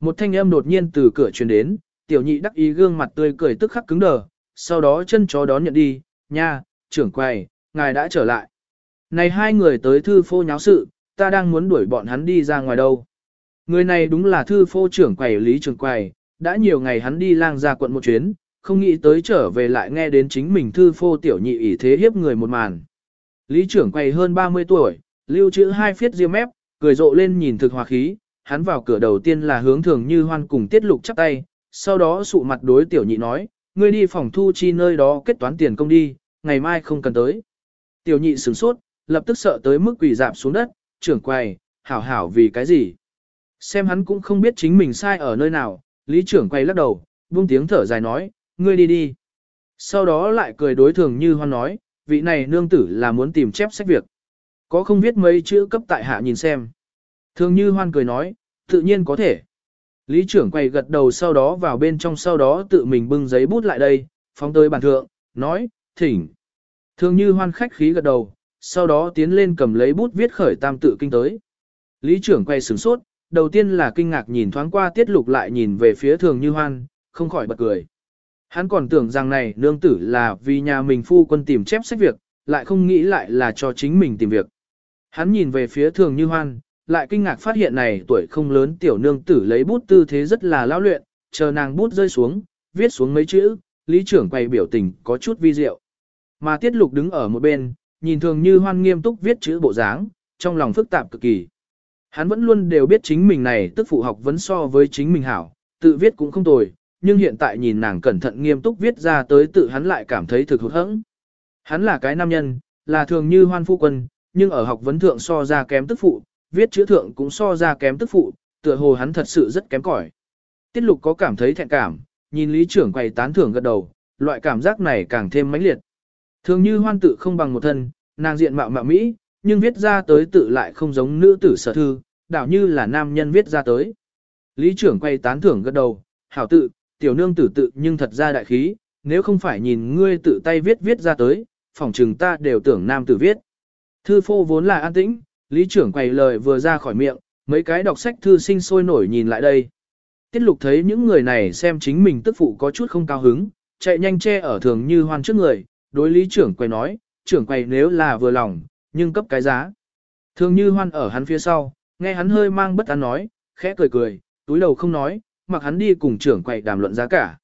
Một thanh âm đột nhiên từ cửa truyền đến, tiểu nhị đắc ý gương mặt tươi cười tức khắc cứng đờ, sau đó chân chó đón nhận đi, nha, trưởng quầy, ngài đã trở lại. Này hai người tới thư phô nháo sự, ta đang muốn đuổi bọn hắn đi ra ngoài đâu. Người này đúng là thư phô trưởng quầy Lý Trường Quầy, đã nhiều ngày hắn đi lang ra quận một chuyến, không nghĩ tới trở về lại nghe đến chính mình thư phô tiểu nhị ỷ thế hiếp người một màn. Lý trưởng quầy hơn 30 tuổi, lưu trữ hai phiết riêng mép, cười rộ lên nhìn thực hòa khí, hắn vào cửa đầu tiên là hướng thường như hoan cùng tiết lục chắp tay, sau đó sụ mặt đối tiểu nhị nói, ngươi đi phòng thu chi nơi đó kết toán tiền công đi, ngày mai không cần tới. Tiểu nhị sửng sốt, lập tức sợ tới mức quỳ dạp xuống đất, trưởng quầy, hảo hảo vì cái gì. Xem hắn cũng không biết chính mình sai ở nơi nào, lý trưởng quay lắc đầu, buông tiếng thở dài nói, ngươi đi đi. Sau đó lại cười đối thường như hoan nói, vị này nương tử là muốn tìm chép sách việc. Có không viết mấy chữ cấp tại hạ nhìn xem. Thường như hoan cười nói, tự nhiên có thể. Lý trưởng quay gật đầu sau đó vào bên trong sau đó tự mình bưng giấy bút lại đây, phóng tới bàn thượng, nói, thỉnh. Thường như hoan khách khí gật đầu, sau đó tiến lên cầm lấy bút viết khởi tam tự kinh tới. Lý trưởng quay sửng sốt, đầu tiên là kinh ngạc nhìn thoáng qua tiết lục lại nhìn về phía thường như hoan, không khỏi bật cười. Hắn còn tưởng rằng này nương tử là vì nhà mình phu quân tìm chép sách việc, lại không nghĩ lại là cho chính mình tìm việc. Hắn nhìn về phía thường như hoan, lại kinh ngạc phát hiện này tuổi không lớn tiểu nương tử lấy bút tư thế rất là lao luyện, chờ nàng bút rơi xuống, viết xuống mấy chữ, lý trưởng quay biểu tình có chút vi diệu. Mà tiết lục đứng ở một bên, nhìn thường như hoan nghiêm túc viết chữ bộ dáng, trong lòng phức tạp cực kỳ. Hắn vẫn luôn đều biết chính mình này tức phụ học vấn so với chính mình hảo, tự viết cũng không tồi, nhưng hiện tại nhìn nàng cẩn thận nghiêm túc viết ra tới tự hắn lại cảm thấy thực hụt hẫng. Hắn là cái nam nhân, là thường như hoan phu quân, nhưng ở học vấn thượng so ra kém tức phụ, viết chữ thượng cũng so ra kém tức phụ, tựa hồ hắn thật sự rất kém cỏi. Tiết lục có cảm thấy thẹn cảm, nhìn lý trưởng quầy tán thưởng gật đầu, loại cảm giác này càng thêm mãnh liệt. Thường như hoan tự không bằng một thân, nàng diện mạo mạo Mỹ, nhưng viết ra tới tự lại không giống nữ tử sở thư, đảo như là nam nhân viết ra tới. Lý trưởng quay tán thưởng gật đầu, hảo tự, tiểu nương tử tự nhưng thật ra đại khí, nếu không phải nhìn ngươi tự tay viết viết ra tới, phỏng chừng ta đều tưởng nam tử viết. Thư phô vốn là an tĩnh, lý trưởng quầy lời vừa ra khỏi miệng, mấy cái đọc sách thư sinh sôi nổi nhìn lại đây. Tiết lục thấy những người này xem chính mình tức phụ có chút không cao hứng, chạy nhanh che ở thường như hoan trước người, đối lý trưởng quầy nói, trưởng quầy nếu là vừa lòng, nhưng cấp cái giá. Thường như hoan ở hắn phía sau, nghe hắn hơi mang bất an nói, khẽ cười cười, túi đầu không nói, mặc hắn đi cùng trưởng quầy đàm luận giá cả.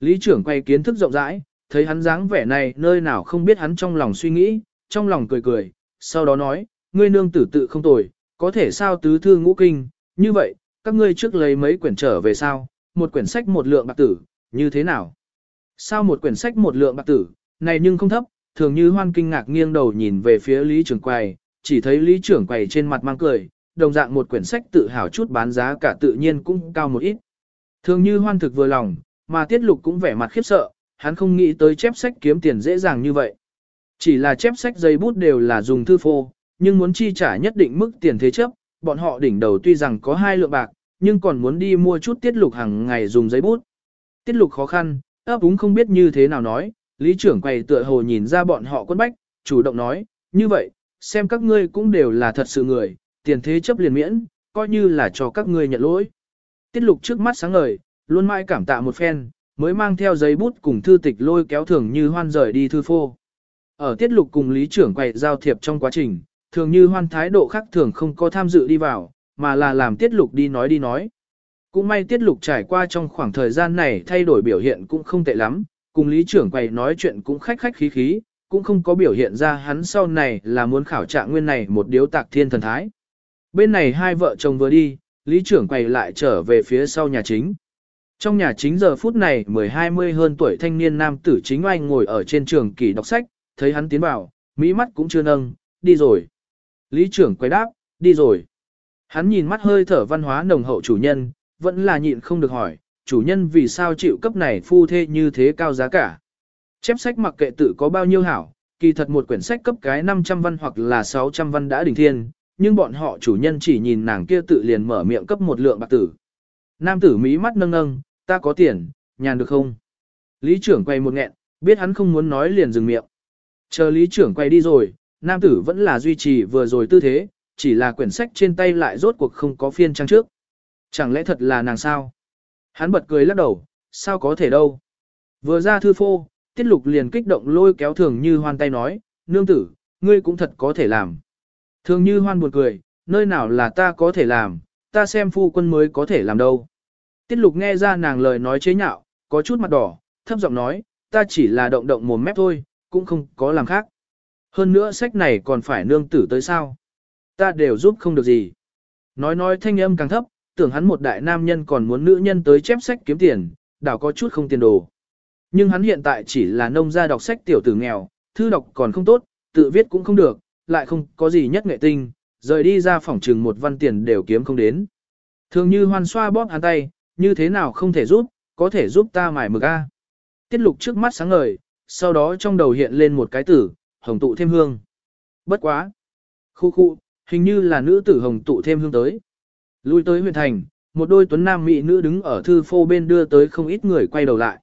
Lý trưởng quầy kiến thức rộng rãi, thấy hắn dáng vẻ này nơi nào không biết hắn trong lòng suy nghĩ, trong lòng cười cười, sau đó nói, ngươi nương tử tự không tồi, có thể sao tứ thư ngũ kinh, như vậy, các ngươi trước lấy mấy quyển trở về sao, một quyển sách một lượng bạc tử, như thế nào? Sao một quyển sách một lượng bạc tử, này nhưng không thấp, thường như hoan kinh ngạc nghiêng đầu nhìn về phía Lý trưởng quầy, chỉ thấy Lý trưởng quầy trên mặt mang cười, đồng dạng một quyển sách tự hào chút bán giá cả tự nhiên cũng cao một ít. Thường như hoan thực vừa lòng, mà tiết lục cũng vẻ mặt khiếp sợ, hắn không nghĩ tới chép sách kiếm tiền dễ dàng như vậy. Chỉ là chép sách giấy bút đều là dùng thư phô, nhưng muốn chi trả nhất định mức tiền thế chấp, bọn họ đỉnh đầu tuy rằng có hai lượng bạc, nhưng còn muốn đi mua chút tiết lục hàng ngày dùng giấy bút. Tiết lục khó khăn, ấp úng không biết như thế nào nói, lý trưởng quầy tựa hồ nhìn ra bọn họ quân bách, chủ động nói, như vậy, xem các ngươi cũng đều là thật sự người, tiền thế chấp liền miễn, coi như là cho các ngươi nhận lỗi. Tiết lục trước mắt sáng ngời, luôn mãi cảm tạ một phen, mới mang theo giấy bút cùng thư tịch lôi kéo thường như hoan rời đi thư phô. Ở tiết lục cùng lý trưởng quầy giao thiệp trong quá trình, thường như hoan thái độ khác thường không có tham dự đi vào, mà là làm tiết lục đi nói đi nói. Cũng may tiết lục trải qua trong khoảng thời gian này thay đổi biểu hiện cũng không tệ lắm, cùng lý trưởng quầy nói chuyện cũng khách khách khí khí, cũng không có biểu hiện ra hắn sau này là muốn khảo trạng nguyên này một điếu tạc thiên thần thái. Bên này hai vợ chồng vừa đi, lý trưởng quay lại trở về phía sau nhà chính. Trong nhà chính giờ phút này 10-20 hơn tuổi thanh niên nam tử chính oanh ngồi ở trên trường kỳ đọc sách, thấy hắn tiến vào, mỹ mắt cũng chưa nâng, đi rồi. Lý trưởng quay đáp, đi rồi. Hắn nhìn mắt hơi thở văn hóa nồng hậu chủ nhân, vẫn là nhịn không được hỏi, chủ nhân vì sao chịu cấp này phu thê như thế cao giá cả. Chép sách mặc kệ tự có bao nhiêu hảo, kỳ thật một quyển sách cấp cái 500 văn hoặc là 600 văn đã đỉnh thiên, nhưng bọn họ chủ nhân chỉ nhìn nàng kia tự liền mở miệng cấp một lượng bạc tử. Nam tử mỹ mắt nâng nâng, ta có tiền, nhàn được không? Lý trưởng quay một nghẹn, biết hắn không muốn nói liền dừng miệng. Chờ lý trưởng quay đi rồi, nam tử vẫn là duy trì vừa rồi tư thế, chỉ là quyển sách trên tay lại rốt cuộc không có phiên trang trước. Chẳng lẽ thật là nàng sao? Hắn bật cười lắc đầu, sao có thể đâu? Vừa ra thư phô, tiết lục liền kích động lôi kéo thường như hoan tay nói, nương tử, ngươi cũng thật có thể làm. Thường như hoan buồn cười, nơi nào là ta có thể làm, ta xem phu quân mới có thể làm đâu. Tiết lục nghe ra nàng lời nói chế nhạo, có chút mặt đỏ, thấp giọng nói, ta chỉ là động động mồm mép thôi, cũng không có làm khác. Hơn nữa sách này còn phải nương tử tới sao. Ta đều giúp không được gì. Nói nói thanh âm càng thấp, tưởng hắn một đại nam nhân còn muốn nữ nhân tới chép sách kiếm tiền, đảo có chút không tiền đồ. Nhưng hắn hiện tại chỉ là nông gia đọc sách tiểu tử nghèo, thư đọc còn không tốt, tự viết cũng không được, lại không có gì nhất nghệ tinh, rời đi ra phòng trừng một văn tiền đều kiếm không đến. Thường như hoan xoa bóp hắn tay, như thế nào không thể giúp, có thể giúp ta mải mực a. Tiết lục trước mắt sáng ngời, sau đó trong đầu hiện lên một cái tử, hồng tụ thêm hương. Bất quá. Khu khu, hình như là nữ tử hồng tụ thêm hương tới. Lui tới huyện thành, một đôi tuấn nam mỹ nữ đứng ở thư phô bên đưa tới không ít người quay đầu lại.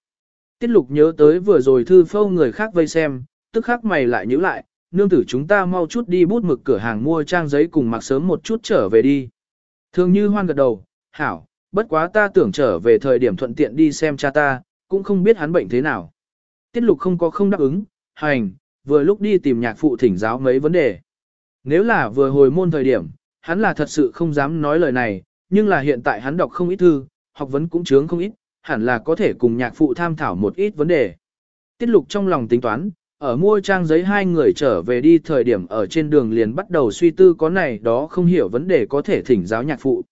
Tiết lục nhớ tới vừa rồi thư phô người khác vây xem, tức khắc mày lại nhíu lại, nương tử chúng ta mau chút đi bút mực cửa hàng mua trang giấy cùng mặc sớm một chút trở về đi. Thường như hoan gật đầu, hảo, bất quá ta tưởng trở về thời điểm thuận tiện đi xem cha ta, cũng không biết hắn bệnh thế nào. Tiết lục không có không đáp ứng, hành, vừa lúc đi tìm nhạc phụ thỉnh giáo mấy vấn đề. Nếu là vừa hồi môn thời điểm, hắn là thật sự không dám nói lời này, nhưng là hiện tại hắn đọc không ít thư, học vấn cũng chướng không ít, hẳn là có thể cùng nhạc phụ tham thảo một ít vấn đề. Tiết lục trong lòng tính toán, ở mua trang giấy hai người trở về đi thời điểm ở trên đường liền bắt đầu suy tư có này đó không hiểu vấn đề có thể thỉnh giáo nhạc phụ.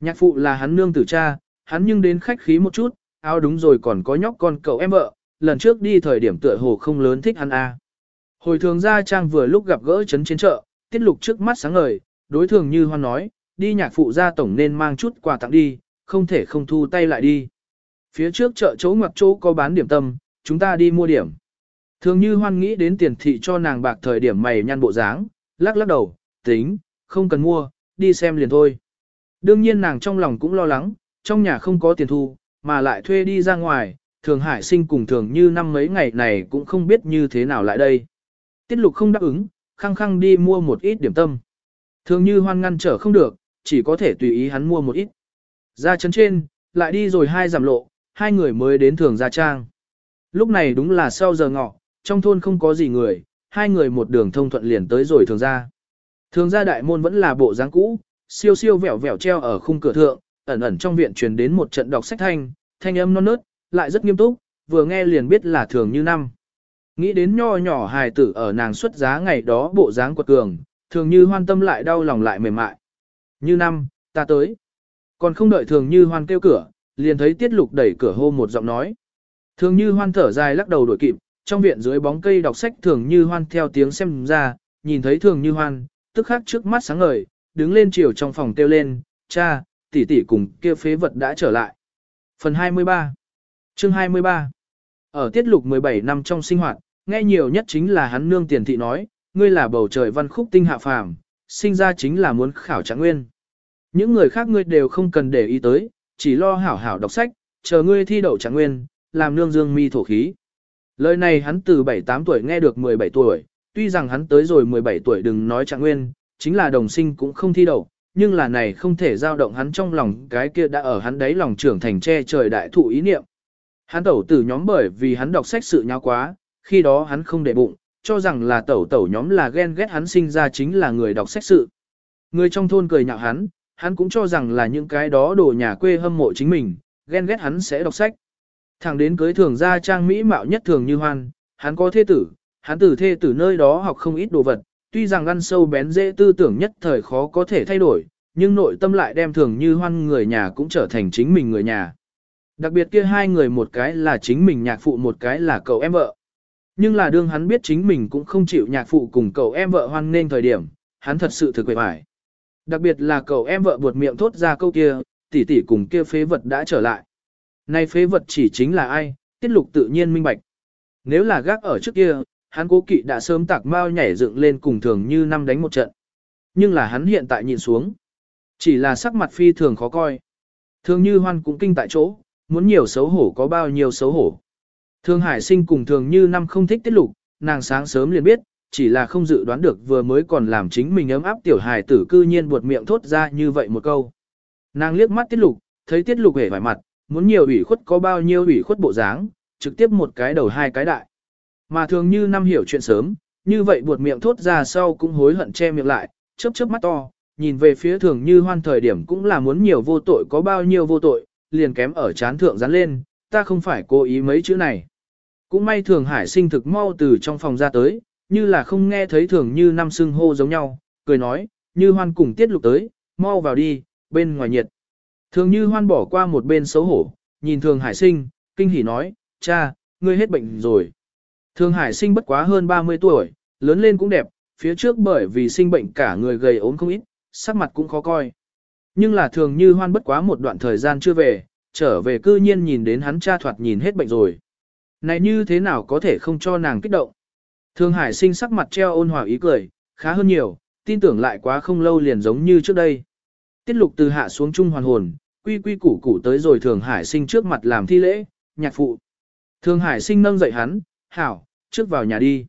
Nhạc phụ là hắn nương tử cha, hắn nhưng đến khách khí một chút, áo đúng rồi còn có nhóc con cậu em vợ, lần trước đi thời điểm tựa hồ không lớn thích hắn a. Hồi thường ra trang vừa lúc gặp gỡ chấn trên chợ, tiết lục trước mắt sáng ngời, đối thường như hoan nói, đi nhạc phụ ra tổng nên mang chút quà tặng đi, không thể không thu tay lại đi. Phía trước chợ chỗ ngoặc chỗ có bán điểm tâm, chúng ta đi mua điểm. Thường như hoan nghĩ đến tiền thị cho nàng bạc thời điểm mày nhăn bộ dáng, lắc lắc đầu, tính, không cần mua, đi xem liền thôi. Đương nhiên nàng trong lòng cũng lo lắng, trong nhà không có tiền thu, mà lại thuê đi ra ngoài, thường hải sinh cùng thường như năm mấy ngày này cũng không biết như thế nào lại đây. Tiết lục không đáp ứng, khăng khăng đi mua một ít điểm tâm. Thường như hoan ngăn trở không được, chỉ có thể tùy ý hắn mua một ít. Ra chân trên, lại đi rồi hai giảm lộ, hai người mới đến thường gia trang. Lúc này đúng là sau giờ ngọ, trong thôn không có gì người, hai người một đường thông thuận liền tới rồi thường gia. Thường gia đại môn vẫn là bộ dáng cũ, siêu siêu vẹo vẹo treo ở khung cửa thượng, ẩn ẩn trong viện truyền đến một trận đọc sách thanh, thanh âm non nớt, lại rất nghiêm túc, vừa nghe liền biết là thường như năm. Nghĩ đến nho nhỏ hài tử ở nàng xuất giá ngày đó bộ dáng quật cường, thường như hoan tâm lại đau lòng lại mềm mại. Như năm, ta tới. Còn không đợi thường như hoan kêu cửa, liền thấy tiết lục đẩy cửa hô một giọng nói. Thường như hoan thở dài lắc đầu đổi kịp, trong viện dưới bóng cây đọc sách thường như hoan theo tiếng xem ra, nhìn thấy thường như hoan, tức khắc trước mắt sáng ngời, đứng lên chiều trong phòng kêu lên, cha, tỷ tỷ cùng kia phế vật đã trở lại. Phần 23 Chương 23 Ở tiết lục 17 năm trong sinh hoạt, nghe nhiều nhất chính là hắn nương tiền thị nói, ngươi là bầu trời văn khúc tinh hạ phàm, sinh ra chính là muốn khảo trạng nguyên. Những người khác ngươi đều không cần để ý tới, chỉ lo hảo hảo đọc sách, chờ ngươi thi đậu trạng nguyên, làm nương dương mi thổ khí. Lời này hắn từ 7-8 tuổi nghe được 17 tuổi, tuy rằng hắn tới rồi 17 tuổi đừng nói trạng nguyên, chính là đồng sinh cũng không thi đậu, nhưng là này không thể giao động hắn trong lòng cái kia đã ở hắn đấy lòng trưởng thành che trời đại thụ ý niệm. Hắn tẩu tử nhóm bởi vì hắn đọc sách sự nhau quá, khi đó hắn không để bụng, cho rằng là tẩu tẩu nhóm là ghen ghét hắn sinh ra chính là người đọc sách sự. Người trong thôn cười nhạo hắn, hắn cũng cho rằng là những cái đó đồ nhà quê hâm mộ chính mình, ghen ghét hắn sẽ đọc sách. Thẳng đến cưới thường ra trang mỹ mạo nhất thường như hoan, hắn có thê tử, hắn từ thê tử nơi đó học không ít đồ vật, tuy rằng ăn sâu bén dễ tư tưởng nhất thời khó có thể thay đổi, nhưng nội tâm lại đem thường như hoan người nhà cũng trở thành chính mình người nhà. Đặc biệt kia hai người một cái là chính mình nhạc phụ một cái là cậu em vợ. Nhưng là đương hắn biết chính mình cũng không chịu nhạc phụ cùng cậu em vợ hoan nên thời điểm, hắn thật sự thực quệ phải. Đặc biệt là cậu em vợ buột miệng thốt ra câu kia, tỷ tỷ cùng kia phế vật đã trở lại. Nay phế vật chỉ chính là ai, tiết lục tự nhiên minh bạch. Nếu là gác ở trước kia, hắn cố kỵ đã sớm tạc mau nhảy dựng lên cùng thường như năm đánh một trận. Nhưng là hắn hiện tại nhìn xuống. Chỉ là sắc mặt phi thường khó coi. Thường như hoan cũng kinh tại chỗ, muốn nhiều xấu hổ có bao nhiêu xấu hổ. Thường hải sinh cùng thường như năm không thích tiết lục, nàng sáng sớm liền biết, chỉ là không dự đoán được vừa mới còn làm chính mình ấm áp tiểu hài tử cư nhiên buột miệng thốt ra như vậy một câu. Nàng liếc mắt tiết lục, thấy tiết lục hề vải mặt, muốn nhiều ủy khuất có bao nhiêu ủy khuất bộ dáng, trực tiếp một cái đầu hai cái đại. Mà thường như năm hiểu chuyện sớm, như vậy buột miệng thốt ra sau cũng hối hận che miệng lại, chớp chớp mắt to, nhìn về phía thường như hoan thời điểm cũng là muốn nhiều vô tội có bao nhiêu vô tội, liền kém ở chán thượng dán lên, ta không phải cố ý mấy chữ này. Cũng may thường hải sinh thực mau từ trong phòng ra tới, như là không nghe thấy thường như năm xưng hô giống nhau, cười nói, như hoan cùng tiết lục tới, mau vào đi, bên ngoài nhiệt. Thường như hoan bỏ qua một bên xấu hổ, nhìn thường hải sinh, kinh hỉ nói, cha, ngươi hết bệnh rồi. Thường hải sinh bất quá hơn 30 tuổi, lớn lên cũng đẹp, phía trước bởi vì sinh bệnh cả người gầy ốm không ít, sắc mặt cũng khó coi. Nhưng là thường như hoan bất quá một đoạn thời gian chưa về, trở về cư nhiên nhìn đến hắn cha thoạt nhìn hết bệnh rồi. Này như thế nào có thể không cho nàng kích động. Thường hải sinh sắc mặt treo ôn hòa ý cười, khá hơn nhiều, tin tưởng lại quá không lâu liền giống như trước đây. Tiết lục từ hạ xuống trung hoàn hồn, quy quy củ củ tới rồi thường hải sinh trước mặt làm thi lễ, nhạc phụ. Thường hải sinh nâng dậy hắn, hảo, trước vào nhà đi.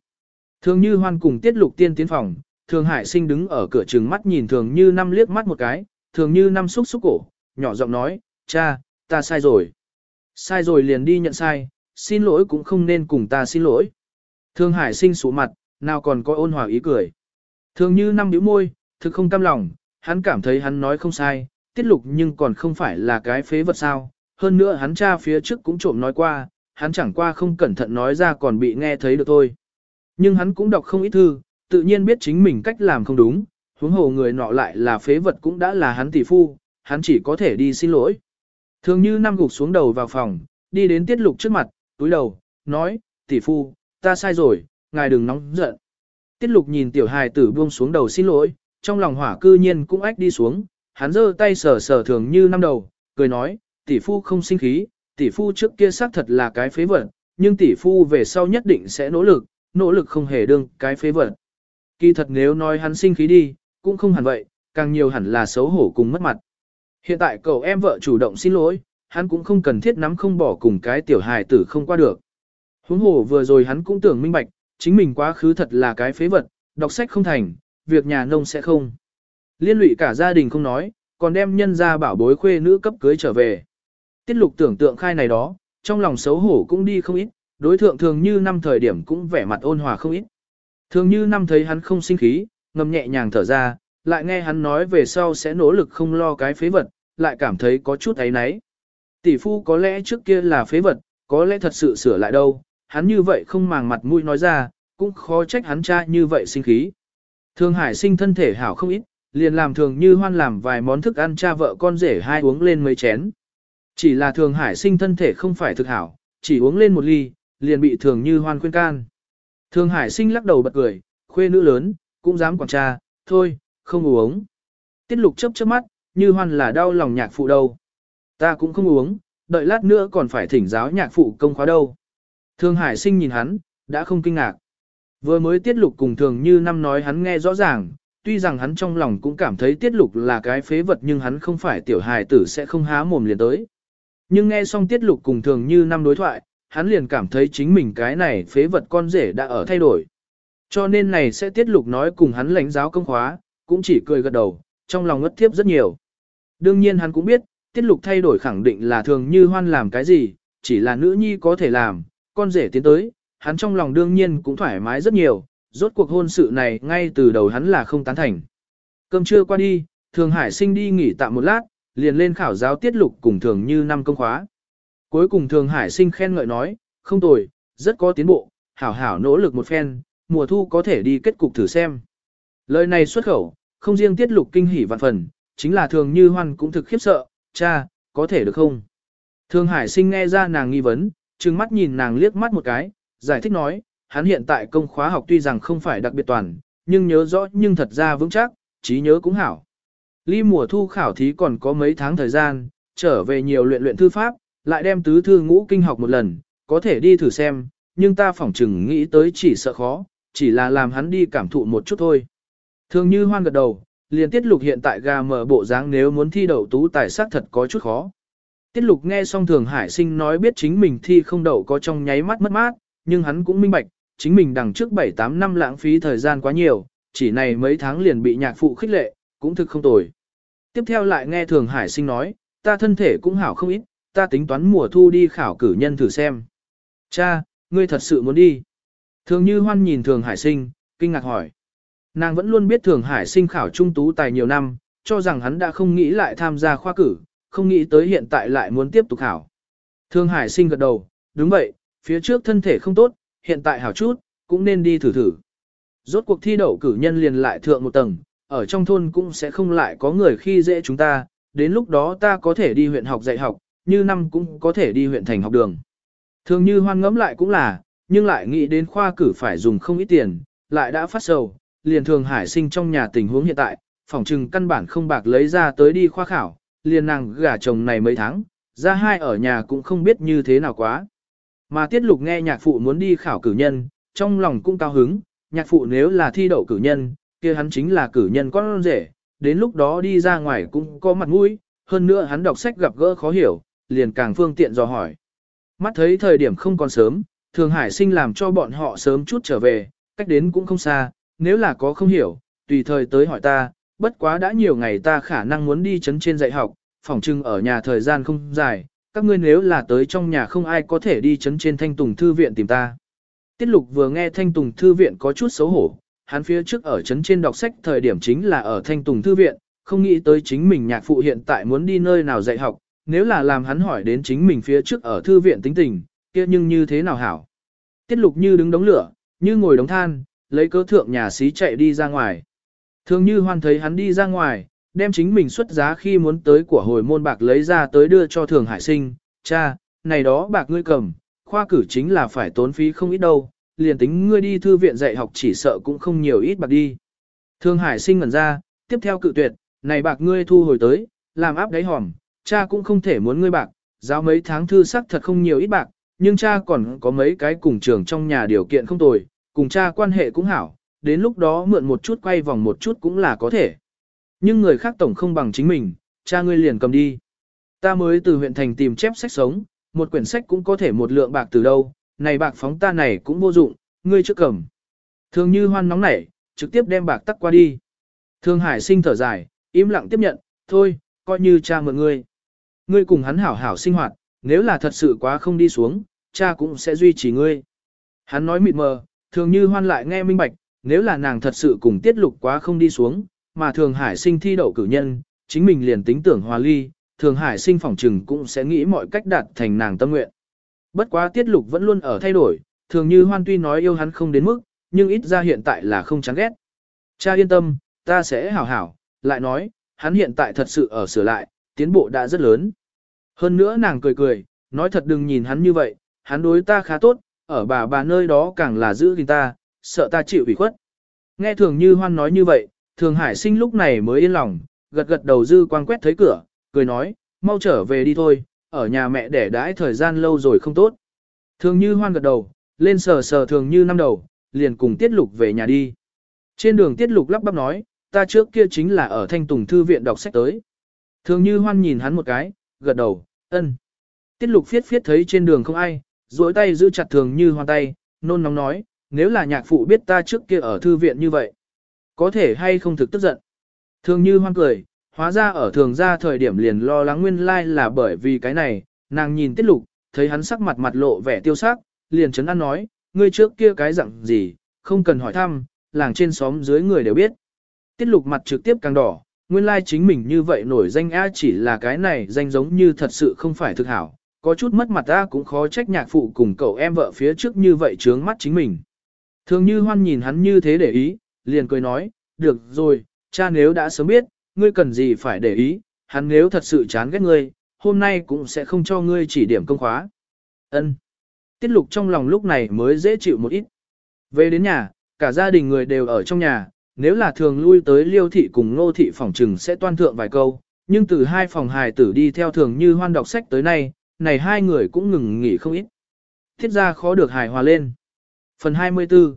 Thường như hoan cùng tiết lục tiên tiến phòng, thường hải sinh đứng ở cửa trừng mắt nhìn thường như năm liếc mắt một cái, thường như năm xúc xúc cổ, nhỏ giọng nói, cha, ta sai rồi. Sai rồi liền đi nhận sai, xin lỗi cũng không nên cùng ta xin lỗi. Thường hải sinh sủ mặt, nào còn có ôn hòa ý cười. Thường như năm nhíu môi, thực không cam lòng, hắn cảm thấy hắn nói không sai, tiết lục nhưng còn không phải là cái phế vật sao. Hơn nữa hắn cha phía trước cũng trộm nói qua, hắn chẳng qua không cẩn thận nói ra còn bị nghe thấy được thôi. Nhưng hắn cũng đọc không ít thư, tự nhiên biết chính mình cách làm không đúng, huống hồ người nọ lại là phế vật cũng đã là hắn tỷ phu, hắn chỉ có thể đi xin lỗi. Thường như năm gục xuống đầu vào phòng, đi đến tiết lục trước mặt, túi đầu, nói, tỷ phu, ta sai rồi, ngài đừng nóng giận. Tiết lục nhìn tiểu hài tử buông xuống đầu xin lỗi, trong lòng hỏa cư nhiên cũng ách đi xuống, hắn giơ tay sờ sờ thường như năm đầu, cười nói, tỷ phu không sinh khí, tỷ phu trước kia xác thật là cái phế vật, nhưng tỷ phu về sau nhất định sẽ nỗ lực, nỗ lực không hề đương cái phế vật. Kỳ thật nếu nói hắn sinh khí đi, cũng không hẳn vậy, càng nhiều hẳn là xấu hổ cùng mất mặt. Hiện tại cậu em vợ chủ động xin lỗi, hắn cũng không cần thiết nắm không bỏ cùng cái tiểu hài tử không qua được. Huống hồ vừa rồi hắn cũng tưởng minh bạch, chính mình quá khứ thật là cái phế vật, đọc sách không thành, việc nhà nông sẽ không. Liên lụy cả gia đình không nói, còn đem nhân ra bảo bối khuê nữ cấp cưới trở về. Tiết lục tưởng tượng khai này đó, trong lòng xấu hổ cũng đi không ít, đối thượng thường như năm thời điểm cũng vẻ mặt ôn hòa không ít. Thường như năm thấy hắn không sinh khí, ngầm nhẹ nhàng thở ra, lại nghe hắn nói về sau sẽ nỗ lực không lo cái phế vật, lại cảm thấy có chút ấy náy. Tỷ phu có lẽ trước kia là phế vật, có lẽ thật sự sửa lại đâu, hắn như vậy không màng mặt mũi nói ra, cũng khó trách hắn cha như vậy sinh khí. Thường Hải sinh thân thể hảo không ít, liền làm thường như hoan làm vài món thức ăn cha vợ con rể hai uống lên mấy chén. Chỉ là thường Hải sinh thân thể không phải thực hảo, chỉ uống lên một ly, liền bị thường như hoan khuyên can. Thường Hải sinh lắc đầu bật cười, khuê nữ lớn, cũng dám quản cha, thôi, không uống. Tiết lục chấp chớp mắt, như hoan là đau lòng nhạc phụ đâu. Ta cũng không uống, đợi lát nữa còn phải thỉnh giáo nhạc phụ công khóa đâu. Thường Hải sinh nhìn hắn, đã không kinh ngạc. Vừa mới tiết lục cùng thường như năm nói hắn nghe rõ ràng, tuy rằng hắn trong lòng cũng cảm thấy tiết lục là cái phế vật nhưng hắn không phải tiểu hài tử sẽ không há mồm liền tới. Nhưng nghe xong tiết lục cùng thường như năm đối thoại, hắn liền cảm thấy chính mình cái này phế vật con rể đã ở thay đổi. Cho nên này sẽ tiết lục nói cùng hắn lãnh giáo công khóa, cũng chỉ cười gật đầu, trong lòng ngất thiếp rất nhiều. Đương nhiên hắn cũng biết, tiết lục thay đổi khẳng định là thường như hoan làm cái gì, chỉ là nữ nhi có thể làm, con rể tiến tới, hắn trong lòng đương nhiên cũng thoải mái rất nhiều, rốt cuộc hôn sự này ngay từ đầu hắn là không tán thành. Cơm trưa qua đi, thường hải sinh đi nghỉ tạm một lát, liền lên khảo giáo tiết lục cùng thường như năm công khóa. Cuối cùng thường hải sinh khen ngợi nói, không tồi, rất có tiến bộ, hảo hảo nỗ lực một phen, mùa thu có thể đi kết cục thử xem. Lời này xuất khẩu, không riêng tiết lục kinh hỉ vạn phần, chính là thường như hoan cũng thực khiếp sợ, cha, có thể được không? Thường hải sinh nghe ra nàng nghi vấn, trừng mắt nhìn nàng liếc mắt một cái, giải thích nói, hắn hiện tại công khóa học tuy rằng không phải đặc biệt toàn, nhưng nhớ rõ nhưng thật ra vững chắc, trí nhớ cũng hảo. Ly mùa thu khảo thí còn có mấy tháng thời gian, trở về nhiều luyện luyện thư pháp, lại đem tứ thư ngũ kinh học một lần, có thể đi thử xem, nhưng ta phỏng chừng nghĩ tới chỉ sợ khó, chỉ là làm hắn đi cảm thụ một chút thôi. Thường như hoan gật đầu, liền tiết lục hiện tại gà mở bộ dáng nếu muốn thi đậu tú tài sắc thật có chút khó. Tiết lục nghe xong thường hải sinh nói biết chính mình thi không đậu có trong nháy mắt mất mát, nhưng hắn cũng minh bạch, chính mình đằng trước 7-8 năm lãng phí thời gian quá nhiều, chỉ này mấy tháng liền bị nhạc phụ khích lệ, cũng thực không tồi. Tiếp theo lại nghe thường hải sinh nói, ta thân thể cũng hảo không ít, ta tính toán mùa thu đi khảo cử nhân thử xem. Cha, ngươi thật sự muốn đi. Thường như hoan nhìn thường hải sinh, kinh ngạc hỏi. Nàng vẫn luôn biết thường hải sinh khảo trung tú tài nhiều năm, cho rằng hắn đã không nghĩ lại tham gia khoa cử, không nghĩ tới hiện tại lại muốn tiếp tục khảo. Thường hải sinh gật đầu, đúng vậy, phía trước thân thể không tốt, hiện tại hảo chút, cũng nên đi thử thử. Rốt cuộc thi đậu cử nhân liền lại thượng một tầng, ở trong thôn cũng sẽ không lại có người khi dễ chúng ta, đến lúc đó ta có thể đi huyện học dạy học, như năm cũng có thể đi huyện thành học đường. Thường như hoan ngẫm lại cũng là, nhưng lại nghĩ đến khoa cử phải dùng không ít tiền, lại đã phát sầu, liền thường hải sinh trong nhà tình huống hiện tại, phỏng trừng căn bản không bạc lấy ra tới đi khoa khảo, liền nàng gả chồng này mấy tháng, ra hai ở nhà cũng không biết như thế nào quá. Mà tiết lục nghe nhạc phụ muốn đi khảo cử nhân, trong lòng cũng cao hứng, nhạc phụ nếu là thi đậu cử nhân, kia hắn chính là cử nhân con rể, đến lúc đó đi ra ngoài cũng có mặt mũi, hơn nữa hắn đọc sách gặp gỡ khó hiểu, liền càng phương tiện dò hỏi. Mắt thấy thời điểm không còn sớm, Thường Hải sinh làm cho bọn họ sớm chút trở về, cách đến cũng không xa, nếu là có không hiểu, tùy thời tới hỏi ta, bất quá đã nhiều ngày ta khả năng muốn đi chấn trên dạy học, phòng trưng ở nhà thời gian không dài, các ngươi nếu là tới trong nhà không ai có thể đi chấn trên thanh tùng thư viện tìm ta. Tiết lục vừa nghe thanh tùng thư viện có chút xấu hổ, hắn phía trước ở chấn trên đọc sách thời điểm chính là ở thanh tùng thư viện, không nghĩ tới chính mình nhạc phụ hiện tại muốn đi nơi nào dạy học, nếu là làm hắn hỏi đến chính mình phía trước ở thư viện tính tình, kia nhưng như thế nào hảo. Tiết lục như đứng đống lửa, như ngồi đống than, lấy cớ thượng nhà xí chạy đi ra ngoài. Thường như hoan thấy hắn đi ra ngoài, đem chính mình xuất giá khi muốn tới của hồi môn bạc lấy ra tới đưa cho thường hải sinh, cha, này đó bạc ngươi cầm, khoa cử chính là phải tốn phí không ít đâu, liền tính ngươi đi thư viện dạy học chỉ sợ cũng không nhiều ít bạc đi. Thường hải sinh ngẩn ra, tiếp theo cự tuyệt, này bạc ngươi thu hồi tới, làm áp đáy hòm, cha cũng không thể muốn ngươi bạc, giáo mấy tháng thư sắc thật không nhiều ít bạc, nhưng cha còn có mấy cái cùng trường trong nhà điều kiện không tồi, cùng cha quan hệ cũng hảo, đến lúc đó mượn một chút quay vòng một chút cũng là có thể. Nhưng người khác tổng không bằng chính mình, cha ngươi liền cầm đi. Ta mới từ huyện thành tìm chép sách sống, một quyển sách cũng có thể một lượng bạc từ đâu, này bạc phóng ta này cũng vô dụng, ngươi trước cầm. Thường như hoan nóng nảy, trực tiếp đem bạc tắc qua đi. Thương Hải sinh thở dài, im lặng tiếp nhận, thôi, coi như cha mượn ngươi. Ngươi cùng hắn hảo hảo sinh hoạt, nếu là thật sự quá không đi xuống, cha cũng sẽ duy trì ngươi. Hắn nói mịt mờ, thường như hoan lại nghe minh bạch, nếu là nàng thật sự cùng tiết lục quá không đi xuống, mà thường hải sinh thi đậu cử nhân, chính mình liền tính tưởng hòa ly, thường hải sinh phỏng trừng cũng sẽ nghĩ mọi cách đạt thành nàng tâm nguyện. Bất quá tiết lục vẫn luôn ở thay đổi, thường như hoan tuy nói yêu hắn không đến mức, nhưng ít ra hiện tại là không chán ghét. Cha yên tâm, ta sẽ hảo hảo, lại nói, hắn hiện tại thật sự ở sửa lại, tiến bộ đã rất lớn. Hơn nữa nàng cười cười, nói thật đừng nhìn hắn như vậy, hắn đối ta khá tốt, ở bà bà nơi đó càng là giữ gìn ta, sợ ta chịu ủy khuất. Nghe thường như hoan nói như vậy, thường hải sinh lúc này mới yên lòng, gật gật đầu dư quang quét thấy cửa, cười nói, mau trở về đi thôi, ở nhà mẹ để đãi thời gian lâu rồi không tốt. Thường như hoan gật đầu, lên sờ sờ thường như năm đầu, liền cùng tiết lục về nhà đi. Trên đường tiết lục lắp bắp nói, ta trước kia chính là ở thanh tùng thư viện đọc sách tới. Thường như hoan nhìn hắn một cái, gật đầu, ân. Tiết lục phiết phiết thấy trên đường không ai, duỗi tay giữ chặt thường như hoan tay, nôn nóng nói, nếu là nhạc phụ biết ta trước kia ở thư viện như vậy, có thể hay không thực tức giận. Thường như hoan cười, hóa ra ở thường ra thời điểm liền lo lắng nguyên lai like là bởi vì cái này, nàng nhìn tiết lục, thấy hắn sắc mặt mặt lộ vẻ tiêu sắc, liền chấn an nói, ngươi trước kia cái dạng gì, không cần hỏi thăm, làng trên xóm dưới người đều biết. Tiết lục mặt trực tiếp càng đỏ, nguyên lai like chính mình như vậy nổi danh A chỉ là cái này danh giống như thật sự không phải thực hảo, có chút mất mặt ta cũng khó trách nhạc phụ cùng cậu em vợ phía trước như vậy trướng mắt chính mình. Thường như hoan nhìn hắn như thế để ý, liền cười nói, được rồi, cha nếu đã sớm biết, ngươi cần gì phải để ý, hắn nếu thật sự chán ghét ngươi, hôm nay cũng sẽ không cho ngươi chỉ điểm công khóa. Ân. Tiết lục trong lòng lúc này mới dễ chịu một ít. Về đến nhà, cả gia đình người đều ở trong nhà, nếu là thường lui tới liêu thị cùng nô thị phòng trừng sẽ toan thượng vài câu, nhưng từ hai phòng hài tử đi theo thường như hoan đọc sách tới nay, này hai người cũng ngừng nghỉ không ít. Thiết ra khó được hài hòa lên. Phần 24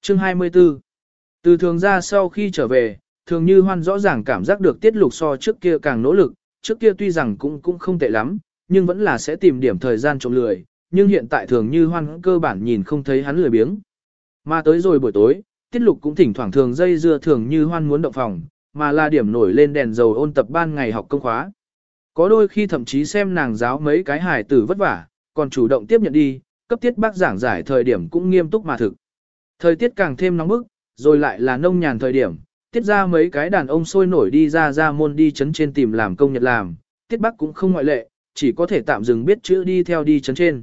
Chương 24 từ thường ra sau khi trở về, thường như hoan rõ ràng cảm giác được tiết lục so trước kia càng nỗ lực, trước kia tuy rằng cũng cũng không tệ lắm, nhưng vẫn là sẽ tìm điểm thời gian trộm lười, nhưng hiện tại thường như hoan cơ bản nhìn không thấy hắn lười biếng. Mà tới rồi buổi tối, tiết lục cũng thỉnh thoảng thường dây dưa thường như hoan muốn động phòng, mà là điểm nổi lên đèn dầu ôn tập ban ngày học công khóa. Có đôi khi thậm chí xem nàng giáo mấy cái hài tử vất vả, còn chủ động tiếp nhận đi, cấp tiết bác giảng giải thời điểm cũng nghiêm túc mà thực. Thời tiết càng thêm nóng bức, rồi lại là nông nhàn thời điểm, tiết ra mấy cái đàn ông sôi nổi đi ra ra môn đi chấn trên tìm làm công nhật làm, tiết bác cũng không ngoại lệ, chỉ có thể tạm dừng biết chữ đi theo đi chấn trên.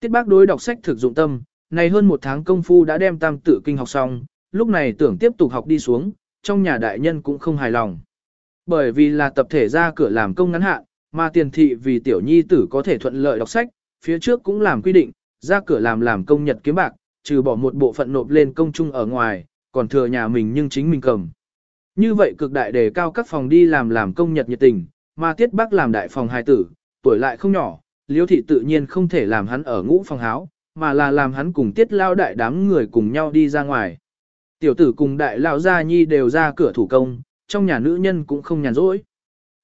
Tiết bác đối đọc sách thực dụng tâm, này hơn một tháng công phu đã đem tam Tử kinh học xong, lúc này tưởng tiếp tục học đi xuống, trong nhà đại nhân cũng không hài lòng. Bởi vì là tập thể ra cửa làm công ngắn hạn, mà tiền thị vì tiểu nhi tử có thể thuận lợi đọc sách, phía trước cũng làm quy định, ra cửa làm làm công nhật kiếm bạc, trừ bỏ một bộ phận nộp lên công chung ở ngoài, còn thừa nhà mình nhưng chính mình cầm. Như vậy cực đại đề cao các phòng đi làm làm công nhật nhiệt tình, mà tiết bác làm đại phòng hài tử, tuổi lại không nhỏ, liêu thị tự nhiên không thể làm hắn ở ngũ phòng háo, mà là làm hắn cùng tiết lao đại đám người cùng nhau đi ra ngoài. Tiểu tử cùng đại lao gia nhi đều ra cửa thủ công, trong nhà nữ nhân cũng không nhàn rỗi.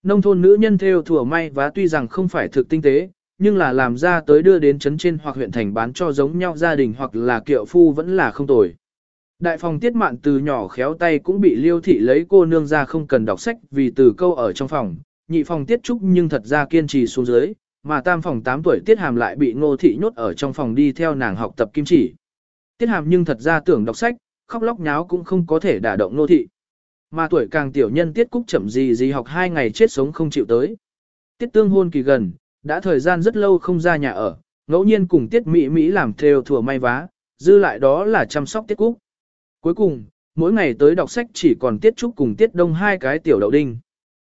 Nông thôn nữ nhân theo thừa may và tuy rằng không phải thực tinh tế, nhưng là làm ra tới đưa đến trấn trên hoặc huyện thành bán cho giống nhau gia đình hoặc là kiệu phu vẫn là không tồi. Đại phòng tiết mạn từ nhỏ khéo tay cũng bị liêu thị lấy cô nương ra không cần đọc sách vì từ câu ở trong phòng, nhị phòng tiết trúc nhưng thật ra kiên trì xuống dưới, mà tam phòng 8 tuổi tiết hàm lại bị ngô thị nhốt ở trong phòng đi theo nàng học tập kim chỉ. Tiết hàm nhưng thật ra tưởng đọc sách, khóc lóc nháo cũng không có thể đả động ngô thị. Mà tuổi càng tiểu nhân tiết cúc chậm gì gì học hai ngày chết sống không chịu tới. Tiết tương hôn kỳ gần, đã thời gian rất lâu không ra nhà ở, ngẫu nhiên cùng tiết mỹ Mỹ làm theo thừa may vá, dư lại đó là chăm sóc tiết cúc. Cuối cùng, mỗi ngày tới đọc sách chỉ còn tiết trúc cùng tiết đông hai cái tiểu đậu đinh.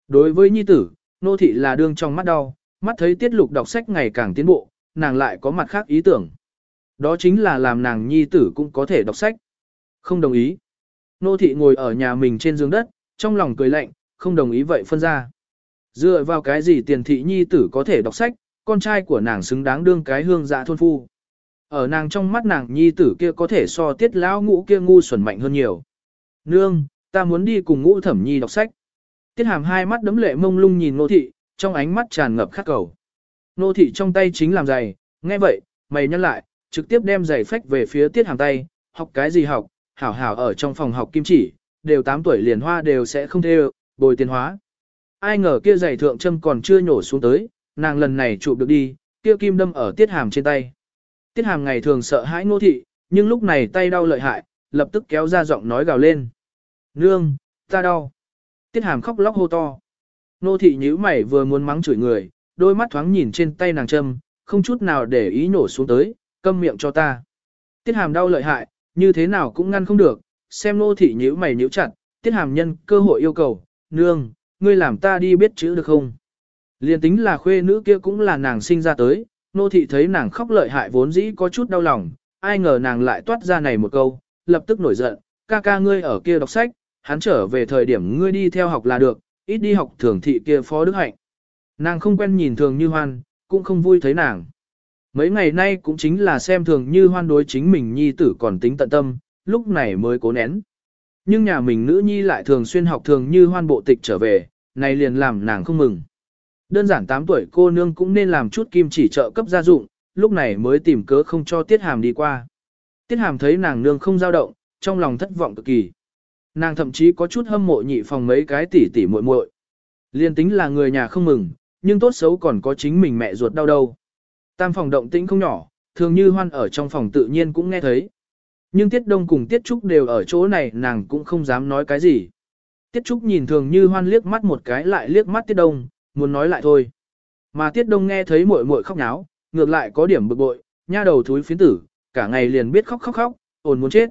Đối với nhi tử, nô thị là đương trong mắt đau, mắt thấy tiết lục đọc sách ngày càng tiến bộ, nàng lại có mặt khác ý tưởng. Đó chính là làm nàng nhi tử cũng có thể đọc sách. Không đồng ý. Nô thị ngồi ở nhà mình trên giường đất, trong lòng cười lạnh, không đồng ý vậy phân ra. Dựa vào cái gì tiền thị nhi tử có thể đọc sách, con trai của nàng xứng đáng đương cái hương dạ thôn phu. Ở nàng trong mắt nàng nhi tử kia có thể so tiết lão ngũ kia ngu xuẩn mạnh hơn nhiều. Nương, ta muốn đi cùng ngũ thẩm nhi đọc sách. Tiết hàm hai mắt đấm lệ mông lung nhìn nô thị, trong ánh mắt tràn ngập khát cầu. Nô thị trong tay chính làm giày, nghe vậy, mày nhăn lại, trực tiếp đem giày phách về phía tiết hàm tay, học cái gì học, hảo hảo ở trong phòng học kim chỉ, đều 8 tuổi liền hoa đều sẽ không theo, bồi tiền hóa. Ai ngờ kia giày thượng châm còn chưa nhổ xuống tới, nàng lần này chụp được đi, kia kim đâm ở tiết hàm trên tay. Tiết hàm ngày thường sợ hãi nô thị, nhưng lúc này tay đau lợi hại, lập tức kéo ra giọng nói gào lên. Nương, ta đau. Tiết hàm khóc lóc hô to. Nô thị nhíu mày vừa muốn mắng chửi người, đôi mắt thoáng nhìn trên tay nàng châm, không chút nào để ý nổ xuống tới, câm miệng cho ta. Tiết hàm đau lợi hại, như thế nào cũng ngăn không được, xem nô thị nhíu mày nhíu chặt, tiết hàm nhân cơ hội yêu cầu, nương, ngươi làm ta đi biết chữ được không? Liên tính là khuê nữ kia cũng là nàng sinh ra tới, nô thị thấy nàng khóc lợi hại vốn dĩ có chút đau lòng, ai ngờ nàng lại toát ra này một câu, lập tức nổi giận, ca ca ngươi ở kia đọc sách, hắn trở về thời điểm ngươi đi theo học là được, ít đi học thường thị kia phó đức hạnh. Nàng không quen nhìn thường như hoan, cũng không vui thấy nàng. Mấy ngày nay cũng chính là xem thường như hoan đối chính mình nhi tử còn tính tận tâm, lúc này mới cố nén. Nhưng nhà mình nữ nhi lại thường xuyên học thường như hoan bộ tịch trở về, này liền làm nàng không mừng. Đơn giản 8 tuổi cô nương cũng nên làm chút kim chỉ trợ cấp gia dụng, lúc này mới tìm cớ không cho Tiết Hàm đi qua. Tiết Hàm thấy nàng nương không dao động, trong lòng thất vọng cực kỳ. Nàng thậm chí có chút hâm mộ nhị phòng mấy cái tỉ tỉ muội muội. Liên tính là người nhà không mừng, nhưng tốt xấu còn có chính mình mẹ ruột đau đâu. Tam phòng động tĩnh không nhỏ, thường như hoan ở trong phòng tự nhiên cũng nghe thấy. Nhưng Tiết Đông cùng Tiết Trúc đều ở chỗ này nàng cũng không dám nói cái gì. Tiết Trúc nhìn thường như hoan liếc mắt một cái lại liếc mắt Tiết Đông, muốn nói lại thôi. Mà Tiết Đông nghe thấy muội muội khóc náo, ngược lại có điểm bực bội, nha đầu thúi phiến tử, cả ngày liền biết khóc khóc khóc, ồn muốn chết.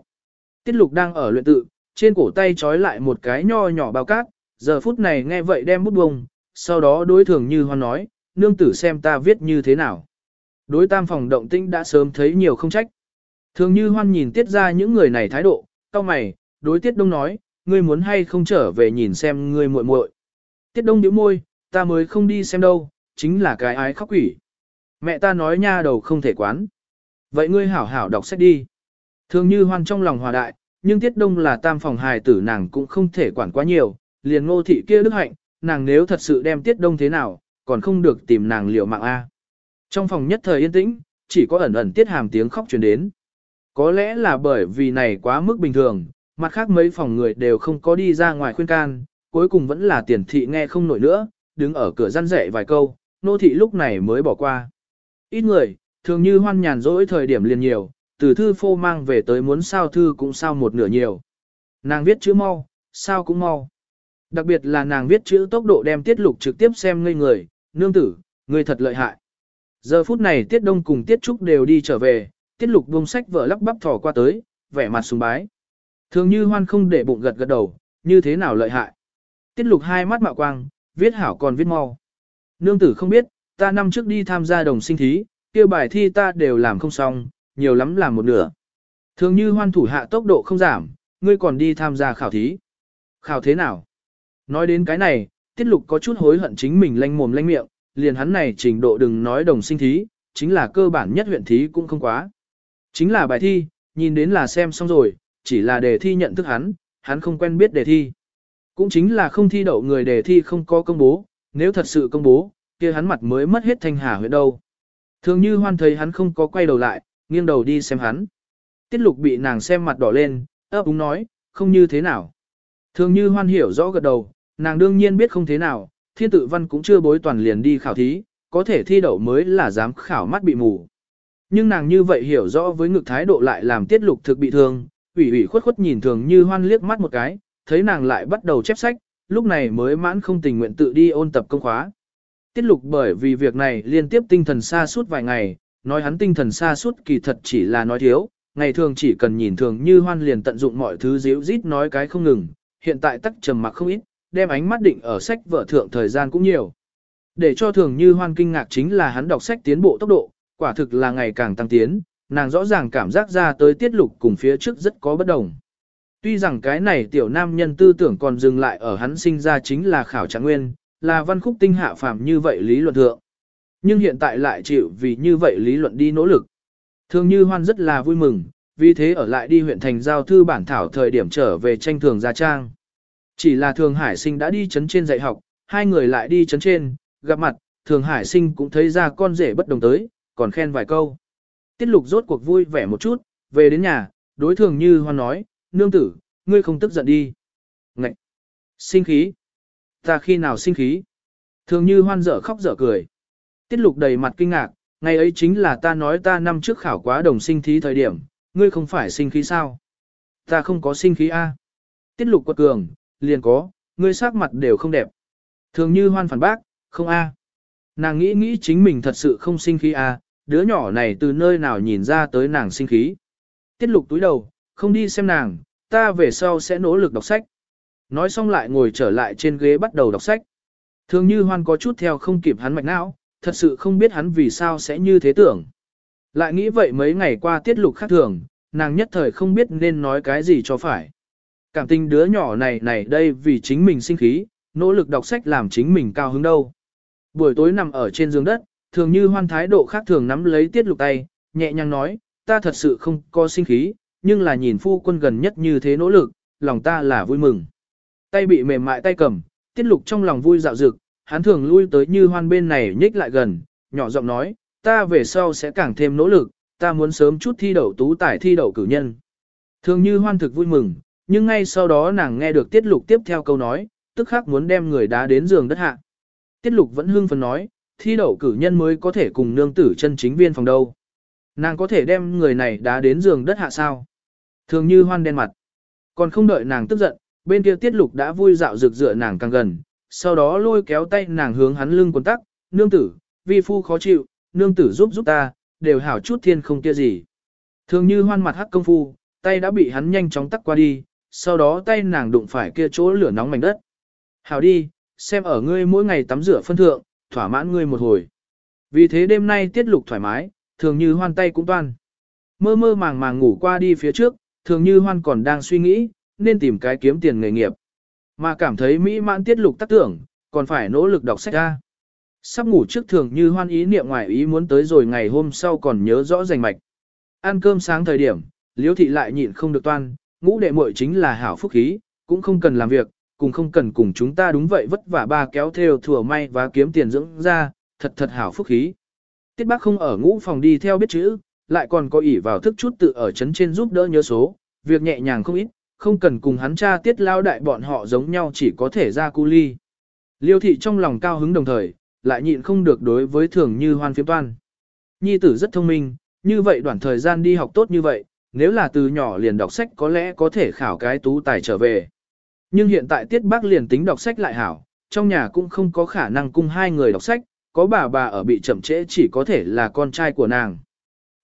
Tiết Lục đang ở luyện tự, trên cổ tay trói lại một cái nho nhỏ bao cát, giờ phút này nghe vậy đem bút bông, sau đó đối thường như hoan nói, nương tử xem ta viết như thế nào. Đối tam phòng động tĩnh đã sớm thấy nhiều không trách. Thường như hoan nhìn tiết ra những người này thái độ, cao mày, đối tiết đông nói, ngươi muốn hay không trở về nhìn xem ngươi muội muội. Tiết đông nhíu môi, ta mới không đi xem đâu, chính là cái ái khóc quỷ. Mẹ ta nói nha đầu không thể quán. Vậy ngươi hảo hảo đọc sách đi. Thường như hoan trong lòng hòa đại, nhưng tiết đông là tam phòng hài tử nàng cũng không thể quản quá nhiều, liền ngô thị kia đức hạnh, nàng nếu thật sự đem tiết đông thế nào, còn không được tìm nàng liệu mạng A. Trong phòng nhất thời yên tĩnh, chỉ có ẩn ẩn tiết hàm tiếng khóc truyền đến. Có lẽ là bởi vì này quá mức bình thường, mặt khác mấy phòng người đều không có đi ra ngoài khuyên can, cuối cùng vẫn là tiền thị nghe không nổi nữa, đứng ở cửa răn rẻ vài câu, nô thị lúc này mới bỏ qua. Ít người, thường như hoan nhàn rỗi thời điểm liền nhiều, từ thư phô mang về tới muốn sao thư cũng sao một nửa nhiều. Nàng viết chữ mau, sao cũng mau. Đặc biệt là nàng viết chữ tốc độ đem tiết lục trực tiếp xem ngây người, nương tử, người thật lợi hại. Giờ phút này tiết đông cùng tiết trúc đều đi trở về, tiết lục buông sách vợ lắp bắp thỏ qua tới, vẻ mặt sùng bái. Thường như hoan không để bụng gật gật đầu, như thế nào lợi hại. Tiết lục hai mắt mạo quang, viết hảo còn viết mau. Nương tử không biết, ta năm trước đi tham gia đồng sinh thí, kia bài thi ta đều làm không xong, nhiều lắm làm một nửa. Thường như hoan thủ hạ tốc độ không giảm, ngươi còn đi tham gia khảo thí. Khảo thế nào? Nói đến cái này, tiết lục có chút hối hận chính mình lanh mồm lanh miệng, liền hắn này trình độ đừng nói đồng sinh thí, chính là cơ bản nhất huyện thí cũng không quá. Chính là bài thi, nhìn đến là xem xong rồi, chỉ là đề thi nhận thức hắn, hắn không quen biết đề thi. Cũng chính là không thi đậu người đề thi không có công bố, nếu thật sự công bố, kia hắn mặt mới mất hết thanh hà huyện đâu. Thường như hoan thấy hắn không có quay đầu lại, nghiêng đầu đi xem hắn. Tiết lục bị nàng xem mặt đỏ lên, ấp úng nói, không như thế nào. Thường như hoan hiểu rõ gật đầu, nàng đương nhiên biết không thế nào, thiên tự văn cũng chưa bối toàn liền đi khảo thí, có thể thi đậu mới là dám khảo mắt bị mù. Nhưng nàng như vậy hiểu rõ với ngực thái độ lại làm tiết lục thực bị thương, ủy ủy khuất khuất nhìn thường như hoan liếc mắt một cái, thấy nàng lại bắt đầu chép sách, lúc này mới mãn không tình nguyện tự đi ôn tập công khóa. Tiết lục bởi vì việc này liên tiếp tinh thần xa suốt vài ngày, nói hắn tinh thần xa suốt kỳ thật chỉ là nói thiếu, ngày thường chỉ cần nhìn thường như hoan liền tận dụng mọi thứ díu rít nói cái không ngừng, hiện tại tắc trầm mặc không ít, đem ánh mắt định ở sách vợ thượng thời gian cũng nhiều. Để cho thường như hoan kinh ngạc chính là hắn đọc sách tiến bộ tốc độ, quả thực là ngày càng tăng tiến, nàng rõ ràng cảm giác ra tới tiết lục cùng phía trước rất có bất đồng. Tuy rằng cái này tiểu nam nhân tư tưởng còn dừng lại ở hắn sinh ra chính là khảo trạng nguyên, là văn khúc tinh hạ phàm như vậy lý luận thượng. Nhưng hiện tại lại chịu vì như vậy lý luận đi nỗ lực. Thường như hoan rất là vui mừng, vì thế ở lại đi huyện thành giao thư bản thảo thời điểm trở về tranh thường gia trang. Chỉ là thường hải sinh đã đi chấn trên dạy học, hai người lại đi chấn trên, gặp mặt, thường hải sinh cũng thấy ra con rể bất đồng tới, còn khen vài câu. Tiết lục rốt cuộc vui vẻ một chút, về đến nhà, đối thường như hoan nói, nương tử, ngươi không tức giận đi. Ngậy! Sinh khí! Ta khi nào sinh khí? Thường như hoan dở khóc dở cười. Tiết lục đầy mặt kinh ngạc, ngày ấy chính là ta nói ta năm trước khảo quá đồng sinh thí thời điểm, ngươi không phải sinh khí sao? Ta không có sinh khí A. Tiết lục quật cường, liền có, ngươi sắc mặt đều không đẹp. Thường như hoan phản bác, không A. Nàng nghĩ nghĩ chính mình thật sự không sinh khí A, đứa nhỏ này từ nơi nào nhìn ra tới nàng sinh khí. Tiết lục túi đầu, không đi xem nàng, ta về sau sẽ nỗ lực đọc sách. Nói xong lại ngồi trở lại trên ghế bắt đầu đọc sách. Thường như hoan có chút theo không kịp hắn mạch não, thật sự không biết hắn vì sao sẽ như thế tưởng. Lại nghĩ vậy mấy ngày qua tiết lục khác thường, nàng nhất thời không biết nên nói cái gì cho phải. Cảm tình đứa nhỏ này này đây vì chính mình sinh khí, nỗ lực đọc sách làm chính mình cao hứng đâu. Buổi tối nằm ở trên giường đất, thường như hoan thái độ khác thường nắm lấy tiết lục tay, nhẹ nhàng nói, ta thật sự không có sinh khí, nhưng là nhìn phu quân gần nhất như thế nỗ lực, lòng ta là vui mừng. Tay bị mềm mại tay cầm, tiết lục trong lòng vui dạo dực, hắn thường lui tới như hoan bên này nhích lại gần, nhỏ giọng nói, ta về sau sẽ càng thêm nỗ lực, ta muốn sớm chút thi đậu tú tài thi đậu cử nhân. Thường như hoan thực vui mừng, nhưng ngay sau đó nàng nghe được tiết lục tiếp theo câu nói, tức khắc muốn đem người đá đến giường đất hạ. Tiết lục vẫn hưng phấn nói, thi đậu cử nhân mới có thể cùng nương tử chân chính viên phòng đâu. Nàng có thể đem người này đá đến giường đất hạ sao? Thường như hoan đen mặt. Còn không đợi nàng tức giận, bên kia tiết lục đã vui dạo rực dựa nàng càng gần, sau đó lôi kéo tay nàng hướng hắn lưng quần tắc, nương tử, vi phu khó chịu, nương tử giúp giúp ta, đều hảo chút thiên không kia gì. Thường như hoan mặt hắc công phu, tay đã bị hắn nhanh chóng tắc qua đi, sau đó tay nàng đụng phải kia chỗ lửa nóng mảnh đất. Hảo đi, xem ở ngươi mỗi ngày tắm rửa phân thượng, thỏa mãn ngươi một hồi. Vì thế đêm nay tiết lục thoải mái, thường như hoan tay cũng toan. Mơ mơ màng màng ngủ qua đi phía trước, thường như hoan còn đang suy nghĩ, nên tìm cái kiếm tiền nghề nghiệp. Mà cảm thấy mỹ mãn tiết lục tác tưởng, còn phải nỗ lực đọc sách ra. Sắp ngủ trước thường như hoan ý niệm ngoài ý muốn tới rồi ngày hôm sau còn nhớ rõ rành mạch. Ăn cơm sáng thời điểm, liễu thị lại nhịn không được toan, ngũ đệ muội chính là hảo phúc khí, cũng không cần làm việc, cũng không cần cùng chúng ta đúng vậy vất vả ba kéo theo thừa may và kiếm tiền dưỡng ra, thật thật hảo phúc khí. Tiết bác không ở ngũ phòng đi theo biết chữ, lại còn có ỷ vào thức chút tự ở chấn trên giúp đỡ nhớ số, việc nhẹ nhàng không ít, không cần cùng hắn cha tiết lao đại bọn họ giống nhau chỉ có thể ra cu ly. Liêu thị trong lòng cao hứng đồng thời, lại nhịn không được đối với thường như hoan phiếm toan. Nhi tử rất thông minh, như vậy đoạn thời gian đi học tốt như vậy, nếu là từ nhỏ liền đọc sách có lẽ có thể khảo cái tú tài trở về. Nhưng hiện tại tiết bác liền tính đọc sách lại hảo, trong nhà cũng không có khả năng cung hai người đọc sách, có bà bà ở bị chậm trễ chỉ có thể là con trai của nàng.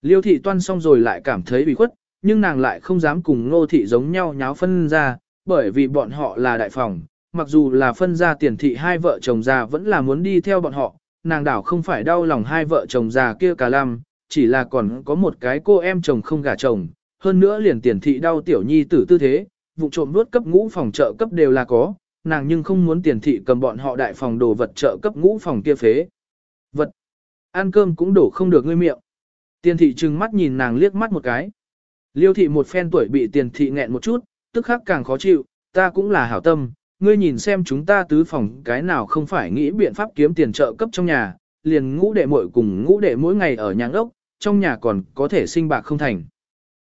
Liêu thị toan xong rồi lại cảm thấy bị khuất, nhưng nàng lại không dám cùng ngô thị giống nhau nháo phân ra, bởi vì bọn họ là đại phòng, mặc dù là phân ra tiền thị hai vợ chồng già vẫn là muốn đi theo bọn họ, nàng đảo không phải đau lòng hai vợ chồng già kia cả lăm, chỉ là còn có một cái cô em chồng không gả chồng, hơn nữa liền tiền thị đau tiểu nhi tử tư thế, vụ trộm nuốt cấp ngũ phòng trợ cấp đều là có, nàng nhưng không muốn tiền thị cầm bọn họ đại phòng đồ vật trợ cấp ngũ phòng kia phế. Vật. Ăn cơm cũng đổ không được ngươi miệng. Tiền thị trừng mắt nhìn nàng liếc mắt một cái. Liêu thị một phen tuổi bị tiền thị nghẹn một chút, tức khắc càng khó chịu, ta cũng là hảo tâm, ngươi nhìn xem chúng ta tứ phòng cái nào không phải nghĩ biện pháp kiếm tiền trợ cấp trong nhà, liền ngũ đệ muội cùng ngũ đệ mỗi ngày ở nhà ốc, trong nhà còn có thể sinh bạc không thành.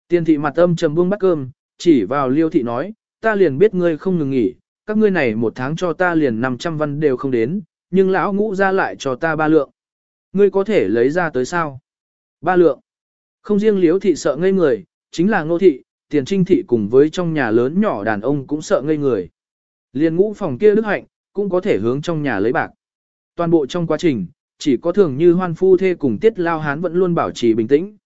Tiền thị mặt âm trầm buông bát cơm, chỉ vào liêu thị nói, ta liền biết ngươi không ngừng nghỉ, các ngươi này một tháng cho ta liền 500 văn đều không đến, nhưng lão ngũ ra lại cho ta ba lượng. Ngươi có thể lấy ra tới sao? Ba lượng. Không riêng liếu thị sợ ngây người, chính là ngô thị, tiền trinh thị cùng với trong nhà lớn nhỏ đàn ông cũng sợ ngây người. Liên ngũ phòng kia đức hạnh, cũng có thể hướng trong nhà lấy bạc. Toàn bộ trong quá trình, chỉ có thường như hoan phu thê cùng tiết lao hán vẫn luôn bảo trì bình tĩnh.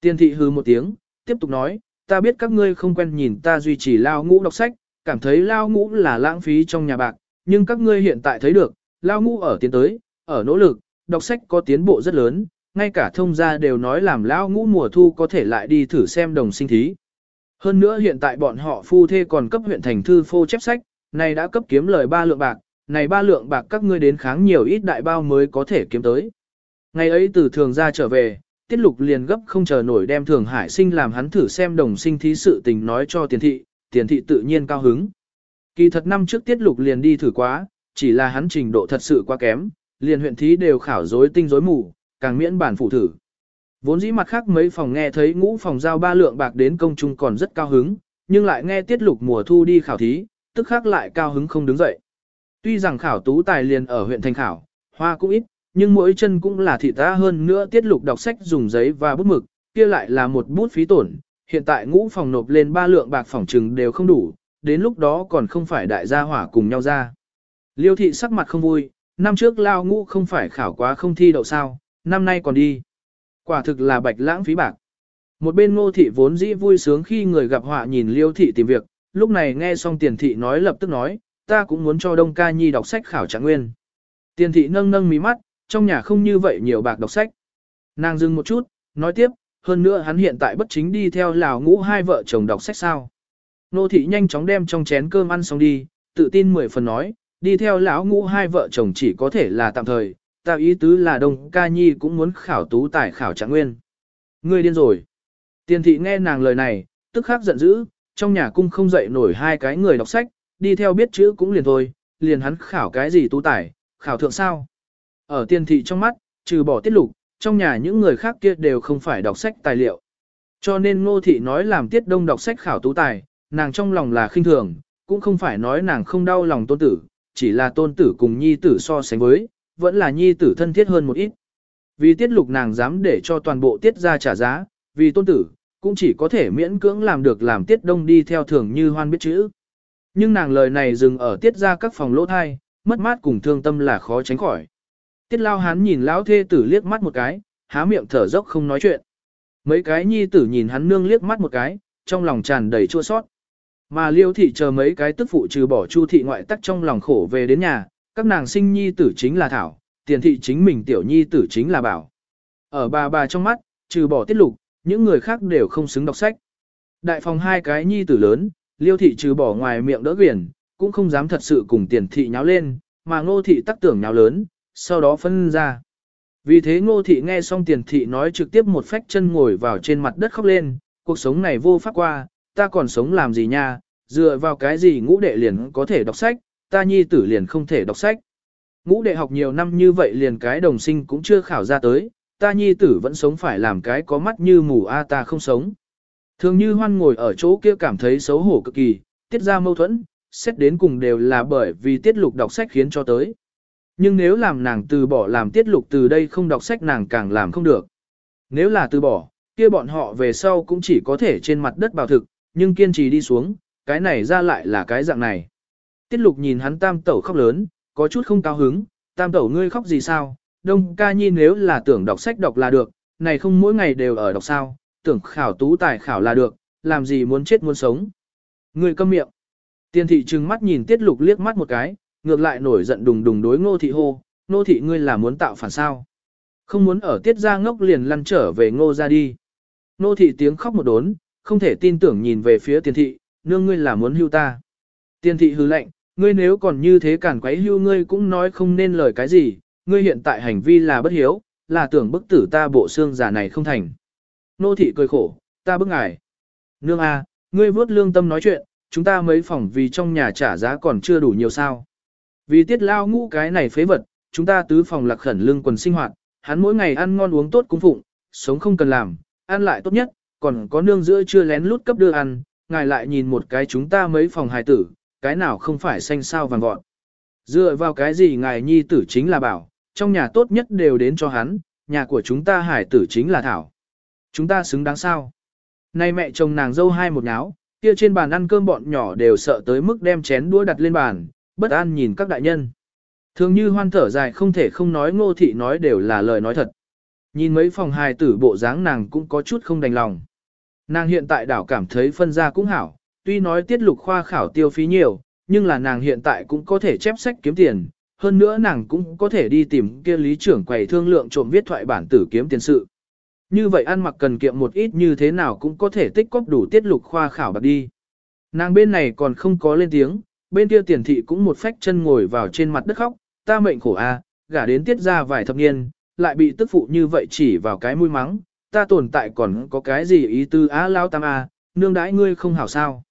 Tiền thị hư một tiếng, tiếp tục nói, ta biết các ngươi không quen nhìn ta duy trì lao ngũ đọc sách, cảm thấy lao ngũ là lãng phí trong nhà bạc, nhưng các ngươi hiện tại thấy được, lao ngũ ở tiến tới, ở nỗ lực, đọc sách có tiến bộ rất lớn, ngay cả thông gia đều nói làm lão ngũ mùa thu có thể lại đi thử xem đồng sinh thí. Hơn nữa hiện tại bọn họ phu thê còn cấp huyện thành thư phô chép sách, này đã cấp kiếm lời ba lượng bạc, này ba lượng bạc các ngươi đến kháng nhiều ít đại bao mới có thể kiếm tới. Ngày ấy từ thường ra trở về, tiết lục liền gấp không chờ nổi đem thường hải sinh làm hắn thử xem đồng sinh thí sự tình nói cho tiền thị, tiền thị tự nhiên cao hứng. Kỳ thật năm trước tiết lục liền đi thử quá, chỉ là hắn trình độ thật sự quá kém, liền huyện thí đều khảo rối tinh rối mù, càng miễn bản phụ thử. Vốn dĩ mặt khác mấy phòng nghe thấy ngũ phòng giao ba lượng bạc đến công trung còn rất cao hứng, nhưng lại nghe tiết lục mùa thu đi khảo thí, tức khác lại cao hứng không đứng dậy. Tuy rằng khảo tú tài liền ở huyện thành khảo, hoa cũng ít, nhưng mỗi chân cũng là thị ta hơn nữa tiết lục đọc sách dùng giấy và bút mực, kia lại là một bút phí tổn. Hiện tại ngũ phòng nộp lên ba lượng bạc phòng trừng đều không đủ, đến lúc đó còn không phải đại gia hỏa cùng nhau ra. Liêu thị sắc mặt không vui, năm trước lao ngũ không phải khảo quá không thi đậu sao, năm nay còn đi. Quả thực là bạch lãng phí bạc. Một bên ngô thị vốn dĩ vui sướng khi người gặp họa nhìn liêu thị tìm việc, lúc này nghe xong tiền thị nói lập tức nói, ta cũng muốn cho Đông Ca Nhi đọc sách khảo trạng nguyên. Tiền thị nâng nâng mí mắt, trong nhà không như vậy nhiều bạc đọc sách. Nàng dừng một chút, nói tiếp, hơn nữa hắn hiện tại bất chính đi theo lào ngũ hai vợ chồng đọc sách sao. Nô thị nhanh chóng đem trong chén cơm ăn xong đi, tự tin mười phần nói, đi theo lão ngũ hai vợ chồng chỉ có thể là tạm thời, ta ý tứ là Đông Ca Nhi cũng muốn khảo tú tài khảo trạng nguyên. Ngươi điên rồi. Tiền thị nghe nàng lời này, tức khắc giận dữ, trong nhà cung không dậy nổi hai cái người đọc sách, đi theo biết chữ cũng liền thôi, liền hắn khảo cái gì tú tài, khảo thượng sao. Ở tiền thị trong mắt, trừ bỏ tiết lục, trong nhà những người khác kia đều không phải đọc sách tài liệu. Cho nên ngô thị nói làm tiết đông đọc sách khảo tú tài, nàng trong lòng là khinh thường, cũng không phải nói nàng không đau lòng tôn tử, chỉ là tôn tử cùng nhi tử so sánh với, vẫn là nhi tử thân thiết hơn một ít. Vì tiết lục nàng dám để cho toàn bộ tiết ra trả giá, vì tôn tử, cũng chỉ có thể miễn cưỡng làm được làm tiết đông đi theo thường như hoan biết chữ. Nhưng nàng lời này dừng ở tiết ra các phòng lỗ thai, mất mát cùng thương tâm là khó tránh khỏi. Tiết lao hán nhìn lão thê tử liếc mắt một cái, há miệng thở dốc không nói chuyện. Mấy cái nhi tử nhìn hắn nương liếc mắt một cái, trong lòng tràn đầy chua sót. Mà liêu thị chờ mấy cái tức phụ trừ bỏ chu thị ngoại tắc trong lòng khổ về đến nhà, các nàng sinh nhi tử chính là thảo, tiền thị chính mình tiểu nhi tử chính là bảo. Ở bà bà trong mắt, trừ bỏ tiết lục, những người khác đều không xứng đọc sách. Đại phòng hai cái nhi tử lớn, liêu thị trừ bỏ ngoài miệng đỡ quyển, cũng không dám thật sự cùng tiền thị nháo lên, mà ngô thị tắc tưởng nháo lớn, sau đó phân ra. Vì thế ngô thị nghe xong tiền thị nói trực tiếp một phách chân ngồi vào trên mặt đất khóc lên, cuộc sống này vô pháp qua, ta còn sống làm gì nha, dựa vào cái gì ngũ đệ liền có thể đọc sách, ta nhi tử liền không thể đọc sách. Ngũ đệ học nhiều năm như vậy liền cái đồng sinh cũng chưa khảo ra tới, ta nhi tử vẫn sống phải làm cái có mắt như mù a à ta không sống. Thường như hoan ngồi ở chỗ kia cảm thấy xấu hổ cực kỳ, tiết ra mâu thuẫn, xét đến cùng đều là bởi vì tiết lục đọc sách khiến cho tới. Nhưng nếu làm nàng từ bỏ làm tiết lục từ đây không đọc sách nàng càng làm không được. Nếu là từ bỏ, kia bọn họ về sau cũng chỉ có thể trên mặt đất bào thực, nhưng kiên trì đi xuống, cái này ra lại là cái dạng này. Tiết lục nhìn hắn tam tẩu khóc lớn, có chút không cao hứng, tam tẩu ngươi khóc gì sao, đông ca nhi nếu là tưởng đọc sách đọc là được, này không mỗi ngày đều ở đọc sao, tưởng khảo tú tài khảo là được, làm gì muốn chết muốn sống. Ngươi câm miệng. Tiên thị trừng mắt nhìn tiết lục liếc mắt một cái, ngược lại nổi giận đùng đùng đối ngô thị hô, ngô thị ngươi là muốn tạo phản sao. Không muốn ở tiết ra ngốc liền lăn trở về ngô ra đi. Ngô thị tiếng khóc một đốn, không thể tin tưởng nhìn về phía tiền thị, nương ngươi là muốn hưu ta. Tiền thị hư lệnh, ngươi nếu còn như thế cản quấy hưu ngươi cũng nói không nên lời cái gì, ngươi hiện tại hành vi là bất hiếu, là tưởng bức tử ta bộ xương giả này không thành. Nô thị cười khổ, ta bức ngài. Nương a, ngươi vớt lương tâm nói chuyện, chúng ta mấy phòng vì trong nhà trả giá còn chưa đủ nhiều sao. Vì tiết lao ngũ cái này phế vật, chúng ta tứ phòng lạc khẩn lương quần sinh hoạt, hắn mỗi ngày ăn ngon uống tốt cung phụng, sống không cần làm, ăn lại tốt nhất, còn có nương giữa chưa lén lút cấp đưa ăn, ngài lại nhìn một cái chúng ta mấy phòng hài tử, cái nào không phải xanh sao vàng vọt. Dựa vào cái gì ngài nhi tử chính là bảo, trong nhà tốt nhất đều đến cho hắn, nhà của chúng ta hải tử chính là thảo. Chúng ta xứng đáng sao. Nay mẹ chồng nàng dâu hai một nháo, kia trên bàn ăn cơm bọn nhỏ đều sợ tới mức đem chén đũa đặt lên bàn, bất an nhìn các đại nhân. Thường như hoan thở dài không thể không nói ngô thị nói đều là lời nói thật. Nhìn mấy phòng hài tử bộ dáng nàng cũng có chút không đành lòng. Nàng hiện tại đảo cảm thấy phân ra cũng hảo, tuy nói tiết lục khoa khảo tiêu phí nhiều, nhưng là nàng hiện tại cũng có thể chép sách kiếm tiền, hơn nữa nàng cũng có thể đi tìm kia lý trưởng quầy thương lượng trộm viết thoại bản tử kiếm tiền sự. Như vậy ăn mặc cần kiệm một ít như thế nào cũng có thể tích cóp đủ tiết lục khoa khảo bạc đi. Nàng bên này còn không có lên tiếng, bên kia tiền thị cũng một phách chân ngồi vào trên mặt đất khóc, ta mệnh khổ a, gả đến tiết ra vài thập niên, lại bị tức phụ như vậy chỉ vào cái mũi mắng, ta tồn tại còn có cái gì ý tư á lao tam a, nương đãi ngươi không hảo sao.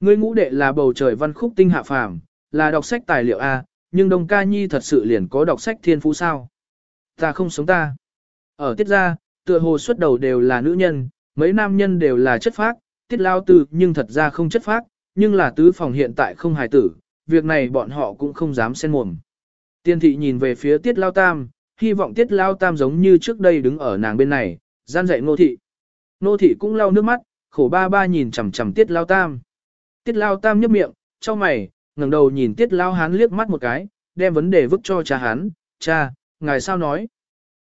Ngươi ngũ đệ là bầu trời văn khúc tinh hạ phàm, là đọc sách tài liệu a, nhưng Đông Ca Nhi thật sự liền có đọc sách thiên phú sao. Ta không sống ta. Ở tiết gia, tựa hồ xuất đầu đều là nữ nhân, mấy nam nhân đều là chất phác, tiết lao tư nhưng thật ra không chất phác, nhưng là tứ phòng hiện tại không hài tử, việc này bọn họ cũng không dám xen mồm. Tiên thị nhìn về phía tiết lao tam, hy vọng tiết lao tam giống như trước đây đứng ở nàng bên này, gian dạy nô thị. Nô thị cũng lau nước mắt, khổ ba ba nhìn chằm chằm tiết lao tam. Tiết lao tam nhấp miệng, cho mày, ngẩng đầu nhìn tiết lao hán liếc mắt một cái, đem vấn đề vứt cho cha hán, cha, ngài sao nói.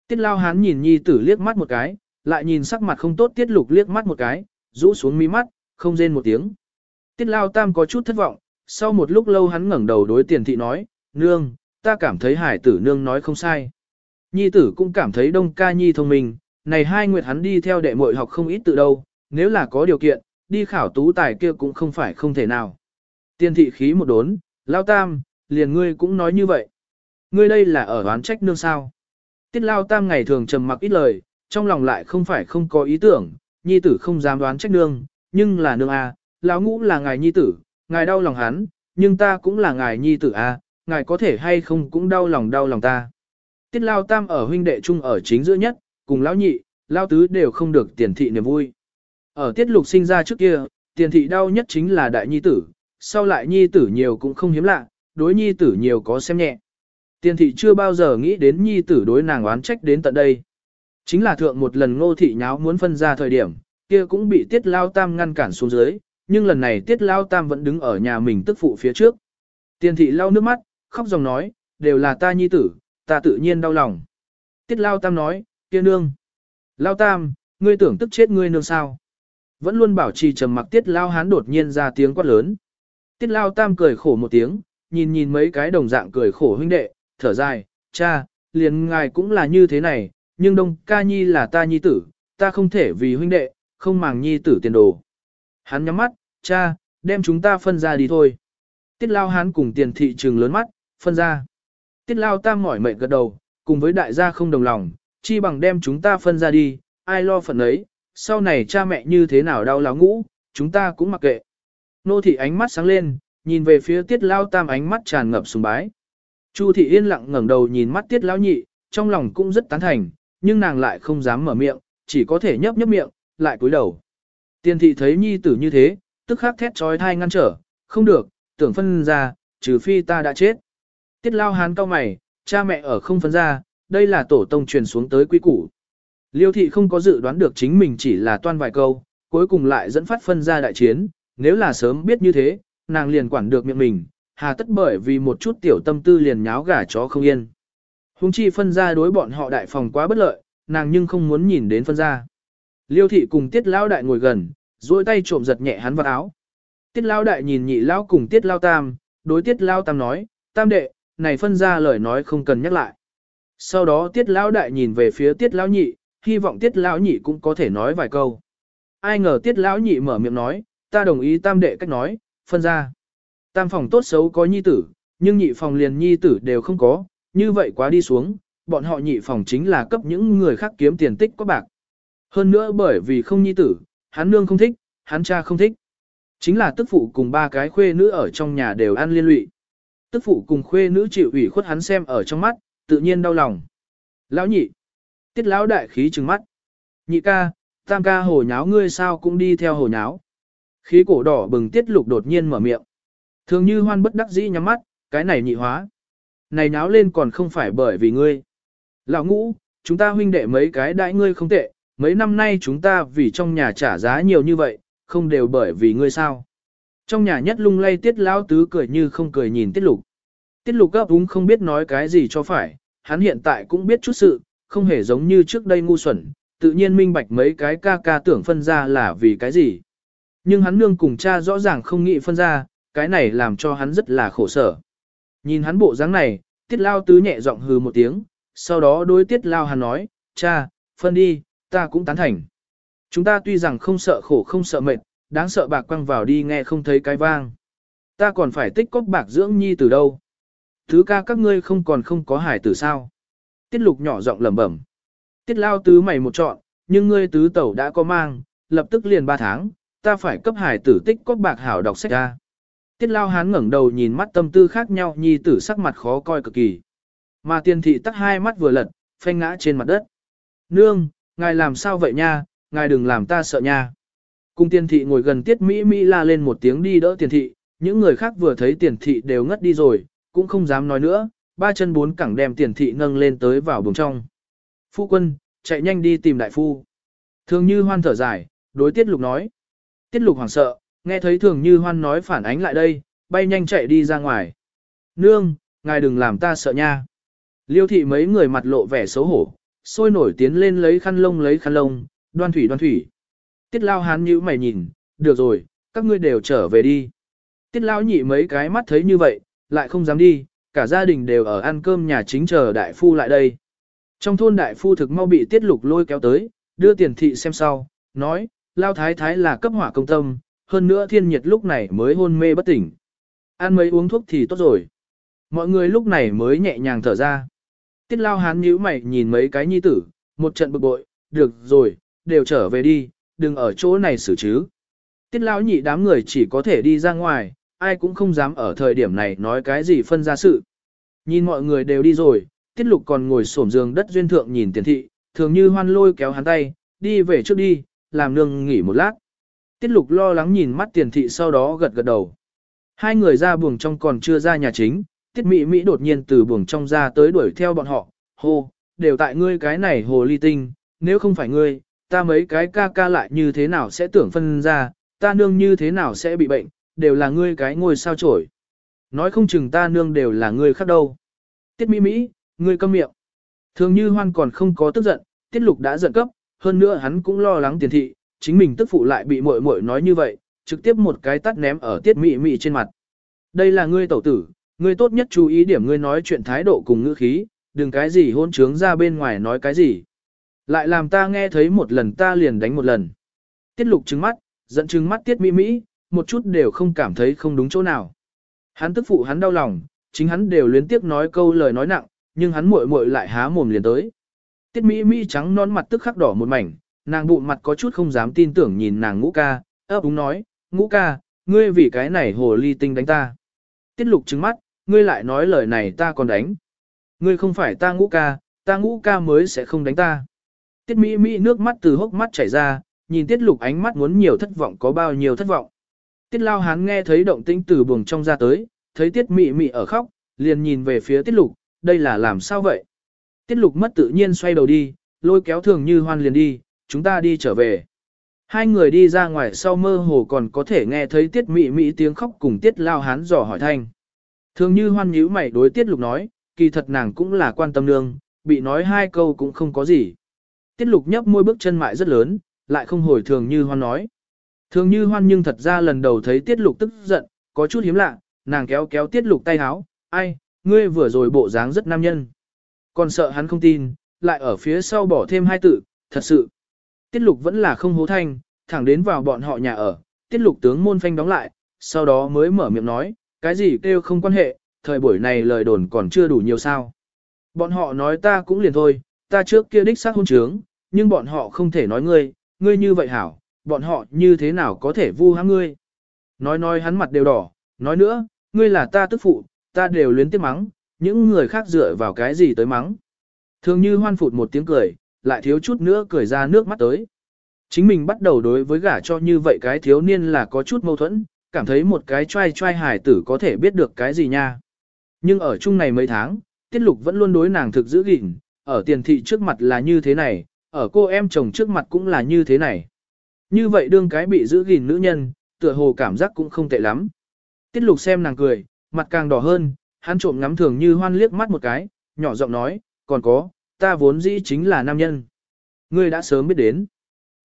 Tiết lao hán nhìn nhi tử liếc mắt một cái, lại nhìn sắc mặt không tốt tiết lục liếc mắt một cái, rũ xuống mi mắt, không rên một tiếng. Tiết lao tam có chút thất vọng, sau một lúc lâu hắn ngẩng đầu đối tiền thị nói, nương, ta cảm thấy hải tử nương nói không sai. Nhi tử cũng cảm thấy đông ca nhi thông minh, này hai nguyệt hắn đi theo đệ muội học không ít từ đâu, nếu là có điều kiện, đi khảo tú tài kia cũng không phải không thể nào. Tiền thị khí một đốn, lao tam, liền ngươi cũng nói như vậy. Ngươi đây là ở oán trách nương sao. Tiết lao tam ngày thường trầm mặc ít lời, trong lòng lại không phải không có ý tưởng, nhi tử không dám đoán trách nương, nhưng là nương a, à, lão ngũ là ngài nhi tử, ngài đau lòng hắn, nhưng ta cũng là ngài nhi tử a, à, ngài có thể hay không cũng đau lòng đau lòng ta. Tiết lao tam ở huynh đệ chung ở chính giữa nhất, cùng lão nhị, lao tứ đều không được tiền thị niềm vui. Ở tiết lục sinh ra trước kia, tiền thị đau nhất chính là đại nhi tử, sau lại nhi tử nhiều cũng không hiếm lạ, đối nhi tử nhiều có xem nhẹ. Tiền thị chưa bao giờ nghĩ đến nhi tử đối nàng oán trách đến tận đây. Chính là thượng một lần ngô thị nháo muốn phân ra thời điểm, kia cũng bị tiết lao tam ngăn cản xuống dưới, nhưng lần này tiết lao tam vẫn đứng ở nhà mình tức phụ phía trước. Tiền thị lau nước mắt, khóc dòng nói, đều là ta nhi tử, ta tự nhiên đau lòng. Tiết lao tam nói, kia nương. Lao tam, ngươi tưởng tức chết ngươi nương sao. Vẫn luôn bảo trì trầm mặc tiết lao hán đột nhiên ra tiếng quát lớn. Tiết lao tam cười khổ một tiếng, nhìn nhìn mấy cái đồng dạng cười khổ huynh đệ, thở dài, cha, liền ngài cũng là như thế này, nhưng đông ca nhi là ta nhi tử, ta không thể vì huynh đệ, không màng nhi tử tiền đồ. Hắn nhắm mắt, cha, đem chúng ta phân ra đi thôi. Tiết lao hắn cùng tiền thị trường lớn mắt, phân ra. Tiết lao tam mỏi mệt gật đầu, cùng với đại gia không đồng lòng, chi bằng đem chúng ta phân ra đi, ai lo phận ấy, sau này cha mẹ như thế nào đau láo ngũ, chúng ta cũng mặc kệ. Nô thị ánh mắt sáng lên, nhìn về phía tiết lao tam ánh mắt tràn ngập sùng bái. Chu thị yên lặng ngẩng đầu nhìn mắt tiết lão nhị, trong lòng cũng rất tán thành, nhưng nàng lại không dám mở miệng, chỉ có thể nhấp nhấp miệng, lại cúi đầu. Tiên thị thấy nhi tử như thế, tức khắc thét trói thai ngăn trở, không được, tưởng phân ra, trừ phi ta đã chết. Tiết lao hán cao mày, cha mẹ ở không phân ra, đây là tổ tông truyền xuống tới quy củ. Liêu thị không có dự đoán được chính mình chỉ là toan vài câu, cuối cùng lại dẫn phát phân ra đại chiến, nếu là sớm biết như thế, nàng liền quản được miệng mình, hà tất bởi vì một chút tiểu tâm tư liền nháo gà chó không yên. Hùng chi phân ra đối bọn họ đại phòng quá bất lợi, nàng nhưng không muốn nhìn đến phân ra. Liêu thị cùng tiết lão đại ngồi gần, duỗi tay trộm giật nhẹ hắn vào áo. Tiết lão đại nhìn nhị lão cùng tiết lão tam, đối tiết lão tam nói, tam đệ, này phân ra lời nói không cần nhắc lại. Sau đó tiết lão đại nhìn về phía tiết lão nhị, hy vọng tiết lão nhị cũng có thể nói vài câu. Ai ngờ tiết lão nhị mở miệng nói, ta đồng ý tam đệ cách nói, phân ra. Tam phòng tốt xấu có nhi tử, nhưng nhị phòng liền nhi tử đều không có, như vậy quá đi xuống, bọn họ nhị phòng chính là cấp những người khác kiếm tiền tích có bạc. Hơn nữa bởi vì không nhi tử, hắn nương không thích, hắn cha không thích. Chính là tức phụ cùng ba cái khuê nữ ở trong nhà đều ăn liên lụy. Tức phụ cùng khuê nữ chịu ủy khuất hắn xem ở trong mắt, tự nhiên đau lòng. Lão nhị. Tiết lão đại khí trừng mắt. Nhị ca, tam ca hồ nháo ngươi sao cũng đi theo hồ nháo. Khí cổ đỏ bừng tiết lục đột nhiên mở miệng. Thường như hoan bất đắc dĩ nhắm mắt, cái này nhị hóa. Này nháo lên còn không phải bởi vì ngươi. Lão ngũ, chúng ta huynh đệ mấy cái đại ngươi không tệ, mấy năm nay chúng ta vì trong nhà trả giá nhiều như vậy, không đều bởi vì ngươi sao. Trong nhà nhất lung lay tiết lão tứ cười như không cười nhìn tiết lục. Tiết lục gấp úng không biết nói cái gì cho phải, hắn hiện tại cũng biết chút sự, không hề giống như trước đây ngu xuẩn, tự nhiên minh bạch mấy cái ca ca tưởng phân ra là vì cái gì. Nhưng hắn nương cùng cha rõ ràng không nghĩ phân ra, cái này làm cho hắn rất là khổ sở. Nhìn hắn bộ dáng này, tiết lao tứ nhẹ giọng hừ một tiếng, sau đó đối tiết lao hắn nói, cha, phân đi, ta cũng tán thành. Chúng ta tuy rằng không sợ khổ không sợ mệt, đáng sợ bạc quăng vào đi nghe không thấy cái vang. Ta còn phải tích cóp bạc dưỡng nhi từ đâu. Thứ ca các ngươi không còn không có hải tử sao. Tiết lục nhỏ giọng lẩm bẩm. Tiết lao tứ mày một trọn, nhưng ngươi tứ tẩu đã có mang, lập tức liền ba tháng, ta phải cấp hải tử tích cốt bạc hảo đọc sách ra. Tiết lao hán ngẩng đầu nhìn mắt tâm tư khác nhau nhi tử sắc mặt khó coi cực kỳ. Mà tiền thị tắt hai mắt vừa lật, phanh ngã trên mặt đất. Nương, ngài làm sao vậy nha, ngài đừng làm ta sợ nha. Cung tiền thị ngồi gần tiết Mỹ Mỹ la lên một tiếng đi đỡ tiền thị, những người khác vừa thấy tiền thị đều ngất đi rồi, cũng không dám nói nữa, ba chân bốn cẳng đem tiền thị nâng lên tới vào buồng trong. Phu quân, chạy nhanh đi tìm đại phu. Thường như hoan thở dài, đối tiết lục nói. Tiết lục hoảng sợ, nghe thấy thường như hoan nói phản ánh lại đây, bay nhanh chạy đi ra ngoài. Nương, ngài đừng làm ta sợ nha. Liêu thị mấy người mặt lộ vẻ xấu hổ, sôi nổi tiến lên lấy khăn lông lấy khăn lông, đoan thủy đoan thủy. Tiết lao hán nhíu mày nhìn, được rồi, các ngươi đều trở về đi. Tiết lao nhị mấy cái mắt thấy như vậy, lại không dám đi, cả gia đình đều ở ăn cơm nhà chính chờ đại phu lại đây. Trong thôn đại phu thực mau bị tiết lục lôi kéo tới, đưa tiền thị xem sau, nói, lao thái thái là cấp hỏa công tâm, hơn nữa thiên nhiệt lúc này mới hôn mê bất tỉnh. Ăn mấy uống thuốc thì tốt rồi. Mọi người lúc này mới nhẹ nhàng thở ra. Tiết lao hán nhíu mày nhìn mấy cái nhi tử, một trận bực bội, được rồi, đều trở về đi, đừng ở chỗ này xử chứ. Tiết lao nhị đám người chỉ có thể đi ra ngoài, ai cũng không dám ở thời điểm này nói cái gì phân ra sự. Nhìn mọi người đều đi rồi, tiết lục còn ngồi xổm giường đất duyên thượng nhìn tiền thị, thường như hoan lôi kéo hắn tay, đi về trước đi, làm nương nghỉ một lát. Tiết lục lo lắng nhìn mắt tiền thị sau đó gật gật đầu. Hai người ra buồng trong còn chưa ra nhà chính, tiết mỹ Mỹ đột nhiên từ buồng trong ra tới đuổi theo bọn họ, hô, đều tại ngươi cái này hồ ly tinh, nếu không phải ngươi, ta mấy cái ca ca lại như thế nào sẽ tưởng phân ra, ta nương như thế nào sẽ bị bệnh, đều là ngươi cái ngôi sao trổi. Nói không chừng ta nương đều là ngươi khác đâu. Tiết Mỹ Mỹ, ngươi câm miệng. Thường như hoan còn không có tức giận, tiết lục đã giận cấp, hơn nữa hắn cũng lo lắng tiền thị, chính mình tức phụ lại bị muội muội nói như vậy, trực tiếp một cái tắt ném ở tiết Mỹ Mỹ trên mặt. Đây là ngươi tẩu tử, ngươi tốt nhất chú ý điểm ngươi nói chuyện thái độ cùng ngữ khí, đừng cái gì hôn trướng ra bên ngoài nói cái gì. Lại làm ta nghe thấy một lần ta liền đánh một lần. Tiết lục trứng mắt, giận trứng mắt tiết mỹ mỹ, một chút đều không cảm thấy không đúng chỗ nào. Hắn tức phụ hắn đau lòng, chính hắn đều luyến tiếc nói câu lời nói nặng, nhưng hắn muội muội lại há mồm liền tới. Tiết mỹ mỹ trắng non mặt tức khắc đỏ một mảnh, nàng bụng mặt có chút không dám tin tưởng nhìn nàng ngũ ca, ấp úng nói, ngũ ca, ngươi vì cái này hồ ly tinh đánh ta. Tiết lục trứng mắt, ngươi lại nói lời này ta còn đánh. Ngươi không phải ta ngũ ca, ta ngũ ca mới sẽ không đánh ta. Tiết Mỹ Mỹ nước mắt từ hốc mắt chảy ra, nhìn Tiết Lục ánh mắt muốn nhiều thất vọng có bao nhiêu thất vọng. Tiết Lao Hán nghe thấy động tĩnh từ buồng trong ra tới, thấy Tiết Mị Mị ở khóc, liền nhìn về phía Tiết Lục, đây là làm sao vậy? Tiết Lục mất tự nhiên xoay đầu đi, lôi kéo thường như hoan liền đi, chúng ta đi trở về. Hai người đi ra ngoài sau mơ hồ còn có thể nghe thấy Tiết Mị Mị tiếng khóc cùng Tiết Lao Hán dò hỏi thanh. Thường như hoan nhíu mày đối Tiết Lục nói, kỳ thật nàng cũng là quan tâm nương, bị nói hai câu cũng không có gì. Tiết lục nhấp môi bước chân mại rất lớn, lại không hồi thường như hoan nói. Thường như hoan nhưng thật ra lần đầu thấy tiết lục tức giận, có chút hiếm lạ, nàng kéo kéo tiết lục tay háo, ai, ngươi vừa rồi bộ dáng rất nam nhân. Còn sợ hắn không tin, lại ở phía sau bỏ thêm hai tự, thật sự. Tiết lục vẫn là không hố thanh, thẳng đến vào bọn họ nhà ở, tiết lục tướng môn phanh đóng lại, sau đó mới mở miệng nói, cái gì kêu không quan hệ, thời buổi này lời đồn còn chưa đủ nhiều sao. Bọn họ nói ta cũng liền thôi, ta trước kia đích xác hôn trướng, nhưng bọn họ không thể nói ngươi, ngươi như vậy hảo, bọn họ như thế nào có thể vu hãm ngươi. Nói nói hắn mặt đều đỏ, nói nữa, ngươi là ta tức phụ, ta đều luyến tiếc mắng, những người khác dựa vào cái gì tới mắng. Thường như hoan phụt một tiếng cười, lại thiếu chút nữa cười ra nước mắt tới. Chính mình bắt đầu đối với gả cho như vậy cái thiếu niên là có chút mâu thuẫn, cảm thấy một cái trai trai hài tử có thể biết được cái gì nha. Nhưng ở chung này mấy tháng, tiết lục vẫn luôn đối nàng thực giữ gìn, ở tiền thị trước mặt là như thế này, ở cô em chồng trước mặt cũng là như thế này. Như vậy đương cái bị giữ gìn nữ nhân, tựa hồ cảm giác cũng không tệ lắm. Tiết lục xem nàng cười, mặt càng đỏ hơn, hắn trộm ngắm thường như hoan liếc mắt một cái, nhỏ giọng nói, còn có, ta vốn dĩ chính là nam nhân. Ngươi đã sớm biết đến.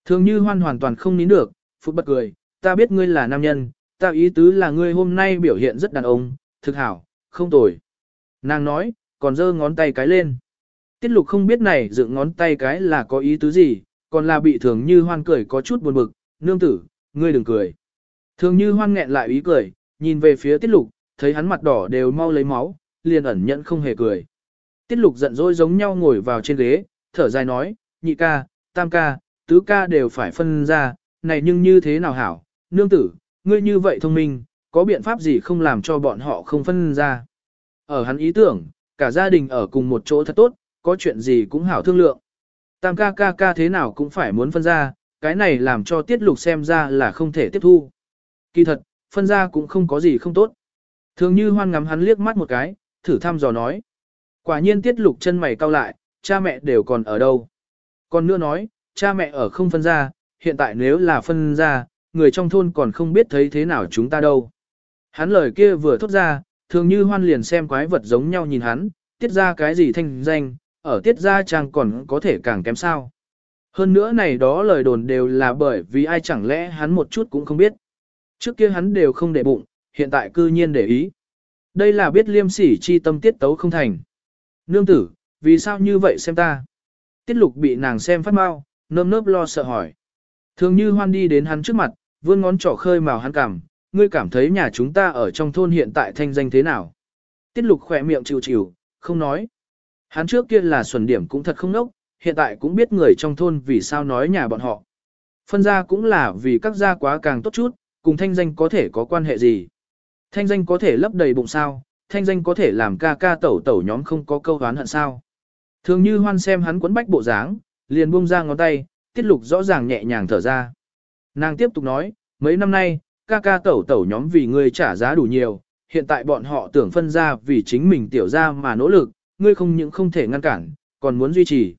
Thường như hoan hoàn toàn không nín được, phút bật cười, ta biết ngươi là nam nhân, ta ý tứ là ngươi hôm nay biểu hiện rất đàn ông, thực hảo, không tồi. Nàng nói, còn giơ ngón tay cái lên. Tiết lục không biết này dựng ngón tay cái là có ý tứ gì, còn là bị thường như hoan cười có chút buồn bực, nương tử, ngươi đừng cười. Thường như hoan nghẹn lại ý cười, nhìn về phía tiết lục, thấy hắn mặt đỏ đều mau lấy máu, liền ẩn nhận không hề cười. Tiết lục giận dỗi giống nhau ngồi vào trên ghế, thở dài nói, nhị ca, tam ca, tứ ca đều phải phân ra, này nhưng như thế nào hảo, nương tử, ngươi như vậy thông minh, có biện pháp gì không làm cho bọn họ không phân ra. Ở hắn ý tưởng, cả gia đình ở cùng một chỗ thật tốt, có chuyện gì cũng hảo thương lượng. Tam ca ca ca thế nào cũng phải muốn phân ra, cái này làm cho tiết lục xem ra là không thể tiếp thu. Kỳ thật, phân ra cũng không có gì không tốt. Thường như hoan ngắm hắn liếc mắt một cái, thử thăm dò nói. Quả nhiên tiết lục chân mày cau lại, cha mẹ đều còn ở đâu. Còn nữa nói, cha mẹ ở không phân ra, hiện tại nếu là phân ra, người trong thôn còn không biết thấy thế nào chúng ta đâu. Hắn lời kia vừa thốt ra, thường như hoan liền xem quái vật giống nhau nhìn hắn, tiết ra cái gì thanh danh, ở tiết gia chàng còn có thể càng kém sao. Hơn nữa này đó lời đồn đều là bởi vì ai chẳng lẽ hắn một chút cũng không biết. Trước kia hắn đều không để bụng, hiện tại cư nhiên để ý. Đây là biết liêm sỉ chi tâm tiết tấu không thành. Nương tử, vì sao như vậy xem ta? Tiết lục bị nàng xem phát mau, nơm nớp lo sợ hỏi. Thường như hoan đi đến hắn trước mặt, vươn ngón trỏ khơi màu hắn cảm, ngươi cảm thấy nhà chúng ta ở trong thôn hiện tại thanh danh thế nào? Tiết lục khỏe miệng chịu chịu, không nói. Hắn trước kia là xuẩn điểm cũng thật không nốc, hiện tại cũng biết người trong thôn vì sao nói nhà bọn họ. Phân ra cũng là vì các gia quá càng tốt chút, cùng thanh danh có thể có quan hệ gì. Thanh danh có thể lấp đầy bụng sao, thanh danh có thể làm ca ca tẩu tẩu nhóm không có câu hán hận sao. Thường như hoan xem hắn quấn bách bộ dáng, liền buông ra ngón tay, tiết lục rõ ràng nhẹ nhàng thở ra. Nàng tiếp tục nói, mấy năm nay, ca ca tẩu tẩu nhóm vì ngươi trả giá đủ nhiều, hiện tại bọn họ tưởng phân ra vì chính mình tiểu ra mà nỗ lực, ngươi không những không thể ngăn cản, còn muốn duy trì.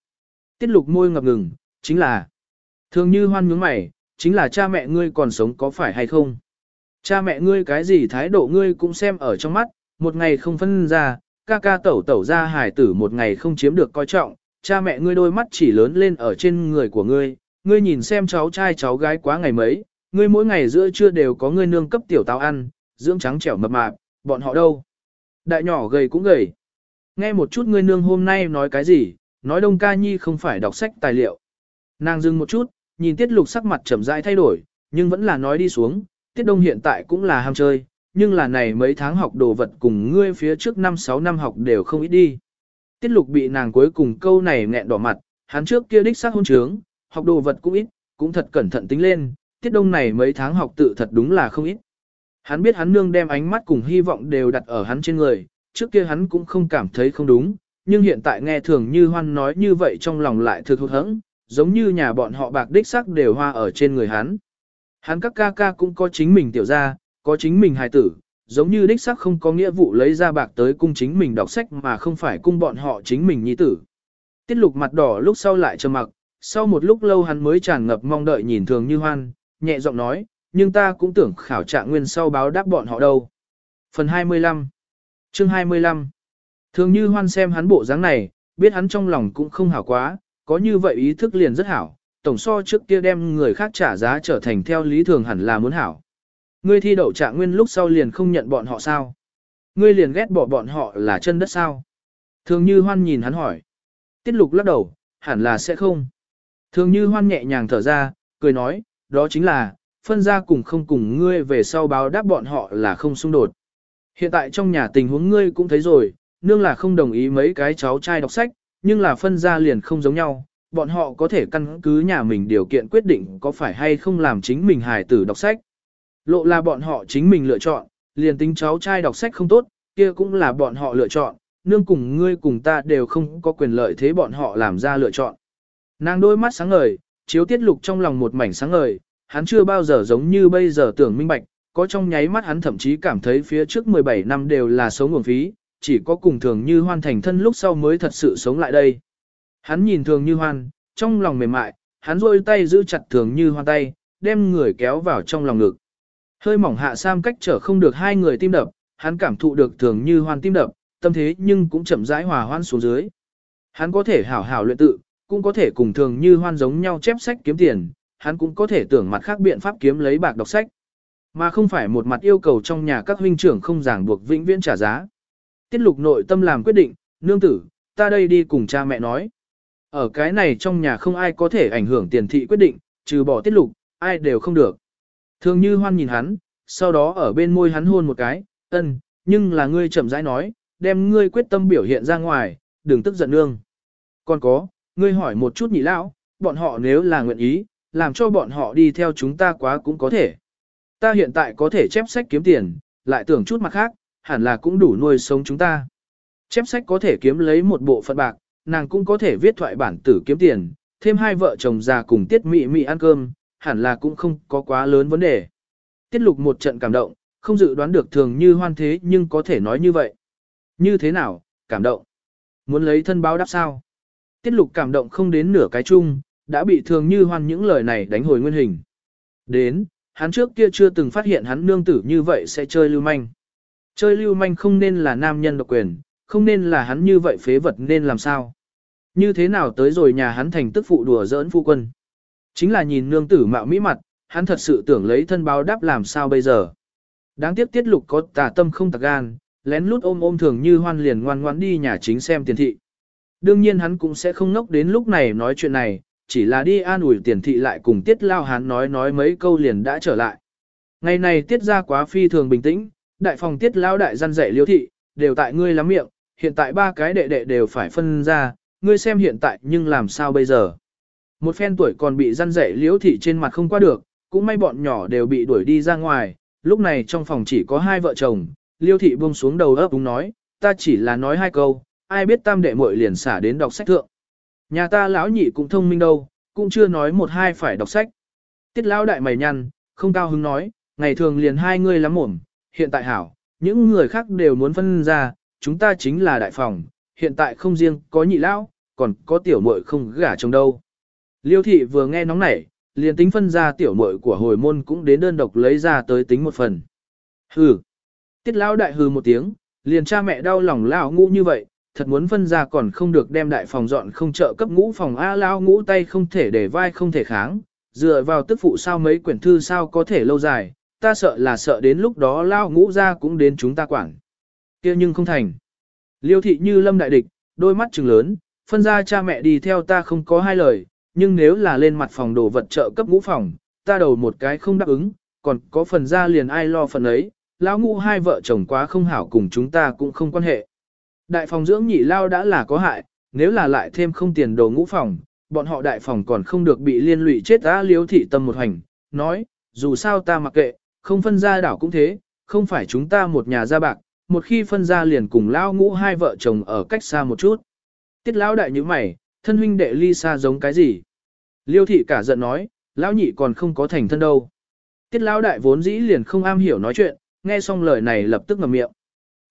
Tiết lục môi ngập ngừng, chính là, thường như hoan nhướng mày, chính là cha mẹ ngươi còn sống có phải hay không? Cha mẹ ngươi cái gì thái độ ngươi cũng xem ở trong mắt, một ngày không phân ra, ca ca tẩu tẩu ra hải tử một ngày không chiếm được coi trọng, cha mẹ ngươi đôi mắt chỉ lớn lên ở trên người của ngươi, ngươi nhìn xem cháu trai cháu gái quá ngày mấy, ngươi mỗi ngày giữa trưa đều có ngươi nương cấp tiểu táo ăn, dưỡng trắng trẻo mập mạp, bọn họ đâu? Đại nhỏ gầy cũng gầy. Nghe một chút ngươi nương hôm nay nói cái gì, nói đông ca nhi không phải đọc sách tài liệu. Nàng dừng một chút, nhìn tiết lục sắc mặt chậm rãi thay đổi, nhưng vẫn là nói đi xuống, tiết đông hiện tại cũng là ham chơi, nhưng là này mấy tháng học đồ vật cùng ngươi phía trước 5-6 năm học đều không ít đi. Tiết lục bị nàng cuối cùng câu này nghẹn đỏ mặt, hắn trước kia đích xác hôn trướng, học đồ vật cũng ít, cũng thật cẩn thận tính lên, tiết đông này mấy tháng học tự thật đúng là không ít. Hắn biết hắn nương đem ánh mắt cùng hy vọng đều đặt ở hắn trên người, trước kia hắn cũng không cảm thấy không đúng, nhưng hiện tại nghe thường như hoan nói như vậy trong lòng lại thực hụt hẫng, giống như nhà bọn họ bạc đích sắc đều hoa ở trên người hắn. Hắn các ca ca cũng có chính mình tiểu gia, có chính mình hài tử, giống như đích sắc không có nghĩa vụ lấy ra bạc tới cung chính mình đọc sách mà không phải cung bọn họ chính mình nhi tử. Tiết lục mặt đỏ lúc sau lại trầm mặc, sau một lúc lâu hắn mới tràn ngập mong đợi nhìn thường như hoan, nhẹ giọng nói, nhưng ta cũng tưởng khảo trạng nguyên sau báo đáp bọn họ đâu. Phần 25 Chương 25 Thường như hoan xem hắn bộ dáng này, biết hắn trong lòng cũng không hảo quá, có như vậy ý thức liền rất hảo, tổng so trước kia đem người khác trả giá trở thành theo lý thường hẳn là muốn hảo. Ngươi thi đậu trạng nguyên lúc sau liền không nhận bọn họ sao? Ngươi liền ghét bỏ bọn họ là chân đất sao? Thường như hoan nhìn hắn hỏi. Tiết lục lắc đầu, hẳn là sẽ không. Thường như hoan nhẹ nhàng thở ra, cười nói, đó chính là, phân ra cùng không cùng ngươi về sau báo đáp bọn họ là không xung đột. Hiện tại trong nhà tình huống ngươi cũng thấy rồi, nương là không đồng ý mấy cái cháu trai đọc sách, nhưng là phân ra liền không giống nhau, bọn họ có thể căn cứ nhà mình điều kiện quyết định có phải hay không làm chính mình hài tử đọc sách. Lộ là bọn họ chính mình lựa chọn, liền tính cháu trai đọc sách không tốt, kia cũng là bọn họ lựa chọn, nương cùng ngươi cùng ta đều không có quyền lợi thế bọn họ làm ra lựa chọn. Nàng đôi mắt sáng ngời, chiếu tiết lục trong lòng một mảnh sáng ngời, hắn chưa bao giờ giống như bây giờ tưởng minh bạch, có trong nháy mắt hắn thậm chí cảm thấy phía trước 17 năm đều là sống nguồn phí, chỉ có cùng thường như hoan thành thân lúc sau mới thật sự sống lại đây. Hắn nhìn thường như hoan, trong lòng mềm mại, hắn rôi tay giữ chặt thường như hoan tay, đem người kéo vào trong lòng ngực. Hơi mỏng hạ sam cách trở không được hai người tim đập, hắn cảm thụ được thường như hoan tim đập, tâm thế nhưng cũng chậm rãi hòa hoan xuống dưới. Hắn có thể hảo hảo luyện tự, cũng có thể cùng thường như hoan giống nhau chép sách kiếm tiền, hắn cũng có thể tưởng mặt khác biện pháp kiếm lấy bạc đọc sách. Mà không phải một mặt yêu cầu trong nhà các huynh trưởng không giảng buộc vĩnh viễn trả giá. Tiết lục nội tâm làm quyết định, nương tử, ta đây đi cùng cha mẹ nói. Ở cái này trong nhà không ai có thể ảnh hưởng tiền thị quyết định, trừ bỏ tiết lục, ai đều không được. Thường như hoan nhìn hắn, sau đó ở bên môi hắn hôn một cái, ân, nhưng là ngươi chậm rãi nói, đem ngươi quyết tâm biểu hiện ra ngoài, đừng tức giận nương. Còn có, ngươi hỏi một chút nhị lão, bọn họ nếu là nguyện ý, làm cho bọn họ đi theo chúng ta quá cũng có thể. Ta hiện tại có thể chép sách kiếm tiền, lại tưởng chút mặt khác, hẳn là cũng đủ nuôi sống chúng ta. Chép sách có thể kiếm lấy một bộ phận bạc, nàng cũng có thể viết thoại bản tử kiếm tiền, thêm hai vợ chồng già cùng tiết mị mị ăn cơm, hẳn là cũng không có quá lớn vấn đề. Tiết lục một trận cảm động, không dự đoán được thường như hoan thế nhưng có thể nói như vậy. Như thế nào, cảm động? Muốn lấy thân báo đáp sao? Tiết lục cảm động không đến nửa cái chung, đã bị thường như hoan những lời này đánh hồi nguyên hình. Đến, hắn trước kia chưa từng phát hiện hắn nương tử như vậy sẽ chơi lưu manh. Chơi lưu manh không nên là nam nhân độc quyền, không nên là hắn như vậy phế vật nên làm sao. Như thế nào tới rồi nhà hắn thành tức phụ đùa giỡn phu quân. Chính là nhìn nương tử mạo mỹ mặt, hắn thật sự tưởng lấy thân báo đáp làm sao bây giờ. Đáng tiếc tiết lục có tà tâm không tạc gan, lén lút ôm ôm thường như hoan liền ngoan ngoãn đi nhà chính xem tiền thị. Đương nhiên hắn cũng sẽ không nốc đến lúc này nói chuyện này, chỉ là đi an ủi tiền thị lại cùng tiết lao hán nói nói mấy câu liền đã trở lại. Ngày này tiết ra quá phi thường bình tĩnh, đại phòng tiết lao đại gian dạy liêu thị, đều tại ngươi lắm miệng, hiện tại ba cái đệ đệ đều phải phân ra, ngươi xem hiện tại nhưng làm sao bây giờ. Một phen tuổi còn bị gian dạy liêu thị trên mặt không qua được, cũng may bọn nhỏ đều bị đuổi đi ra ngoài, lúc này trong phòng chỉ có hai vợ chồng, liêu thị buông xuống đầu ấp đúng nói, ta chỉ là nói hai câu, ai biết tam đệ muội liền xả đến đọc sách thượng. Nhà ta lão nhị cũng thông minh đâu, cũng chưa nói một hai phải đọc sách. Tiết lão đại mày nhăn, không cao hứng nói, ngày thường liền hai người lắm mồm, hiện tại hảo, những người khác đều muốn phân ra, chúng ta chính là đại phòng, hiện tại không riêng có nhị lão, còn có tiểu muội không gả chồng đâu. Liêu thị vừa nghe nóng nảy, liền tính phân ra tiểu muội của hồi môn cũng đến đơn độc lấy ra tới tính một phần. Hừ. Tiết lão đại hừ một tiếng, liền cha mẹ đau lòng lão ngu như vậy, thật muốn phân ra còn không được đem đại phòng dọn không trợ cấp ngũ phòng A lao ngũ tay không thể để vai không thể kháng, dựa vào tức phụ sao mấy quyển thư sao có thể lâu dài, ta sợ là sợ đến lúc đó lao ngũ ra cũng đến chúng ta quản. kia nhưng không thành. Liêu thị như lâm đại địch, đôi mắt trừng lớn, phân ra cha mẹ đi theo ta không có hai lời, nhưng nếu là lên mặt phòng đồ vật trợ cấp ngũ phòng, ta đầu một cái không đáp ứng, còn có phần ra liền ai lo phần ấy, lão ngũ hai vợ chồng quá không hảo cùng chúng ta cũng không quan hệ. Đại phòng dưỡng nhị lao đã là có hại, nếu là lại thêm không tiền đồ ngũ phòng, bọn họ đại phòng còn không được bị liên lụy chết ta liếu thị tâm một hành, nói, dù sao ta mặc kệ, không phân ra đảo cũng thế, không phải chúng ta một nhà gia bạc, một khi phân ra liền cùng lao ngũ hai vợ chồng ở cách xa một chút. Tiết lão đại như mày, thân huynh đệ ly xa giống cái gì? Liêu thị cả giận nói, lão nhị còn không có thành thân đâu. Tiết lão đại vốn dĩ liền không am hiểu nói chuyện, nghe xong lời này lập tức ngậm miệng.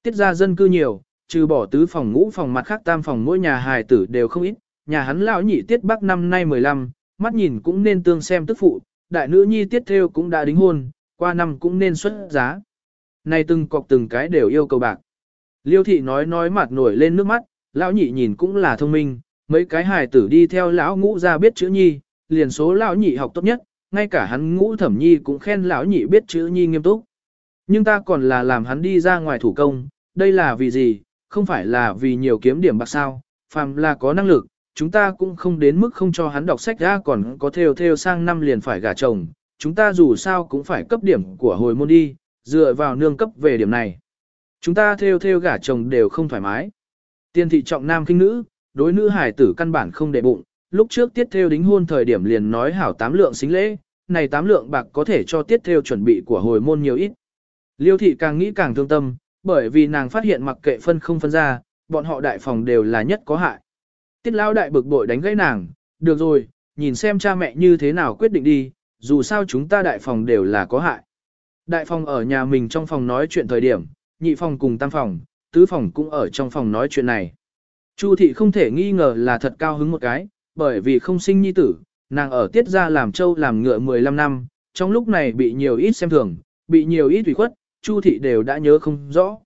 Tiết ra dân cư nhiều, trừ bỏ tứ phòng ngũ phòng mặt khác tam phòng mỗi nhà hài tử đều không ít, nhà hắn lão nhị tiết bắc năm nay 15, mắt nhìn cũng nên tương xem tức phụ, đại nữ nhi tiết theo cũng đã đính hôn, qua năm cũng nên xuất giá. Này từng cọc từng cái đều yêu cầu bạc. Liêu thị nói nói mặt nổi lên nước mắt, lão nhị nhìn cũng là thông minh, mấy cái hài tử đi theo lão ngũ ra biết chữ nhi, liền số lão nhị học tốt nhất, ngay cả hắn ngũ thẩm nhi cũng khen lão nhị biết chữ nhi nghiêm túc. Nhưng ta còn là làm hắn đi ra ngoài thủ công, đây là vì gì, không phải là vì nhiều kiếm điểm bạc sao, phàm là có năng lực, chúng ta cũng không đến mức không cho hắn đọc sách ra còn có theo theo sang năm liền phải gả chồng, chúng ta dù sao cũng phải cấp điểm của hồi môn đi, dựa vào nương cấp về điểm này. Chúng ta theo theo gả chồng đều không thoải mái. Tiên thị trọng nam kinh nữ, đối nữ hải tử căn bản không để bụng, lúc trước tiết theo đính hôn thời điểm liền nói hảo tám lượng xính lễ, này tám lượng bạc có thể cho tiết theo chuẩn bị của hồi môn nhiều ít. Liêu thị càng nghĩ càng thương tâm, bởi vì nàng phát hiện mặc kệ phân không phân ra, bọn họ đại phòng đều là nhất có hại. Tiết lao đại bực bội đánh gãy nàng, được rồi, nhìn xem cha mẹ như thế nào quyết định đi, dù sao chúng ta đại phòng đều là có hại. Đại phòng ở nhà mình trong phòng nói chuyện thời điểm, nhị phòng cùng tam phòng, tứ phòng cũng ở trong phòng nói chuyện này. Chu thị không thể nghi ngờ là thật cao hứng một cái, bởi vì không sinh nhi tử, nàng ở tiết ra làm châu làm ngựa 15 năm, trong lúc này bị nhiều ít xem thường, bị nhiều ít ủy khuất, Chu thị đều đã nhớ không rõ.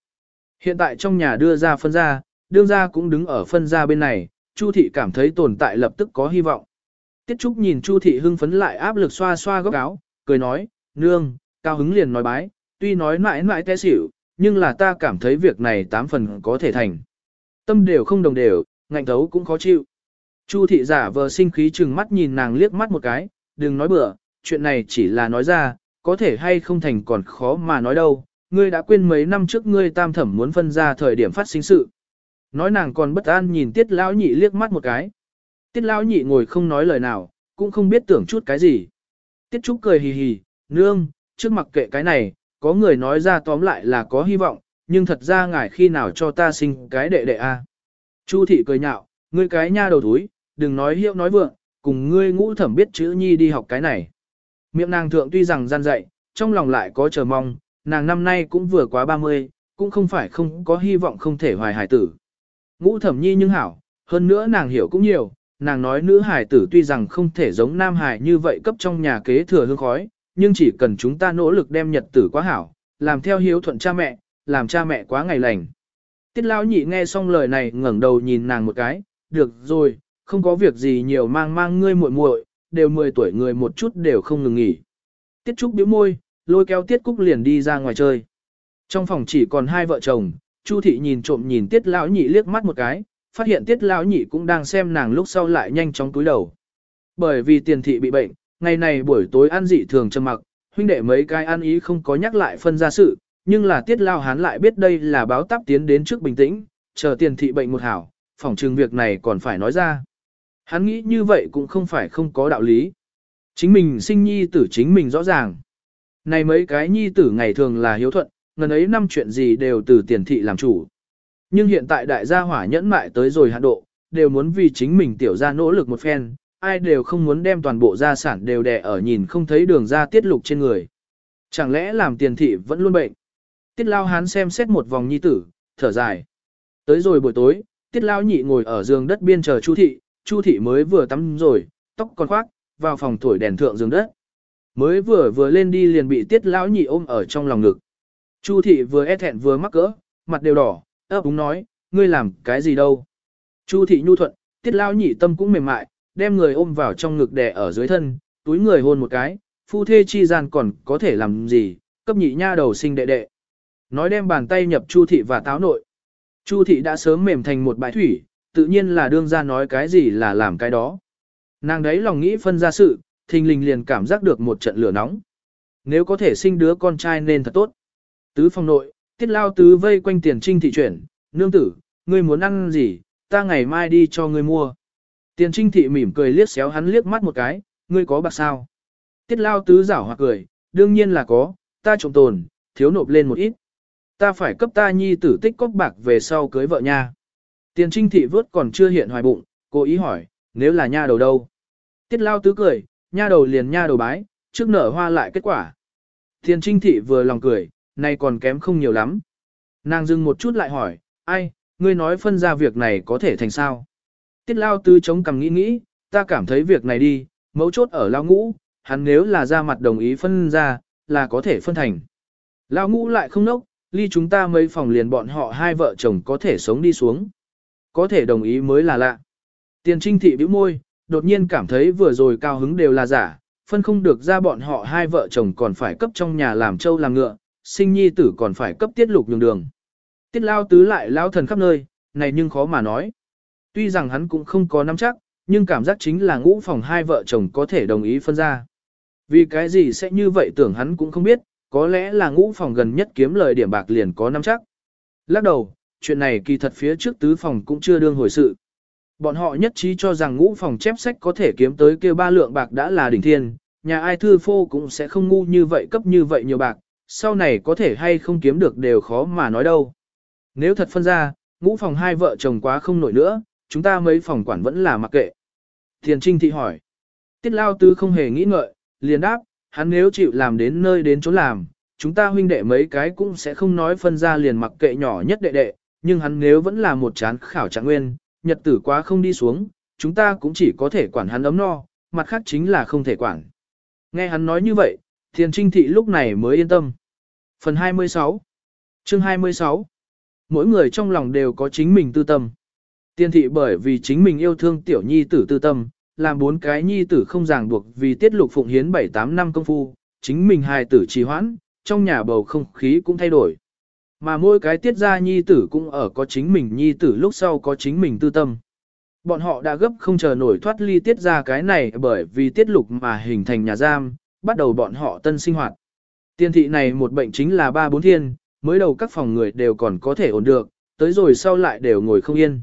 Hiện tại trong nhà đưa ra phân ra, đương ra cũng đứng ở phân ra bên này, Chu thị cảm thấy tồn tại lập tức có hy vọng. Tiết Trúc nhìn Chu thị hưng phấn lại áp lực xoa xoa góc áo, cười nói, nương, cao hứng liền nói bái, tuy nói mãi mãi té xỉu, nhưng là ta cảm thấy việc này tám phần có thể thành. Tâm đều không đồng đều, ngạnh thấu cũng khó chịu. Chu thị giả vờ sinh khí chừng mắt nhìn nàng liếc mắt một cái, đừng nói bừa, chuyện này chỉ là nói ra, có thể hay không thành còn khó mà nói đâu, ngươi đã quên mấy năm trước ngươi tam thẩm muốn phân ra thời điểm phát sinh sự. Nói nàng còn bất an nhìn tiết lão nhị liếc mắt một cái. Tiết lão nhị ngồi không nói lời nào, cũng không biết tưởng chút cái gì. Tiết Trúc cười hì hì, nương, trước mặc kệ cái này, có người nói ra tóm lại là có hy vọng, nhưng thật ra ngài khi nào cho ta sinh cái đệ đệ a? Chu thị cười nhạo, ngươi cái nha đầu thúi, đừng nói hiệu nói vượng, cùng ngươi ngũ thẩm biết chữ nhi đi học cái này. Miệng nàng thượng tuy rằng gian dạy, trong lòng lại có chờ mong, nàng năm nay cũng vừa quá 30, cũng không phải không có hy vọng không thể hoài hải tử. Ngũ thẩm nhi nhưng hảo, hơn nữa nàng hiểu cũng nhiều, nàng nói nữ hải tử tuy rằng không thể giống nam hải như vậy cấp trong nhà kế thừa hương khói, nhưng chỉ cần chúng ta nỗ lực đem nhật tử quá hảo, làm theo hiếu thuận cha mẹ, làm cha mẹ quá ngày lành. Tiết lão nhị nghe xong lời này ngẩng đầu nhìn nàng một cái, được rồi, không có việc gì nhiều mang mang ngươi muội muội, đều 10 tuổi người một chút đều không ngừng nghỉ. Tiết Trúc bĩu môi, lôi kéo Tiết Cúc liền đi ra ngoài chơi. Trong phòng chỉ còn hai vợ chồng, Chu thị nhìn trộm nhìn Tiết lão nhị liếc mắt một cái, phát hiện Tiết lão nhị cũng đang xem nàng lúc sau lại nhanh chóng túi đầu. Bởi vì tiền thị bị bệnh, ngày này buổi tối ăn dị thường trầm mặc, huynh đệ mấy cái ăn ý không có nhắc lại phân ra sự, nhưng là Tiết lão hán lại biết đây là báo táp tiến đến trước bình tĩnh, chờ tiền thị bệnh một hảo, phòng trừng việc này còn phải nói ra. Hắn nghĩ như vậy cũng không phải không có đạo lý. Chính mình sinh nhi tử chính mình rõ ràng. Này mấy cái nhi tử ngày thường là hiếu thuận, ngần ấy năm chuyện gì đều từ tiền thị làm chủ. Nhưng hiện tại đại gia hỏa nhẫn mại tới rồi hạn độ, đều muốn vì chính mình tiểu ra nỗ lực một phen, ai đều không muốn đem toàn bộ gia sản đều đè ở nhìn không thấy đường ra tiết lục trên người. Chẳng lẽ làm tiền thị vẫn luôn bệnh? Tiết lao hán xem xét một vòng nhi tử, thở dài. Tới rồi buổi tối, tiết lao nhị ngồi ở giường đất biên chờ chu thị, chu thị mới vừa tắm rồi, tóc còn khoác, vào phòng thổi đèn thượng giường đất. Mới vừa vừa lên đi liền bị tiết lão nhị ôm ở trong lòng ngực. Chu thị vừa e thẹn vừa mắc cỡ, mặt đều đỏ, ấp úng nói, ngươi làm cái gì đâu. Chu thị nhu thuận, tiết lão nhị tâm cũng mềm mại, đem người ôm vào trong ngực đè ở dưới thân, túi người hôn một cái, phu thê chi gian còn có thể làm gì, cấp nhị nha đầu sinh đệ đệ. Nói đem bàn tay nhập Chu thị và táo nội. Chu thị đã sớm mềm thành một bãi thủy, tự nhiên là đương ra nói cái gì là làm cái đó. Nàng đấy lòng nghĩ phân ra sự, thình lình liền cảm giác được một trận lửa nóng. Nếu có thể sinh đứa con trai nên thật tốt. Tứ phòng nội, tiết lao tứ vây quanh tiền trinh thị chuyển, nương tử, ngươi muốn ăn gì, ta ngày mai đi cho ngươi mua. Tiền trinh thị mỉm cười liếc xéo hắn liếc mắt một cái, ngươi có bạc sao? Tiết lao tứ giảo hoặc cười, đương nhiên là có, ta trộm tồn, thiếu nộp lên một ít. Ta phải cấp ta nhi tử tích cóc bạc về sau cưới vợ nha. Tiền trinh thị vớt còn chưa hiện hoài bụng, cô ý hỏi, nếu là nha đầu đâu? Tiết lao tứ cười, nha đầu liền nha đầu bái, trước nở hoa lại kết quả. thiên trinh thị vừa lòng cười, nay còn kém không nhiều lắm. Nàng dừng một chút lại hỏi, ai, ngươi nói phân ra việc này có thể thành sao? Tiết lao tư chống cằm nghĩ nghĩ, ta cảm thấy việc này đi, mấu chốt ở lao ngũ, hắn nếu là ra mặt đồng ý phân ra, là có thể phân thành. Lao ngũ lại không nốc, ly chúng ta mấy phòng liền bọn họ hai vợ chồng có thể sống đi xuống. Có thể đồng ý mới là lạ. Tiền trinh thị bĩu môi, đột nhiên cảm thấy vừa rồi cao hứng đều là giả, phân không được ra bọn họ hai vợ chồng còn phải cấp trong nhà làm trâu làm ngựa, sinh nhi tử còn phải cấp tiết lục nhường đường. Tiết lao tứ lại lao thần khắp nơi, này nhưng khó mà nói. Tuy rằng hắn cũng không có nắm chắc, nhưng cảm giác chính là ngũ phòng hai vợ chồng có thể đồng ý phân ra. Vì cái gì sẽ như vậy tưởng hắn cũng không biết, có lẽ là ngũ phòng gần nhất kiếm lời điểm bạc liền có nắm chắc. Lắc đầu, chuyện này kỳ thật phía trước tứ phòng cũng chưa đương hồi sự. Bọn họ nhất trí cho rằng ngũ phòng chép sách có thể kiếm tới kêu ba lượng bạc đã là đỉnh thiên, nhà ai thư phô cũng sẽ không ngu như vậy cấp như vậy nhiều bạc, sau này có thể hay không kiếm được đều khó mà nói đâu. Nếu thật phân ra, ngũ phòng hai vợ chồng quá không nổi nữa, chúng ta mấy phòng quản vẫn là mặc kệ. Thiền Trinh thị hỏi. Tiết Lao Tư không hề nghĩ ngợi, liền đáp, hắn nếu chịu làm đến nơi đến chỗ làm, chúng ta huynh đệ mấy cái cũng sẽ không nói phân ra liền mặc kệ nhỏ nhất đệ đệ, nhưng hắn nếu vẫn là một chán khảo trạng nguyên, nhật tử quá không đi xuống, chúng ta cũng chỉ có thể quản hắn ấm no, mặt khác chính là không thể quản. Nghe hắn nói như vậy, thiền trinh thị lúc này mới yên tâm. Phần 26 Chương 26 Mỗi người trong lòng đều có chính mình tư tâm. Tiên thị bởi vì chính mình yêu thương tiểu nhi tử tư tâm, làm bốn cái nhi tử không ràng buộc vì tiết lục phụng hiến 7-8 năm công phu, chính mình hài tử trì hoãn, trong nhà bầu không khí cũng thay đổi. Mà mỗi cái tiết ra nhi tử cũng ở có chính mình nhi tử lúc sau có chính mình tư tâm. Bọn họ đã gấp không chờ nổi thoát ly tiết ra cái này bởi vì tiết lục mà hình thành nhà giam, bắt đầu bọn họ tân sinh hoạt. Tiên thị này một bệnh chính là ba bốn thiên, mới đầu các phòng người đều còn có thể ổn được, tới rồi sau lại đều ngồi không yên.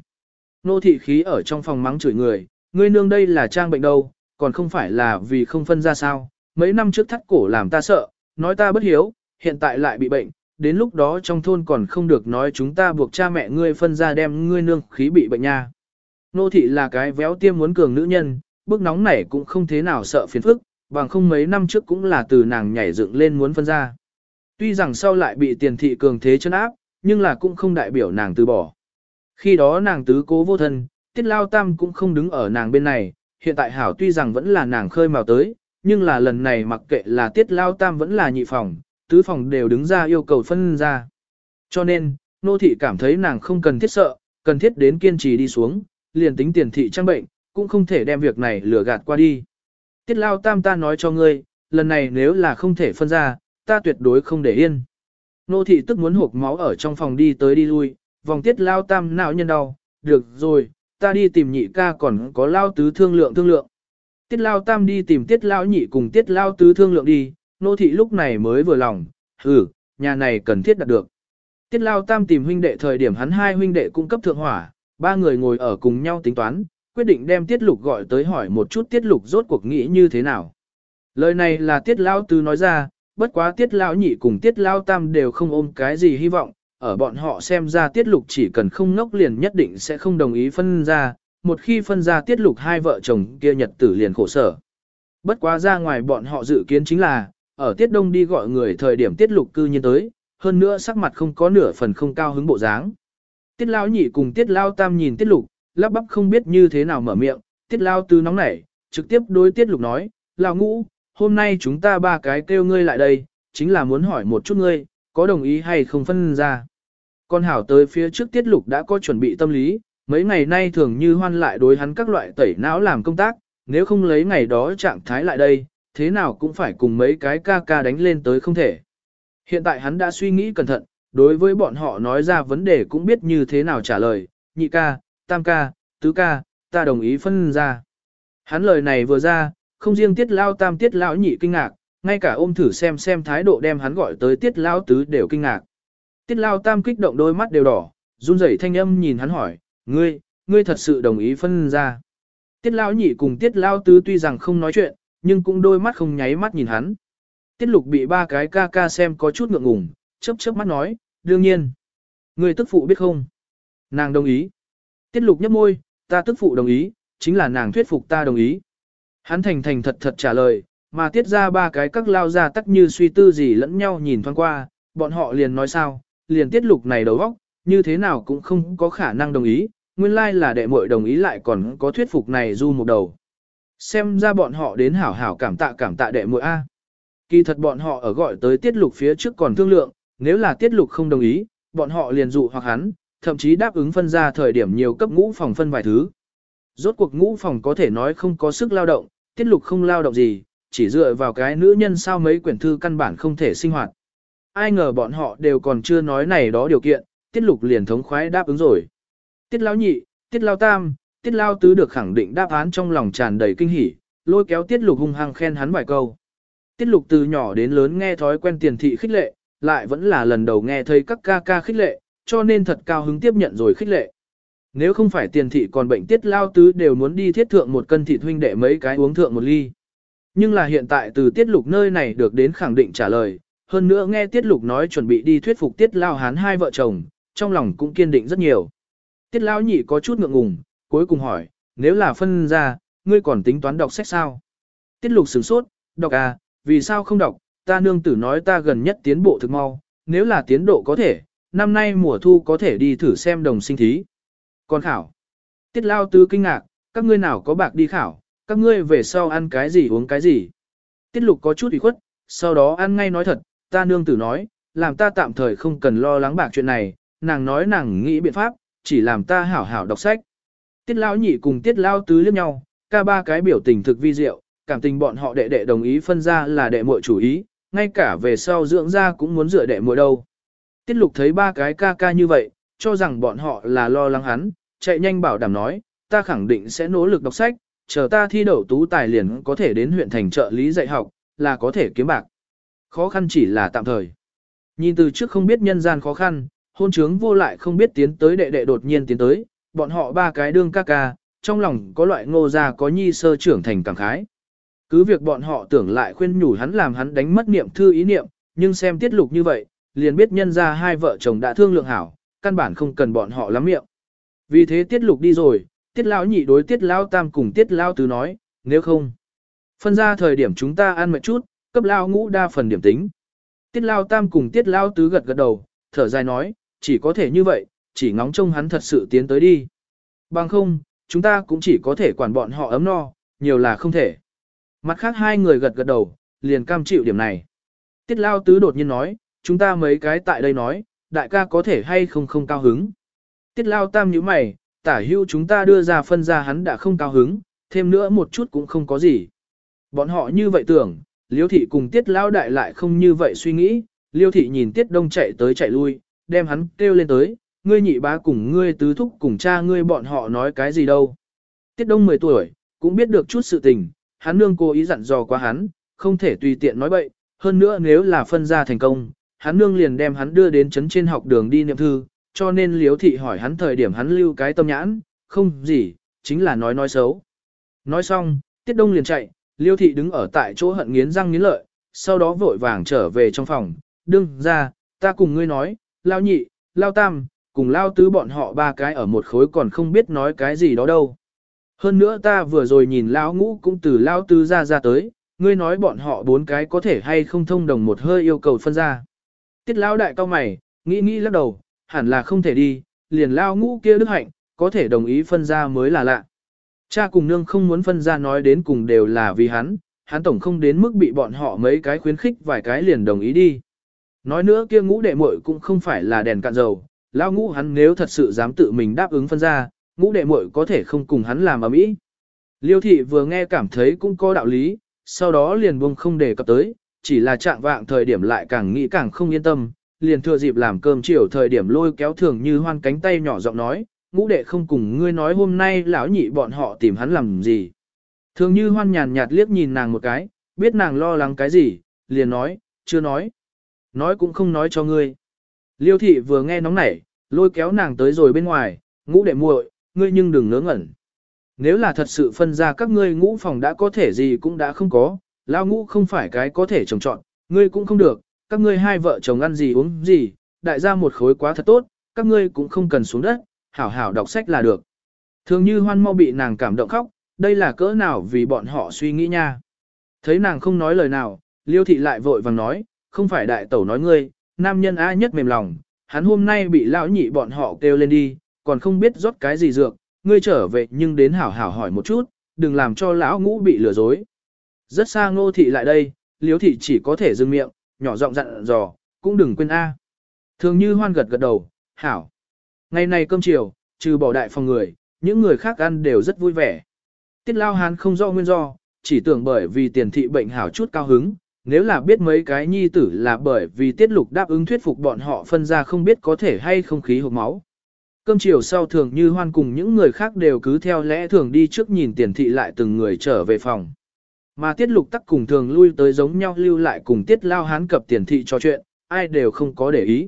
Nô thị khí ở trong phòng mắng chửi người, ngươi nương đây là trang bệnh đâu, còn không phải là vì không phân ra sao, mấy năm trước thắt cổ làm ta sợ, nói ta bất hiếu, hiện tại lại bị bệnh, đến lúc đó trong thôn còn không được nói chúng ta buộc cha mẹ ngươi phân ra đem ngươi nương khí bị bệnh nha. Nô thị là cái véo tiêm muốn cường nữ nhân, bức nóng này cũng không thế nào sợ phiền phức, bằng không mấy năm trước cũng là từ nàng nhảy dựng lên muốn phân ra. Tuy rằng sau lại bị tiền thị cường thế chân áp, nhưng là cũng không đại biểu nàng từ bỏ. Khi đó nàng tứ cố vô thân, tiết lao tam cũng không đứng ở nàng bên này, hiện tại hảo tuy rằng vẫn là nàng khơi mào tới, nhưng là lần này mặc kệ là tiết lao tam vẫn là nhị phòng, tứ phòng đều đứng ra yêu cầu phân ra. Cho nên, nô thị cảm thấy nàng không cần thiết sợ, cần thiết đến kiên trì đi xuống, liền tính tiền thị trang bệnh, cũng không thể đem việc này lừa gạt qua đi. Tiết lao tam ta nói cho ngươi, lần này nếu là không thể phân ra, ta tuyệt đối không để yên. Nô thị tức muốn hộp máu ở trong phòng đi tới đi lui, vòng tiết lao tam não nhân đau, được rồi, ta đi tìm nhị ca còn có lao tứ thương lượng thương lượng. Tiết lao tam đi tìm tiết lao nhị cùng tiết lao tứ thương lượng đi, nô thị lúc này mới vừa lòng, ừ, nhà này cần thiết đạt được. Tiết lao tam tìm huynh đệ thời điểm hắn hai huynh đệ cung cấp thượng hỏa, ba người ngồi ở cùng nhau tính toán, quyết định đem tiết lục gọi tới hỏi một chút tiết lục rốt cuộc nghĩ như thế nào. Lời này là tiết lao tứ nói ra, bất quá tiết lao nhị cùng tiết lao tam đều không ôm cái gì hy vọng, ở bọn họ xem ra tiết lục chỉ cần không ngốc liền nhất định sẽ không đồng ý phân ra, một khi phân ra tiết lục hai vợ chồng kia nhật tử liền khổ sở. Bất quá ra ngoài bọn họ dự kiến chính là, ở tiết đông đi gọi người thời điểm tiết lục cư nhiên tới, hơn nữa sắc mặt không có nửa phần không cao hứng bộ dáng. Tiết lao nhị cùng tiết lao tam nhìn tiết lục, lắp bắp không biết như thế nào mở miệng, tiết lao tư nóng nảy, trực tiếp đối tiết lục nói, lao ngũ, hôm nay chúng ta ba cái kêu ngươi lại đây, chính là muốn hỏi một chút ngươi, có đồng ý hay không phân ra. Con hảo tới phía trước tiết lục đã có chuẩn bị tâm lý, mấy ngày nay thường như hoan lại đối hắn các loại tẩy não làm công tác, nếu không lấy ngày đó trạng thái lại đây, thế nào cũng phải cùng mấy cái ca ca đánh lên tới không thể. Hiện tại hắn đã suy nghĩ cẩn thận, đối với bọn họ nói ra vấn đề cũng biết như thế nào trả lời, nhị ca, tam ca, tứ ca, ta đồng ý phân ra. Hắn lời này vừa ra, không riêng tiết lao tam tiết lão nhị kinh ngạc, ngay cả ôm thử xem xem thái độ đem hắn gọi tới tiết lao tứ đều kinh ngạc. Tiết lao tam kích động đôi mắt đều đỏ, run rẩy thanh âm nhìn hắn hỏi, ngươi, ngươi thật sự đồng ý phân ra. Tiết lao nhị cùng tiết lao tứ tuy rằng không nói chuyện, nhưng cũng đôi mắt không nháy mắt nhìn hắn. Tiết lục bị ba cái ca ca xem có chút ngượng ngùng, chớp chớp mắt nói, đương nhiên. người tức phụ biết không? Nàng đồng ý. Tiết lục nhấp môi, ta tức phụ đồng ý, chính là nàng thuyết phục ta đồng ý. Hắn thành thành thật thật trả lời, mà tiết ra ba cái các lao ra tắc như suy tư gì lẫn nhau nhìn thoáng qua, bọn họ liền nói sao, liền tiết lục này đầu óc, như thế nào cũng không có khả năng đồng ý, nguyên lai là đệ muội đồng ý lại còn có thuyết phục này du một đầu. Xem ra bọn họ đến hảo hảo cảm tạ cảm tạ đệ muội A. Kỳ thật bọn họ ở gọi tới tiết lục phía trước còn thương lượng, nếu là tiết lục không đồng ý, bọn họ liền dụ hoặc hắn, thậm chí đáp ứng phân ra thời điểm nhiều cấp ngũ phòng phân vài thứ. Rốt cuộc ngũ phòng có thể nói không có sức lao động, tiết lục không lao động gì, chỉ dựa vào cái nữ nhân sao mấy quyển thư căn bản không thể sinh hoạt. Ai ngờ bọn họ đều còn chưa nói này đó điều kiện, tiết lục liền thống khoái đáp ứng rồi. Tiết Lão nhị, tiết lao tam, tiết lao tứ được khẳng định đáp án trong lòng tràn đầy kinh hỉ, lôi kéo tiết lục hung hăng khen hắn vài câu. Tiết lục từ nhỏ đến lớn nghe thói quen tiền thị khích lệ, lại vẫn là lần đầu nghe thấy các ca ca khích lệ, cho nên thật cao hứng tiếp nhận rồi khích lệ. Nếu không phải tiền thị còn bệnh tiết lao tứ đều muốn đi thiết thượng một cân thịt huynh đệ mấy cái uống thượng một ly. Nhưng là hiện tại từ tiết lục nơi này được đến khẳng định trả lời, hơn nữa nghe tiết lục nói chuẩn bị đi thuyết phục tiết lao hán hai vợ chồng, trong lòng cũng kiên định rất nhiều. Tiết lao nhị có chút ngượng ngùng, cuối cùng hỏi, nếu là phân ra, ngươi còn tính toán đọc sách sao? Tiết lục sửng sốt, đọc à, vì sao không đọc, ta nương tử nói ta gần nhất tiến bộ thực mau, nếu là tiến độ có thể, năm nay mùa thu có thể đi thử xem đồng sinh thí. Còn khảo, tiết lao tứ kinh ngạc, các ngươi nào có bạc đi khảo, các ngươi về sau ăn cái gì uống cái gì. Tiết lục có chút ủy khuất, sau đó ăn ngay nói thật, ta nương tử nói, làm ta tạm thời không cần lo lắng bạc chuyện này, nàng nói nàng nghĩ biện pháp, chỉ làm ta hảo hảo đọc sách. Tiết lao nhị cùng tiết lao tứ liếc nhau, ca ba cái biểu tình thực vi diệu, cảm tình bọn họ đệ đệ đồng ý phân ra là đệ muội chủ ý, ngay cả về sau dưỡng ra cũng muốn dựa đệ muội đâu. Tiết lục thấy ba cái ca ca như vậy, cho rằng bọn họ là lo lắng hắn, chạy nhanh bảo đảm nói, ta khẳng định sẽ nỗ lực đọc sách, chờ ta thi đậu tú tài liền có thể đến huyện thành trợ lý dạy học, là có thể kiếm bạc. Khó khăn chỉ là tạm thời. Nhìn từ trước không biết nhân gian khó khăn, hôn trướng vô lại không biết tiến tới đệ đệ đột nhiên tiến tới, bọn họ ba cái đương ca ca, trong lòng có loại ngô gia có nhi sơ trưởng thành cảm khái. Cứ việc bọn họ tưởng lại khuyên nhủ hắn làm hắn đánh mất niệm thư ý niệm, nhưng xem tiết lục như vậy, liền biết nhân ra hai vợ chồng đã thương lượng hảo, căn bản không cần bọn họ lắm miệng. Vì thế tiết lục đi rồi, tiết lão nhị đối tiết lão tam cùng tiết lão tứ nói, nếu không, phân ra thời điểm chúng ta ăn mệt chút, cấp lão ngũ đa phần điểm tính. Tiết lão tam cùng tiết lão tứ gật gật đầu, thở dài nói, chỉ có thể như vậy, chỉ ngóng trông hắn thật sự tiến tới đi. Bằng không, chúng ta cũng chỉ có thể quản bọn họ ấm no, nhiều là không thể. Mặt khác hai người gật gật đầu, liền cam chịu điểm này. Tiết lao tứ đột nhiên nói, chúng ta mấy cái tại đây nói, đại ca có thể hay không không cao hứng. Tiết lao tam nhíu mày, tả hưu chúng ta đưa ra phân ra hắn đã không cao hứng, thêm nữa một chút cũng không có gì. Bọn họ như vậy tưởng, liêu thị cùng tiết lao đại lại không như vậy suy nghĩ, liêu thị nhìn tiết đông chạy tới chạy lui, đem hắn kêu lên tới, ngươi nhị bá cùng ngươi tứ thúc cùng cha ngươi bọn họ nói cái gì đâu. Tiết đông 10 tuổi, cũng biết được chút sự tình, hắn nương cố ý dặn dò qua hắn, không thể tùy tiện nói bậy, hơn nữa nếu là phân ra thành công, hắn nương liền đem hắn đưa đến trấn trên học đường đi niệm thư, cho nên liếu thị hỏi hắn thời điểm hắn lưu cái tâm nhãn, không gì, chính là nói nói xấu. Nói xong, tiết đông liền chạy, liêu thị đứng ở tại chỗ hận nghiến răng nghiến lợi, sau đó vội vàng trở về trong phòng, đương ra, ta cùng ngươi nói, lao nhị, lao tam, cùng lao tứ bọn họ ba cái ở một khối còn không biết nói cái gì đó đâu. Hơn nữa ta vừa rồi nhìn lão ngũ cũng từ lao tứ ra ra tới, ngươi nói bọn họ bốn cái có thể hay không thông đồng một hơi yêu cầu phân ra. Tiết lao đại cao mày, nghĩ nghĩ lắc đầu, hẳn là không thể đi, liền lao ngũ kia đức hạnh, có thể đồng ý phân ra mới là lạ. Cha cùng nương không muốn phân ra nói đến cùng đều là vì hắn, hắn tổng không đến mức bị bọn họ mấy cái khuyến khích vài cái liền đồng ý đi. Nói nữa kia ngũ đệ muội cũng không phải là đèn cạn dầu, lao ngũ hắn nếu thật sự dám tự mình đáp ứng phân ra, ngũ đệ muội có thể không cùng hắn làm ở mỹ. Liêu thị vừa nghe cảm thấy cũng có đạo lý, sau đó liền buông không để cập tới, chỉ là trạng vạng thời điểm lại càng nghĩ càng không yên tâm, liền thừa dịp làm cơm chiều thời điểm lôi kéo thường như hoan cánh tay nhỏ giọng nói, ngũ đệ không cùng ngươi nói hôm nay lão nhị bọn họ tìm hắn làm gì. Thường như hoan nhàn nhạt liếc nhìn nàng một cái, biết nàng lo lắng cái gì, liền nói, chưa nói. Nói cũng không nói cho ngươi. Liêu thị vừa nghe nóng nảy, lôi kéo nàng tới rồi bên ngoài, ngũ đệ muội, ngươi nhưng đừng ngớ ngẩn. Nếu là thật sự phân ra các ngươi ngũ phòng đã có thể gì cũng đã không có, lao ngũ không phải cái có thể trồng trọn, ngươi cũng không được, các ngươi hai vợ chồng ăn gì uống gì, đại gia một khối quá thật tốt, các ngươi cũng không cần xuống đất, hảo hảo đọc sách là được. Thường như hoan mau bị nàng cảm động khóc, đây là cỡ nào vì bọn họ suy nghĩ nha. Thấy nàng không nói lời nào, liêu thị lại vội vàng nói, không phải đại tẩu nói ngươi, nam nhân ai nhất mềm lòng, hắn hôm nay bị lão nhị bọn họ kêu lên đi, còn không biết rót cái gì dược, ngươi trở về nhưng đến hảo hảo hỏi một chút, đừng làm cho lão ngũ bị lừa dối. Rất xa ngô thị lại đây, liếu thị chỉ có thể dừng miệng, nhỏ giọng dặn dò, cũng đừng quên A. Thường như hoan gật gật đầu, hảo. Ngày này cơm chiều, trừ bỏ đại phòng người, những người khác ăn đều rất vui vẻ. Tiết lao hán không do nguyên do, chỉ tưởng bởi vì tiền thị bệnh hảo chút cao hứng, nếu là biết mấy cái nhi tử là bởi vì tiết lục đáp ứng thuyết phục bọn họ phân ra không biết có thể hay không khí hộp máu. Cơm chiều sau thường như hoan cùng những người khác đều cứ theo lẽ thường đi trước nhìn tiền thị lại từng người trở về phòng. Mà tiết lục tắc cùng thường lui tới giống nhau lưu lại cùng tiết lao hán cập tiền thị trò chuyện, ai đều không có để ý.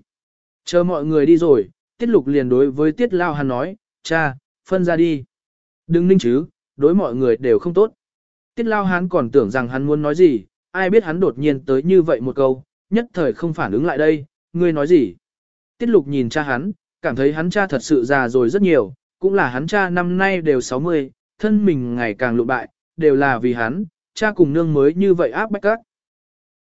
Chờ mọi người đi rồi, tiết lục liền đối với tiết lao hán nói, cha, phân ra đi. Đừng ninh chứ, đối mọi người đều không tốt. Tiết lao hán còn tưởng rằng hắn muốn nói gì, ai biết hắn đột nhiên tới như vậy một câu, nhất thời không phản ứng lại đây, ngươi nói gì. Tiết lục nhìn cha hắn, cảm thấy hắn cha thật sự già rồi rất nhiều, cũng là hắn cha năm nay đều 60, thân mình ngày càng lụ bại, đều là vì hắn, cha cùng nương mới như vậy áp bách các.